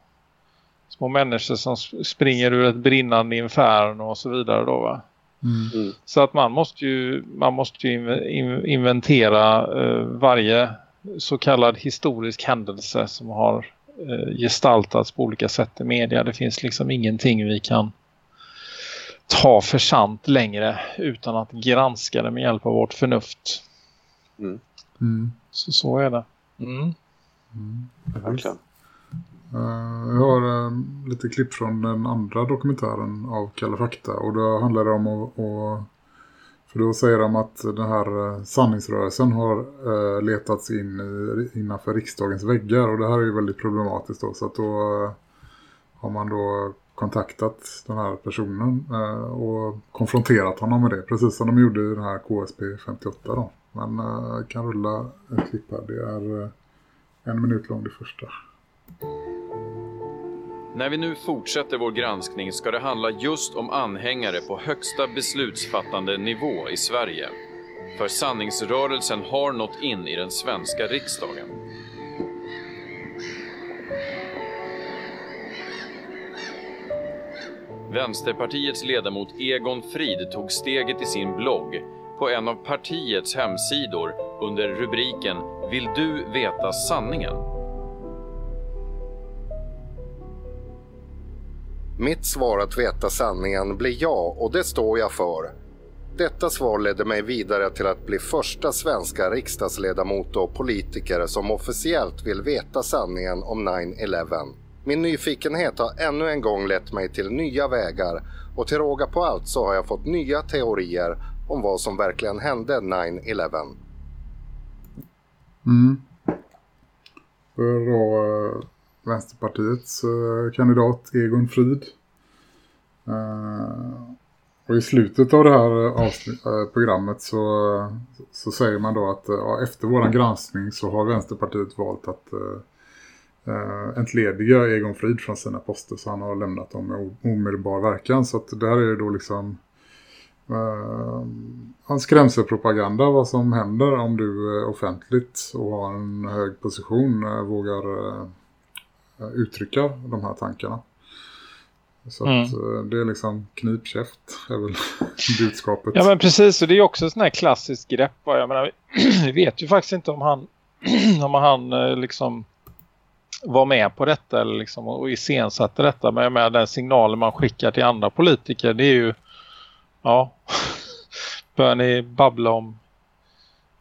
Speaker 3: små människor som sp- springer ur ett brinnande inferno och så vidare då va.
Speaker 2: Mm.
Speaker 3: Så att man måste ju, man måste ju inv- in- inventera eh, varje så kallad historisk händelse som har eh, gestaltats på olika sätt i media. Det finns liksom ingenting vi kan ta för sant längre utan att granska det med hjälp av vårt förnuft.
Speaker 2: Mm.
Speaker 3: Så, så är det. Mm.
Speaker 4: Verkligen.
Speaker 2: Eh, jag har eh, lite klipp från den andra dokumentären av Kalla fakta. Och då handlar det om att, för då säger de att den här eh, sanningsrörelsen har letats in innanför riksdagens väggar. Och det här är ju väldigt problematiskt då. Så att då har man då kontaktat den här personen och konfronterat honom med det. Precis som de gjorde i den här KSP 58 då. Men jag kan rulla ett klipp här, det är en minut lång det första.
Speaker 26: När vi nu fortsätter vår granskning ska det handla just om anhängare på högsta beslutsfattande nivå i Sverige. För sanningsrörelsen har nått in i den svenska riksdagen. Vänsterpartiets ledamot Egon Frid tog steget i sin blogg på en av partiets hemsidor under rubriken Vill du veta sanningen?
Speaker 32: Mitt svar att veta sanningen blir ja och det står jag för. Detta svar ledde mig vidare till att bli första svenska riksdagsledamot och politiker som officiellt vill veta sanningen om 9-11. Min nyfikenhet har ännu en gång lett mig till nya vägar och till råga på allt så har jag fått nya teorier om vad som verkligen hände 9-11.
Speaker 2: Mm. För då eh, Vänsterpartiets eh, kandidat Egon Frid. Eh, och i slutet av det här eh, programmet så, så säger man då att ja, efter våran granskning så har Vänsterpartiet valt att eh, entlediga Egon Frid från sina poster så han har lämnat dem med omedelbar verkan. Så att det här är ju då liksom eh, en skrämselpropaganda vad som händer om du offentligt och har en hög position vågar uttrycka de här tankarna. Så att
Speaker 3: Mm.
Speaker 2: eh, det är liksom knipkäft är väl budskapet.
Speaker 3: Ja men precis och det är också sån här klassiskt grepp. Jag menar, vi vet ju faktiskt inte om han, om han eh, liksom var med på detta eller liksom, och iscensatte detta. Men jag menar, den signalen man skickar till andra politiker det är ju ja, bör ni babbla om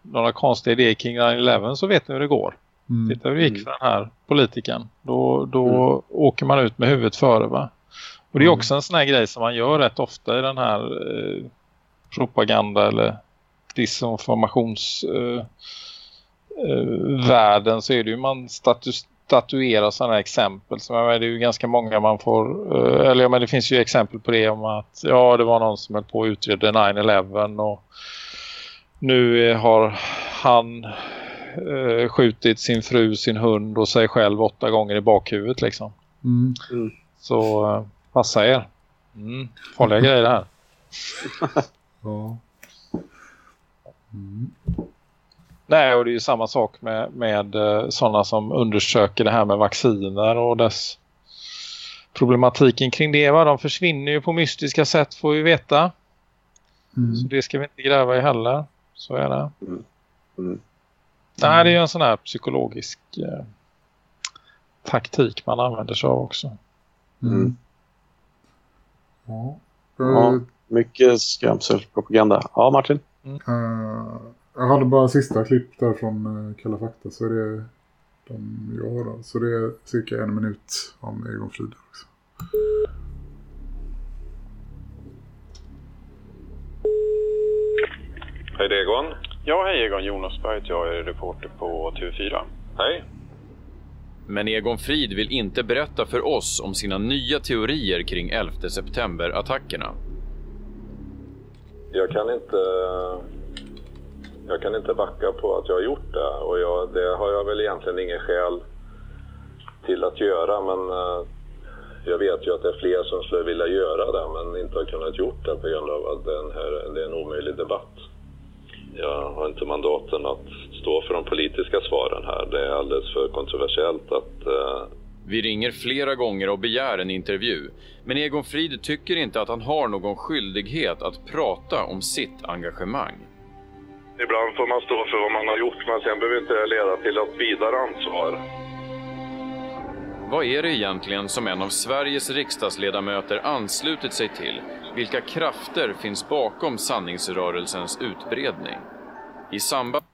Speaker 3: några konstiga idéer kring 9-11 så vet ni hur det går.
Speaker 2: Mm.
Speaker 3: Titta hur det gick för den här politiken. Då, då åker man ut med huvudet före va. Och det är också en sån här grej som man gör rätt ofta i den här eh, propaganda eller disinformations eh, eh, så är det ju man statu statuerar sådana exempel. Så menar, det är ju ganska många man får, eh, eller men det finns ju exempel på det om att ja det var någon som höll på att utreda 9-11 och nu har han eh, skjutit sin fru, sin hund och sig själv åtta gånger i bakhuvudet liksom.
Speaker 2: Mm.
Speaker 3: Så eh, passa er. Mm, farliga grejer det här.
Speaker 2: Ja. Mm.
Speaker 3: Nej, och det är ju samma sak med, med eh, sådana som undersöker det här med vacciner och dess problematiken kring det. Va? De försvinner ju på mystiska sätt får vi veta.
Speaker 2: Mm.
Speaker 3: Så det ska vi inte gräva i heller. Så är det.
Speaker 4: Mm.
Speaker 3: Nej, det är ju en sån här psykologisk eh, taktik man använder sig av också.
Speaker 2: Mm. Ja.
Speaker 4: Ja,
Speaker 2: Eh,
Speaker 4: mycket skrämselpropaganda. Ja, Martin?
Speaker 2: eh, jag hade bara sista klipp där från uh, Kalla fakta så är det de jag har då. Så det är cirka en minut om Egon Frid också.
Speaker 33: Hej Egon.
Speaker 26: Ja, hej Egon Jonas heter jag är reporter på TV4.
Speaker 33: Hej.
Speaker 26: Men Egon Frid vill inte berätta för oss om sina nya teorier kring 11 september-attackerna.
Speaker 33: Jag kan inte... Jag kan inte backa på att jag har gjort det och jag, det har jag väl egentligen ingen skäl till att göra men eh, jag vet ju att det är fler som skulle vilja göra det men inte har kunnat gjort det på grund av att den här, det är en omöjlig debatt. Jag har inte mandaten att stå för de politiska svaren här. Det är alldeles för kontroversiellt att eh,
Speaker 26: Vi ringer flera gånger och begär en intervju. Men Egon Frid tycker inte att han har någon skyldighet att prata om sitt engagemang.
Speaker 33: Ibland får man stå för vad man har gjort men sen behöver inte det leda till ett vidare ansvar.
Speaker 26: Vad är det egentligen som en av Sveriges riksdagsledamöter anslutit sig till? Vilka krafter finns bakom sanningsrörelsens utbredning? I samband...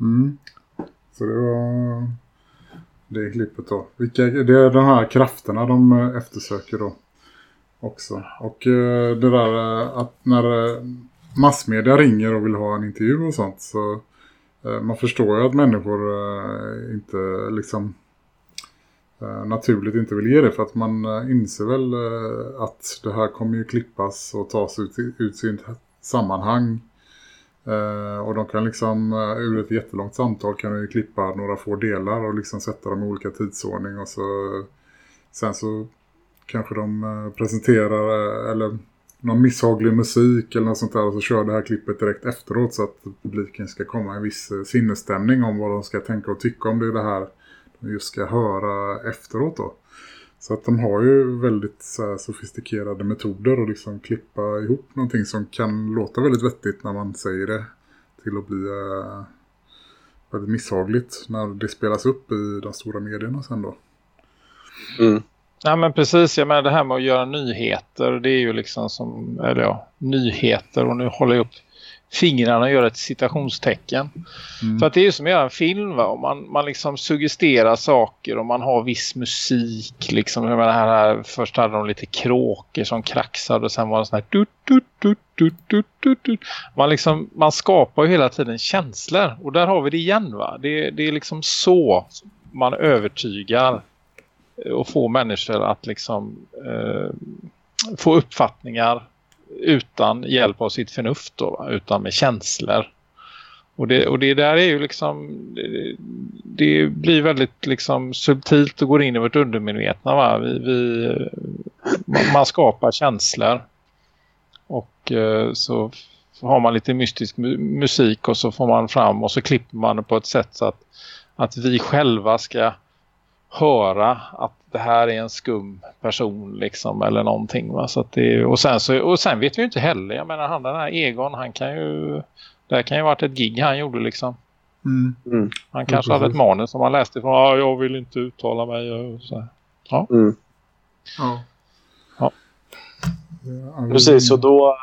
Speaker 2: Mm. Så det var det klippet då. Vilka, det är de här krafterna de eh, eftersöker då också. Och eh, det där eh, att när massmedia ringer och vill ha en intervju och sånt så man förstår ju att människor inte liksom Eh, naturligt inte vill ge det för att man eh, inser väl eh, att det här kommer ju klippas och tas ut, ut sitt sammanhang. Och de kan liksom ur ett jättelångt samtal kan de ju klippa några få delar och liksom sätta dem i olika tidsordning och så sen så kanske de presenterar eller någon misshaglig musik eller något sånt där och så kör det här klippet direkt efteråt så att publiken ska komma i en viss sinnesstämning om vad de ska tänka och tycka om det, det här just ska höra efteråt då. Så att de har ju väldigt så här, sofistikerade metoder att liksom klippa ihop någonting som kan låta väldigt vettigt när man säger det till att bli äh, väldigt misshagligt när det spelas upp i de stora medierna sen då.
Speaker 3: Mm. Ja men precis, jag menar det här med att göra nyheter det är ju liksom som, eller ja, nyheter och nu håller jag upp fingrarna och gör ett citationstecken. Mm. För att det är ju som att göra en film va? Och man, man liksom suggesterar saker och man har viss musik. Liksom. Jag menar, här, här, först hade de lite kråkor som kraxade och sen var det sån här dut, dut, dut, dut, dut, dut, dut. Man, liksom, man skapar ju hela tiden känslor. Och där har vi det igen va? Det, det är liksom så man övertygar och får människor att liksom eh, få uppfattningar utan hjälp av sitt förnuft då, utan med känslor. Och det, och det där är ju liksom det, det blir väldigt liksom subtilt och går in i vårt undermedvetna va? Vi, vi, man skapar känslor och eh, så har man lite mystisk musik och så får man fram och så klipper man det på ett sätt så att, att vi själva ska höra att det här är en skum person liksom eller någonting va? Så att det, och, sen så, och sen vet vi ju inte heller, jag menar han den här Egon han kan ju det kan ju varit ett gig han gjorde liksom
Speaker 2: mm.
Speaker 3: Mm. han kanske hade ett manus som han läste från, ah, jag vill inte uttala mig och så ja.
Speaker 4: Mm.
Speaker 2: ja.
Speaker 3: ja.
Speaker 4: Precis, och då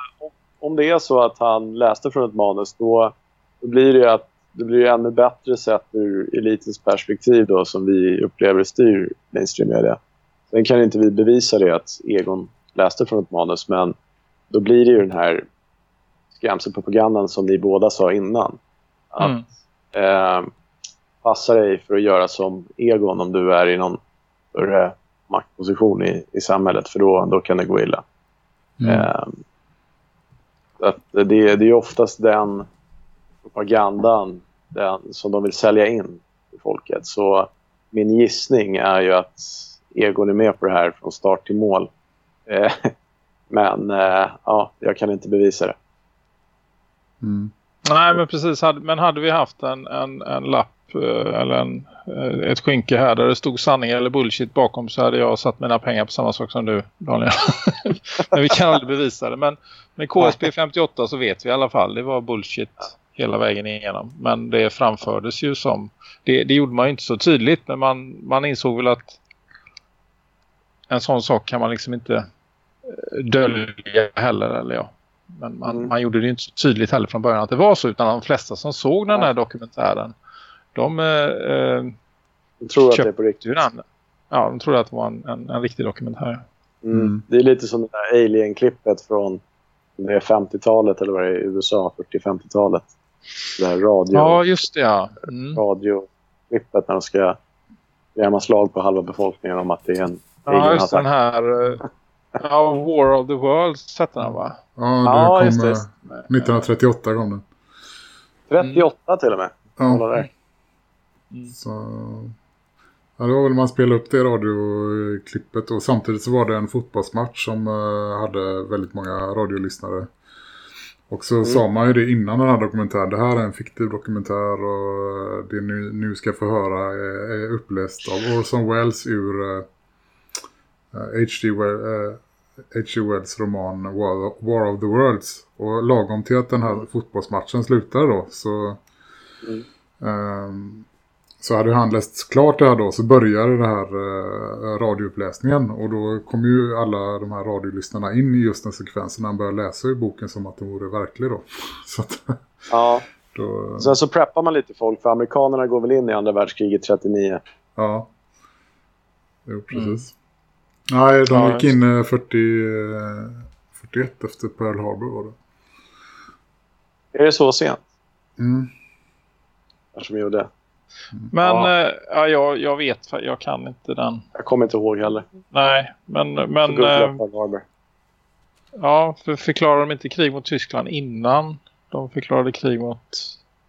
Speaker 4: om det är så att han läste från ett manus då, då blir det ju att det blir ju ännu bättre sett ur elitens perspektiv då som vi upplever styr mainstream media. Sen kan inte vi bevisa det att Egon läste från ett manus men då blir det ju den här skrämselpropagandan som ni båda sa innan. Att
Speaker 3: Mm.
Speaker 4: eh, passa dig för att göra som Egon om du är i någon större maktposition i, i samhället för då, då kan det gå illa.
Speaker 2: Mm.
Speaker 4: Eh, att det, det är oftast den propagandan den, som de vill sälja in till folket. Så min gissning är ju att Egon är med på det här från start till mål. Eh, men eh, ja, jag kan inte bevisa det.
Speaker 2: Mm.
Speaker 3: Nej men precis, men hade vi haft en, en, en lapp eh, eller en, eh, ett skynke här där det stod sanning eller bullshit bakom så hade jag satt mina pengar på samma sak som du Daniel. men vi kan aldrig bevisa det. Men med KSP 58 så vet vi i alla fall, det var bullshit hela vägen igenom. Men det framfördes ju som, det, det gjorde man ju inte så tydligt men man, man insåg väl att en sån sak kan man liksom inte eh, dölja heller eller ja. Men man, man gjorde det ju inte så tydligt heller från början att det var så utan de flesta som såg den här dokumentären de eh, eh,
Speaker 4: Jag tror att det är
Speaker 3: köpte
Speaker 4: på riktigt.
Speaker 3: den. ja, de trodde att det var en, en, en riktig dokumentär.
Speaker 4: Mm. Det är lite som det där Alien-klippet från det är 50-talet eller vad det är i USA, 40-50-talet. Det här radio.
Speaker 3: Ja, just det ja. Mm.
Speaker 4: Radioklippet när de ska gräma slag på halva befolkningen om att det är en
Speaker 3: Ja, just den här eh, ja, War of the Worlds hette den va?
Speaker 2: Ja, det
Speaker 4: Ja,
Speaker 2: kom,
Speaker 4: just det.
Speaker 2: eh, 1938 kom den.
Speaker 4: 38 till och med.
Speaker 2: Ja.
Speaker 4: Där.
Speaker 2: Så, ja, det var väl man spelade upp det radioklippet och samtidigt så var det en fotbollsmatch som eh, hade väldigt många radiolyssnare. Och så
Speaker 4: Mm.
Speaker 2: sa man ju det innan den här dokumentären. Det här är en fiktiv dokumentär och det ni nu ska få höra är, är uppläst av Orson Welles ur eh, H.G. Well, eh, H.G. Wells roman War, of the Worlds. Och lagom till att den här fotbollsmatchen slutade då så Ehm, så hade han läst klart det här då så började det här uh, radiouppläsningen och då kom ju alla de här radiolyssnarna in i just den sekvensen när han började läsa i boken som att den vore verklig då. Så att,
Speaker 4: Ja.
Speaker 2: då
Speaker 4: Sen så preppar man lite folk för amerikanerna går väl in i andra världskriget 39.
Speaker 2: ja. Jo, precis. Nej, de gick in eh, 40, eh, 41 efter Pearl Harbor var det.
Speaker 4: Är det så sent?
Speaker 2: Mm.
Speaker 4: De gjorde.
Speaker 3: Men
Speaker 4: Ja.
Speaker 3: ja. ja, jag, jag vet, jag kan inte den.
Speaker 4: Jag kommer inte ihåg heller.
Speaker 3: Nej, men, men
Speaker 4: Harbor.
Speaker 3: ja, för förklarar de inte krig mot Tyskland innan de förklarade krig mot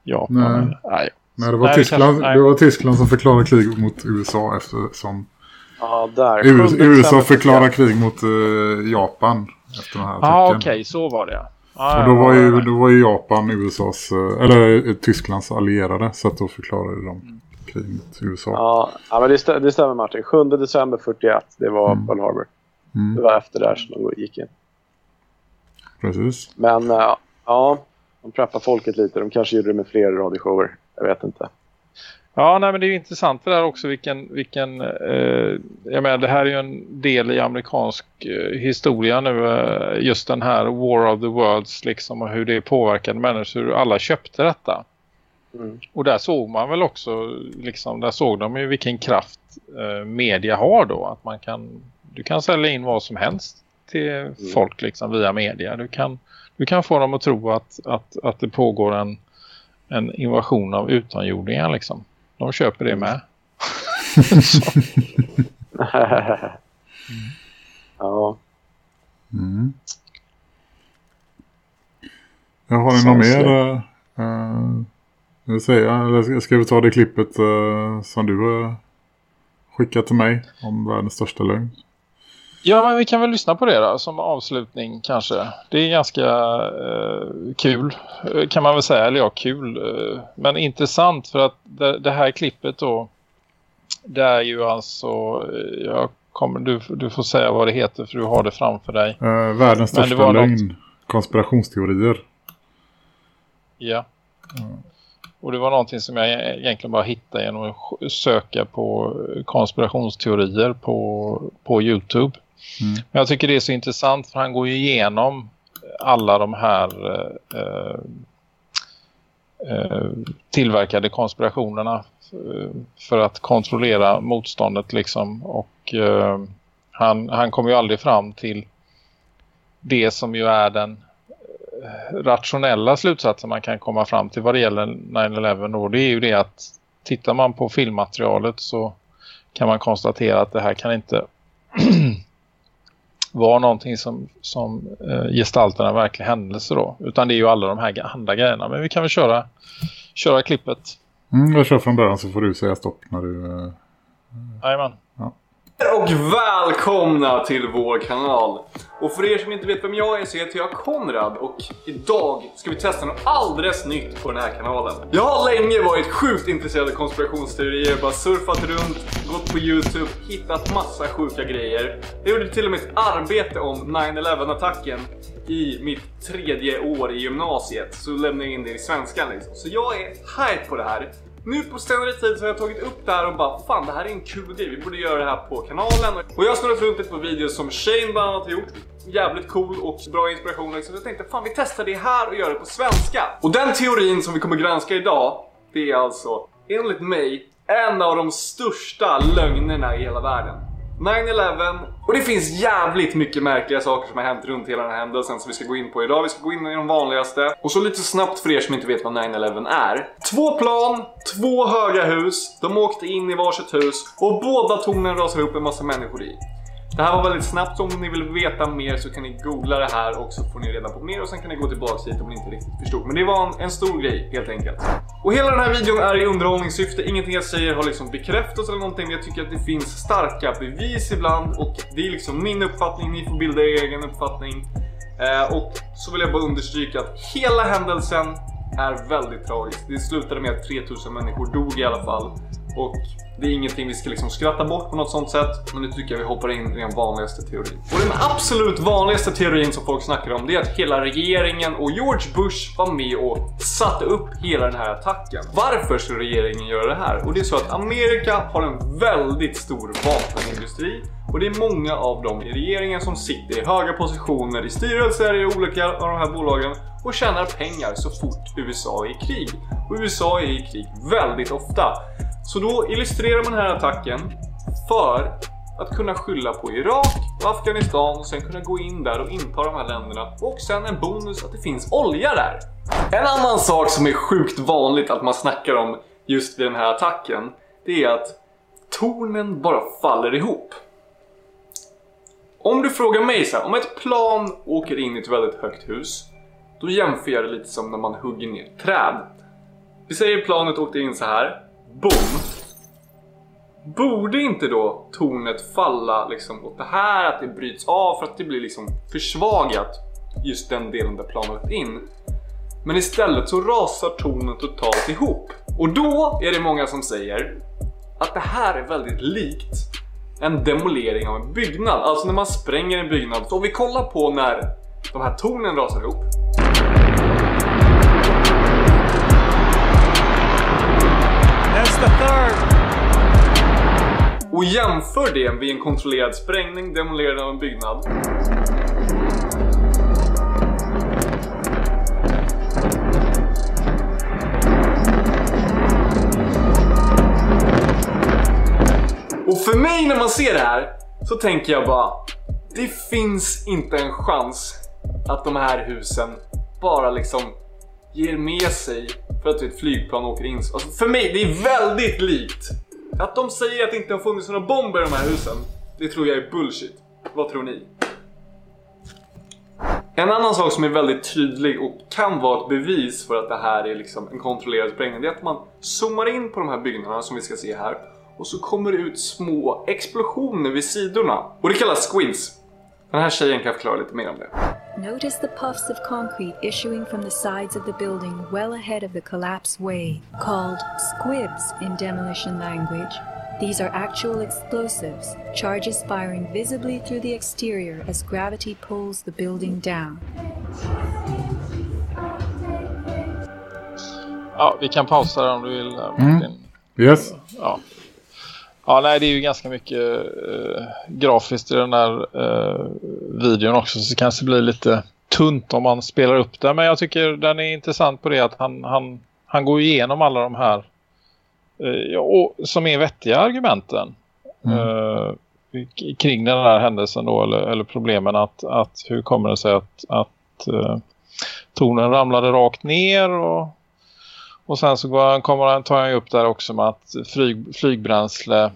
Speaker 3: Japan?
Speaker 2: Nej.
Speaker 3: Nej.
Speaker 2: Nej, det var,
Speaker 3: Nej,
Speaker 2: Tyskland,
Speaker 3: kanske- nej.
Speaker 2: det var Tyskland som förklarade krig mot USA eftersom
Speaker 4: Ja, där.
Speaker 2: US,
Speaker 4: 7
Speaker 2: USA
Speaker 4: 41.
Speaker 2: krig mot eh, Japan efter den här
Speaker 3: Ja,
Speaker 2: artikeln.
Speaker 3: okej, så var det. Ah,
Speaker 2: Och då var, ju, då var ju Japan USAs, eh, eller eh, Tysklands allierade så att då förklarade de krig mot USA.
Speaker 4: Ja, ja men det, stä- det stämmer Martin. 7 december 41, det var Pearl Harbor.
Speaker 2: Mm.
Speaker 4: Det var efter där som de gick in.
Speaker 2: Precis.
Speaker 4: Men eh, ja, de preppar folket lite. De kanske gjorde det med fler radioshower. Jag vet inte.
Speaker 3: Ja, nej, men det är ju intressant det där också vilken, vilken eh, jag menar det här är ju en del i amerikansk eh, historia nu eh, just den här War of the Worlds liksom och hur det påverkade människor, alla köpte detta.
Speaker 4: Mm.
Speaker 3: Och där såg man väl också liksom, där såg de ju vilken kraft eh, media har då, att man kan du kan sälja in vad som helst till folk liksom via media. Du kan, du kan få dem att tro att, att, att det pågår en, en invasion av utomjordingar liksom. De köper det med.
Speaker 4: ja.
Speaker 2: Mm. Jag har ni något mer? Uh, uh, säga, eller ska- vi ta det klippet eh, som du har skickat till mig om världens största lögn?
Speaker 3: Ja, men vi kan väl lyssna på det då som avslutning kanske. Det är ganska eh, kul eh, kan man väl säga. Eller ja, kul. Eh, men intressant för att det, det här klippet då det är ju alltså eh, jag kommer, du, du får säga vad det heter för du har det framför dig.
Speaker 2: Uh, världens största
Speaker 3: något-
Speaker 2: lögn. Konspirationsteorier.
Speaker 3: Ja. Och det var någonting som jag egentligen bara hittade genom att söka på eh, konspirationsteorier på, på Youtube.
Speaker 2: Mm.
Speaker 3: Men jag tycker det är så intressant för han går ju igenom alla de här eh, eh, eh tillverkade konspirationerna eh, för att kontrollera motståndet liksom. Och eh, han, han kommer ju aldrig fram till det som ju är den eh, rationella slutsatsen man kan komma fram till vad det gäller 9-11 då. Det är ju det att tittar man på filmmaterialet så kan man konstatera att det här kan inte vara någonting som, som eh, gestaltar en verklig händelse då. Utan det är ju alla de här andra grejerna. Men vi kan väl köra, köra klippet.
Speaker 2: Mm, jag kör från början så får du säga stopp när du... Uh,
Speaker 3: Jajamän.
Speaker 34: Och välkomna till vår kanal! Och för er som inte vet vem jag är så heter jag Konrad och idag ska vi testa något alldeles nytt på den här kanalen. Jag har länge varit sjukt intresserad av konspirationsteorier, bara surfat runt, gått på Youtube, hittat massa sjuka grejer. Jag gjorde till och med ett arbete om 9-11 attacken i mitt tredje år i gymnasiet, så lämnade jag in det i svenskan liksom. Så jag är hype på det här. Nu på senare tid så har jag tagit upp det här och bara fan det här är en kul grej, vi borde göra det här på kanalen. Och jag har snurrat runt lite på videos som Shane bland annat har gjort. Jävligt cool och bra inspiration liksom. Så jag tänkte fan vi testar det här och gör det på svenska. Och den teorin som vi kommer granska idag, det är alltså enligt mig en av de största lögnerna i hela världen. 9-11 och det finns jävligt mycket märkliga saker som har hänt runt hela den här händelsen som vi ska gå in på idag. Vi ska gå in i de vanligaste. Och så lite snabbt för er som inte vet vad 9-11 är. Två plan, två höga hus, de åkte in i varsitt hus och båda tornen rasade upp en massa människor i. Det här var väldigt snabbt, om ni vill veta mer så kan ni googla det här och så får ni reda på mer och sen kan ni gå tillbaka hit om ni inte riktigt förstod. Men det var en, en stor grej helt enkelt. Och hela den här videon är i underhållningssyfte, ingenting jag säger har liksom bekräftats eller någonting men jag tycker att det finns starka bevis ibland och det är liksom min uppfattning, ni får bilda er egen uppfattning. Eh, och så vill jag bara understryka att hela händelsen är väldigt tragisk. Det slutade med att 3000 människor dog i alla fall. Och det är ingenting vi ska liksom skratta bort på något sånt sätt. Men nu tycker jag vi hoppar in i den vanligaste teorin. Och den absolut vanligaste teorin som folk snackar om det är att hela regeringen och George Bush var med och satte upp hela den här attacken. Varför skulle regeringen göra det här? Och det är så att Amerika har en väldigt stor vapenindustri. Och det är många av dem i regeringen som sitter i höga positioner i styrelser i olika av de här bolagen och tjänar pengar så fort USA är i krig. Och USA är i krig väldigt ofta. Så då illustrerar man den här attacken för att kunna skylla på Irak och Afghanistan och sen kunna gå in där och inta de här länderna. Och sen en bonus att det finns olja där. En annan sak som är sjukt vanligt att man snackar om just vid den här attacken, det är att tornen bara faller ihop. Om du frågar mig så här, om ett plan åker in i ett väldigt högt hus, då jämför jag det lite som när man hugger ner träd. Vi säger planet åkte in så här, boom. Borde inte då tornet falla liksom åt det här, att det bryts av för att det blir liksom försvagat just den delen där planet in. Men istället så rasar tornet totalt ihop. Och då är det många som säger att det här är väldigt likt en demolering av en byggnad. Alltså när man spränger en byggnad. Så om vi kollar på när de här tornen rasar ihop. The third. Och jämför det vid en kontrollerad sprängning, demolering av en byggnad. Och för mig när man ser det här så tänker jag bara Det finns inte en chans att de här husen bara liksom ger med sig för att ett flygplan åker in. Alltså för mig, det är väldigt likt. Att de säger att det inte har funnits några bomber i de här husen, det tror jag är bullshit. Vad tror ni? En annan sak som är väldigt tydlig och kan vara ett bevis för att det här är liksom en kontrollerad sprängning, det är att man zoomar in på de här byggnaderna som vi ska se här och så kommer det ut små explosioner vid sidorna. Och det kallas squids. Den här tjejen kan förklara lite mer om det.
Speaker 35: Notice the puffs of concrete issuing from the sides of the building well ahead of the collapse way, called squibs in demolition language. These are actual explosives, charges firing visibly through the exterior as gravity pulls the building down.
Speaker 3: Ja, vi kan pausa där om du vill. eh,
Speaker 2: Mm. Yes.
Speaker 3: Ja. Ja, nej, det är ju ganska mycket eh, grafiskt i den där eh, videon också. Så det kanske blir lite tunt om man spelar upp den. Men jag tycker den är intressant på det att han, han, han går igenom alla de här eh, och, som är vettiga argumenten eh, k- kring den här händelsen då, eller, eller problemen att, att hur kommer det sig att, att eh, tornen ramlade rakt ner och och sen så går han, kommer han, tar han upp där också med att flyg, flygbränsle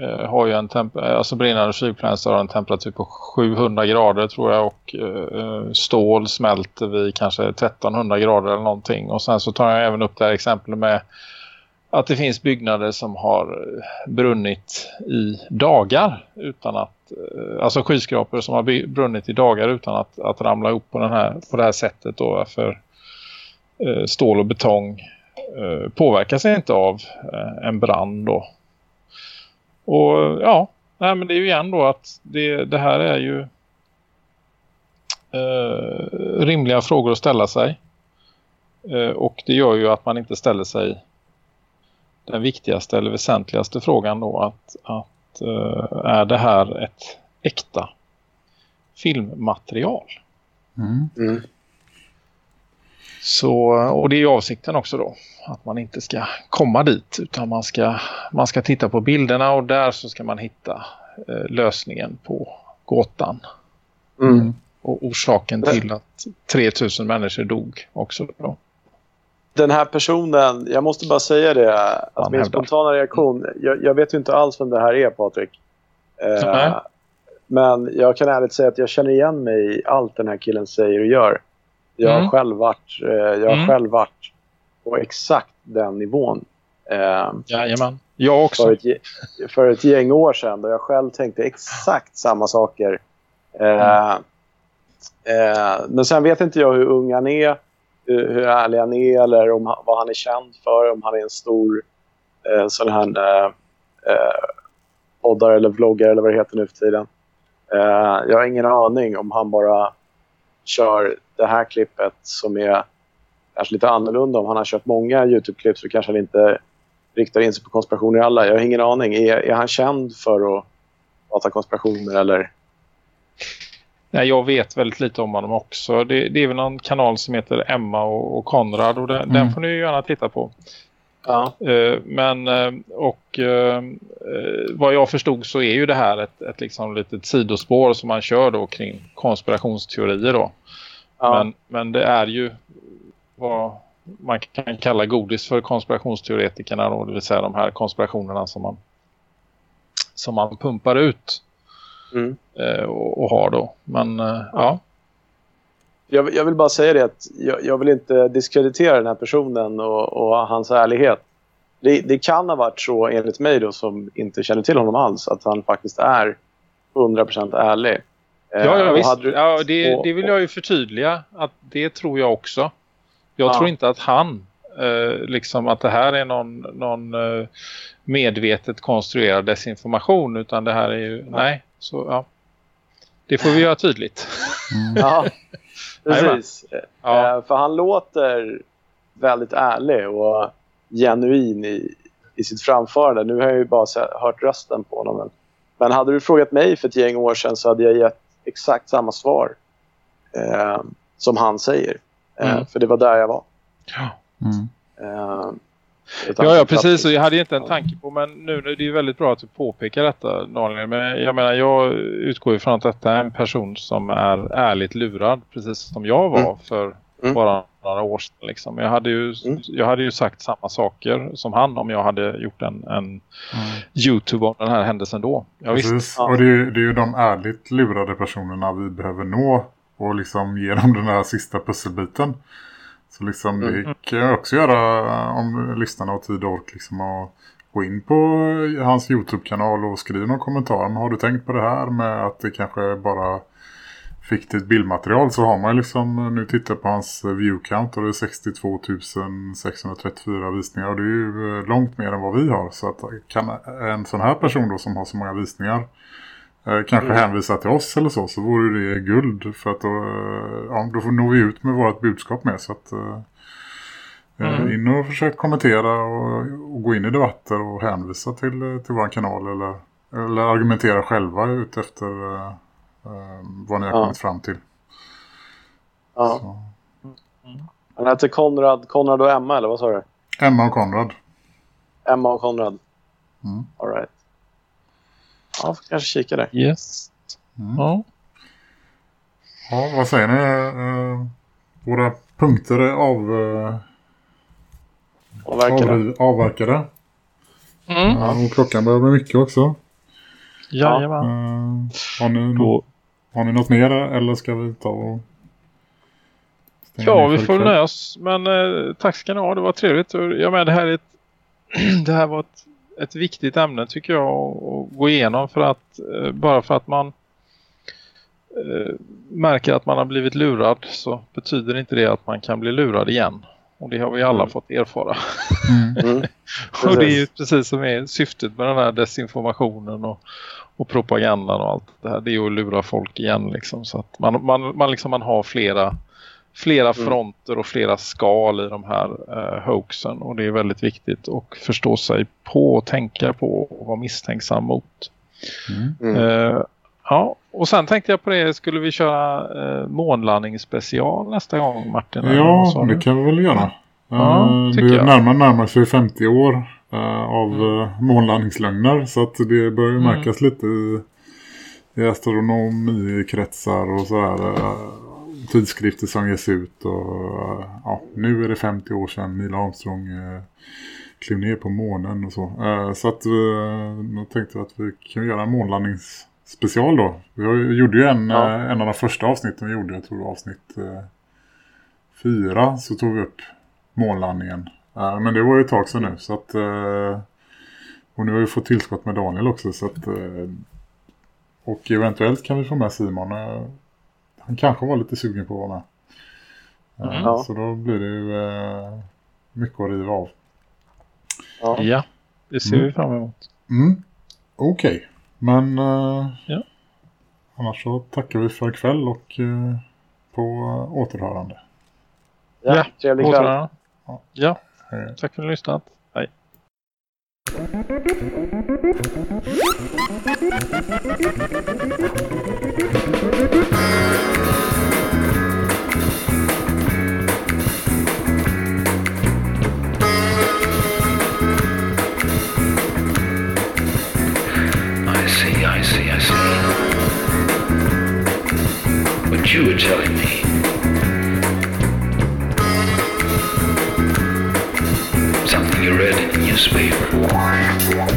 Speaker 3: eh, har ju en eh, alltså brinnande flygbränsle har en temperatur på 700 grader tror jag och eh, stål smälter vid kanske 1300 grader eller någonting. Och sen så tar jag även upp det här exemplet med att det finns byggnader som har eh, brunnit i dagar utan att, eh, alltså skyskrapor som har brunnit i dagar utan att, att ramla ihop på, den här, på det här sättet då för stål och betong eh, påverkas inte av eh, en brand då. Och ja, nej, men det är ju igen då att det, det här är ju eh, rimliga frågor att ställa sig. Eh, och det gör ju att man inte ställer sig den viktigaste eller väsentligaste frågan då att, att eh, är det här ett äkta filmmaterial?
Speaker 2: Mm.
Speaker 3: Så, och det är ju avsikten också då. Att man inte ska komma dit utan man ska, man ska titta på bilderna och där så ska man hitta eh, lösningen på gåtan.
Speaker 4: Mm.
Speaker 3: Och orsaken till att 3000 människor dog också då.
Speaker 4: Den här personen, jag måste bara säga det, att min
Speaker 3: hävdar.
Speaker 4: spontana reaktion, jag, jag vet ju inte alls vem det här är Patrik. Eh, men jag kan ärligt säga att jag känner igen mig i allt den här killen säger och gör. Jag har
Speaker 3: Mm.
Speaker 4: själv varit, eh, jag har
Speaker 3: Mm.
Speaker 4: själv varit på exakt den nivån. Eh,
Speaker 3: Jajamän, jag också.
Speaker 4: För ett, för ett gäng år sedan då jag själv tänkte exakt samma saker. Eh, eh, men sen vet inte jag hur ung han är, hur, hur ärlig han är eller om vad han är känd för, om han är en stor eh, sån här eh, eh, poddare eller vloggare eller vad det heter nu för tiden. Eh, jag har ingen aning om han bara kör det här klippet som är kanske lite annorlunda. Om han har kört många YouTube-klipp så kanske han inte riktar in sig på konspirationer i alla. Jag har ingen aning. Är, är han känd för att prata konspirationer eller?
Speaker 3: Nej, jag vet väldigt lite om honom också. Det, det är väl någon kanal som heter Emma och, och Konrad och den,
Speaker 4: Mm.
Speaker 3: den får ni ju gärna titta på.
Speaker 4: Ja.
Speaker 3: Eh, men eh, och eh, vad jag förstod så är ju det här ett, ett liksom litet sidospår som man kör då kring konspirationsteorier då.
Speaker 4: Ja.
Speaker 3: Men, men det är ju vad man kan kalla godis för konspirationsteoretikerna då, det vill säga de här konspirationerna som man som man pumpar ut
Speaker 4: Mm.
Speaker 3: eh, och, och har då. Men eh, ja.
Speaker 4: Jag, jag vill bara säga det att jag, jag vill inte diskreditera den här personen och, och hans ärlighet. Det, det kan ha varit så enligt mig då som inte känner till honom alls att han faktiskt är 100% ärlig. Eh,
Speaker 3: Ja, ja visst.
Speaker 4: hade du-
Speaker 3: Ja, det, det vill jag ju förtydliga. Att det tror jag också. Jag
Speaker 4: Ja.
Speaker 3: tror inte att han, eh, liksom att det här är någon, någon eh, medvetet konstruerad desinformation. Utan det här är ju, nej. Så ja. Det får vi göra tydligt.
Speaker 4: Ja,
Speaker 3: Jajamän.
Speaker 4: precis. Eh, för han låter väldigt ärlig och genuin i, i sitt framförande. Nu har jag ju bara hört rösten på honom. Men, men hade du frågat mig för ett gäng år sedan så hade jag gett exakt samma svar eh, som han säger. Eh,
Speaker 3: Mm.
Speaker 4: För det var där jag var.
Speaker 2: Mm.
Speaker 4: Eh,
Speaker 3: Ja, ja, precis. Och jag hade inte en tanke på, men nu är det väldigt bra att du påpekar detta, Daniel. Men jag menar, jag utgår ifrån att detta är en person som är ärligt lurad, precis som jag var
Speaker 4: Mm.
Speaker 3: för bara några år sedan. Liksom. Jag, hade ju, jag hade ju sagt samma saker som han om jag hade gjort en, en YouTube om den här händelsen då. Ja,
Speaker 2: Precis.
Speaker 3: visst.
Speaker 2: Och det är, ju- det är ju de ärligt lurade personerna vi behöver nå och liksom ge dem den här sista pusselbiten. Så liksom det
Speaker 3: Mm.
Speaker 2: kan jag också göra om lyssnarna har tid och ork liksom att gå in på hans YouTube-kanal och skriva någon kommentar. Men har du tänkt på det här med att det kanske bara fiktivt bildmaterial så har man liksom nu tittar på hans view count och det är 62 634 visningar och det är ju eh, långt mer än vad vi har så att kan en sån här person då som har så många visningar eh, kanske
Speaker 4: Mm.
Speaker 2: hänvisa till oss eller så så vore det guld för att då, eh, ja, då når vi ut med vårt budskap med så att eh, eh,
Speaker 4: Mm.
Speaker 2: in och försök kommentera och, och gå in i debatter och hänvisa till, eh, till vår kanal eller, eller argumentera själva ut efter eh, eh, vad ni har
Speaker 4: Ja.
Speaker 2: kommit fram till.
Speaker 4: Ja. Han heter Konrad, Konrad och Emma, eller vad sa du?
Speaker 2: Emma och Konrad.
Speaker 4: Emma och Konrad.
Speaker 2: Mm.
Speaker 4: All right. Ja, får kanske kika där.
Speaker 3: Yes. Ja.
Speaker 2: Ja, vad säger ni? Eh, våra punkter är av, eh,
Speaker 4: Avverkade.
Speaker 2: avri- avverkade.
Speaker 3: Mm.
Speaker 2: Ja, och klockan börjar bli mycket också.
Speaker 3: Jajamän.
Speaker 2: Eh, har, ni nå- har ni något mer eller ska vi ta och
Speaker 3: Ja, vi får nöja oss. Men eh, tack ska ni ha, det var trevligt. Jag med, det här är ett, det här var ett, ett viktigt ämne tycker jag att, gå igenom för att eh, bara för att man eh, märker att man har blivit lurad så betyder inte det att man kan bli lurad igen. Och det har vi alla fått erfara.
Speaker 4: Mm.
Speaker 3: och det är ju precis som är syftet med den här desinformationen och, och propagandan och allt det här. Det är ju att lura folk igen liksom. Så att man, man, man, liksom, man har flera, flera
Speaker 4: Mm.
Speaker 3: fronter och flera skal i de här eh, hoaxen. Och det är väldigt viktigt att förstå sig på och tänka på och vara misstänksam mot.
Speaker 4: Mm.
Speaker 3: Eh, Ja, och sen tänkte jag på det, skulle vi köra eh, månlandningsspecial nästa gång Martin?
Speaker 2: Ja, det kan vi väl göra.
Speaker 3: Ja, tycker
Speaker 2: det närmar närmar sig 50 år av uh, månlandningslögner så att det börjar ju
Speaker 3: Mm.
Speaker 2: märkas lite i, i astronomikretsar och sådär. Uh, tidskrifter som ges ut och eh, ja, nu är det 50 år sedan Neil Armstrong klev ner på månen och så. Eh, så att nu tänkte jag att vi kan göra en månlandningsspecial då. Vi gjorde ju en,
Speaker 4: Ja.
Speaker 2: eh, en av de första avsnitten vi gjorde, jag tror avsnitt eh, fyra så tog vi upp månlandningen. Eh, men det var ju ett tag sedan nu så att eh, och nu har vi fått tillskott med Daniel också så att eh, och eventuellt kan vi få med Simon. Eh, han kanske var lite sugen på att vara med.
Speaker 3: Mm. Ja.
Speaker 2: Så då blir det ju eh, mycket att riva av.
Speaker 3: Ja, det ser
Speaker 2: Mm.
Speaker 3: vi fram emot.
Speaker 2: Mm. Okej, men eh,
Speaker 3: Ja.
Speaker 2: annars så tackar vi för ikväll och eh, på återhörande.
Speaker 4: Ja, trevlig kväll.
Speaker 3: Ja, tack för att ni har lyssnat. Hej.
Speaker 36: I see, I see, I see. What you were telling me. Newspaper.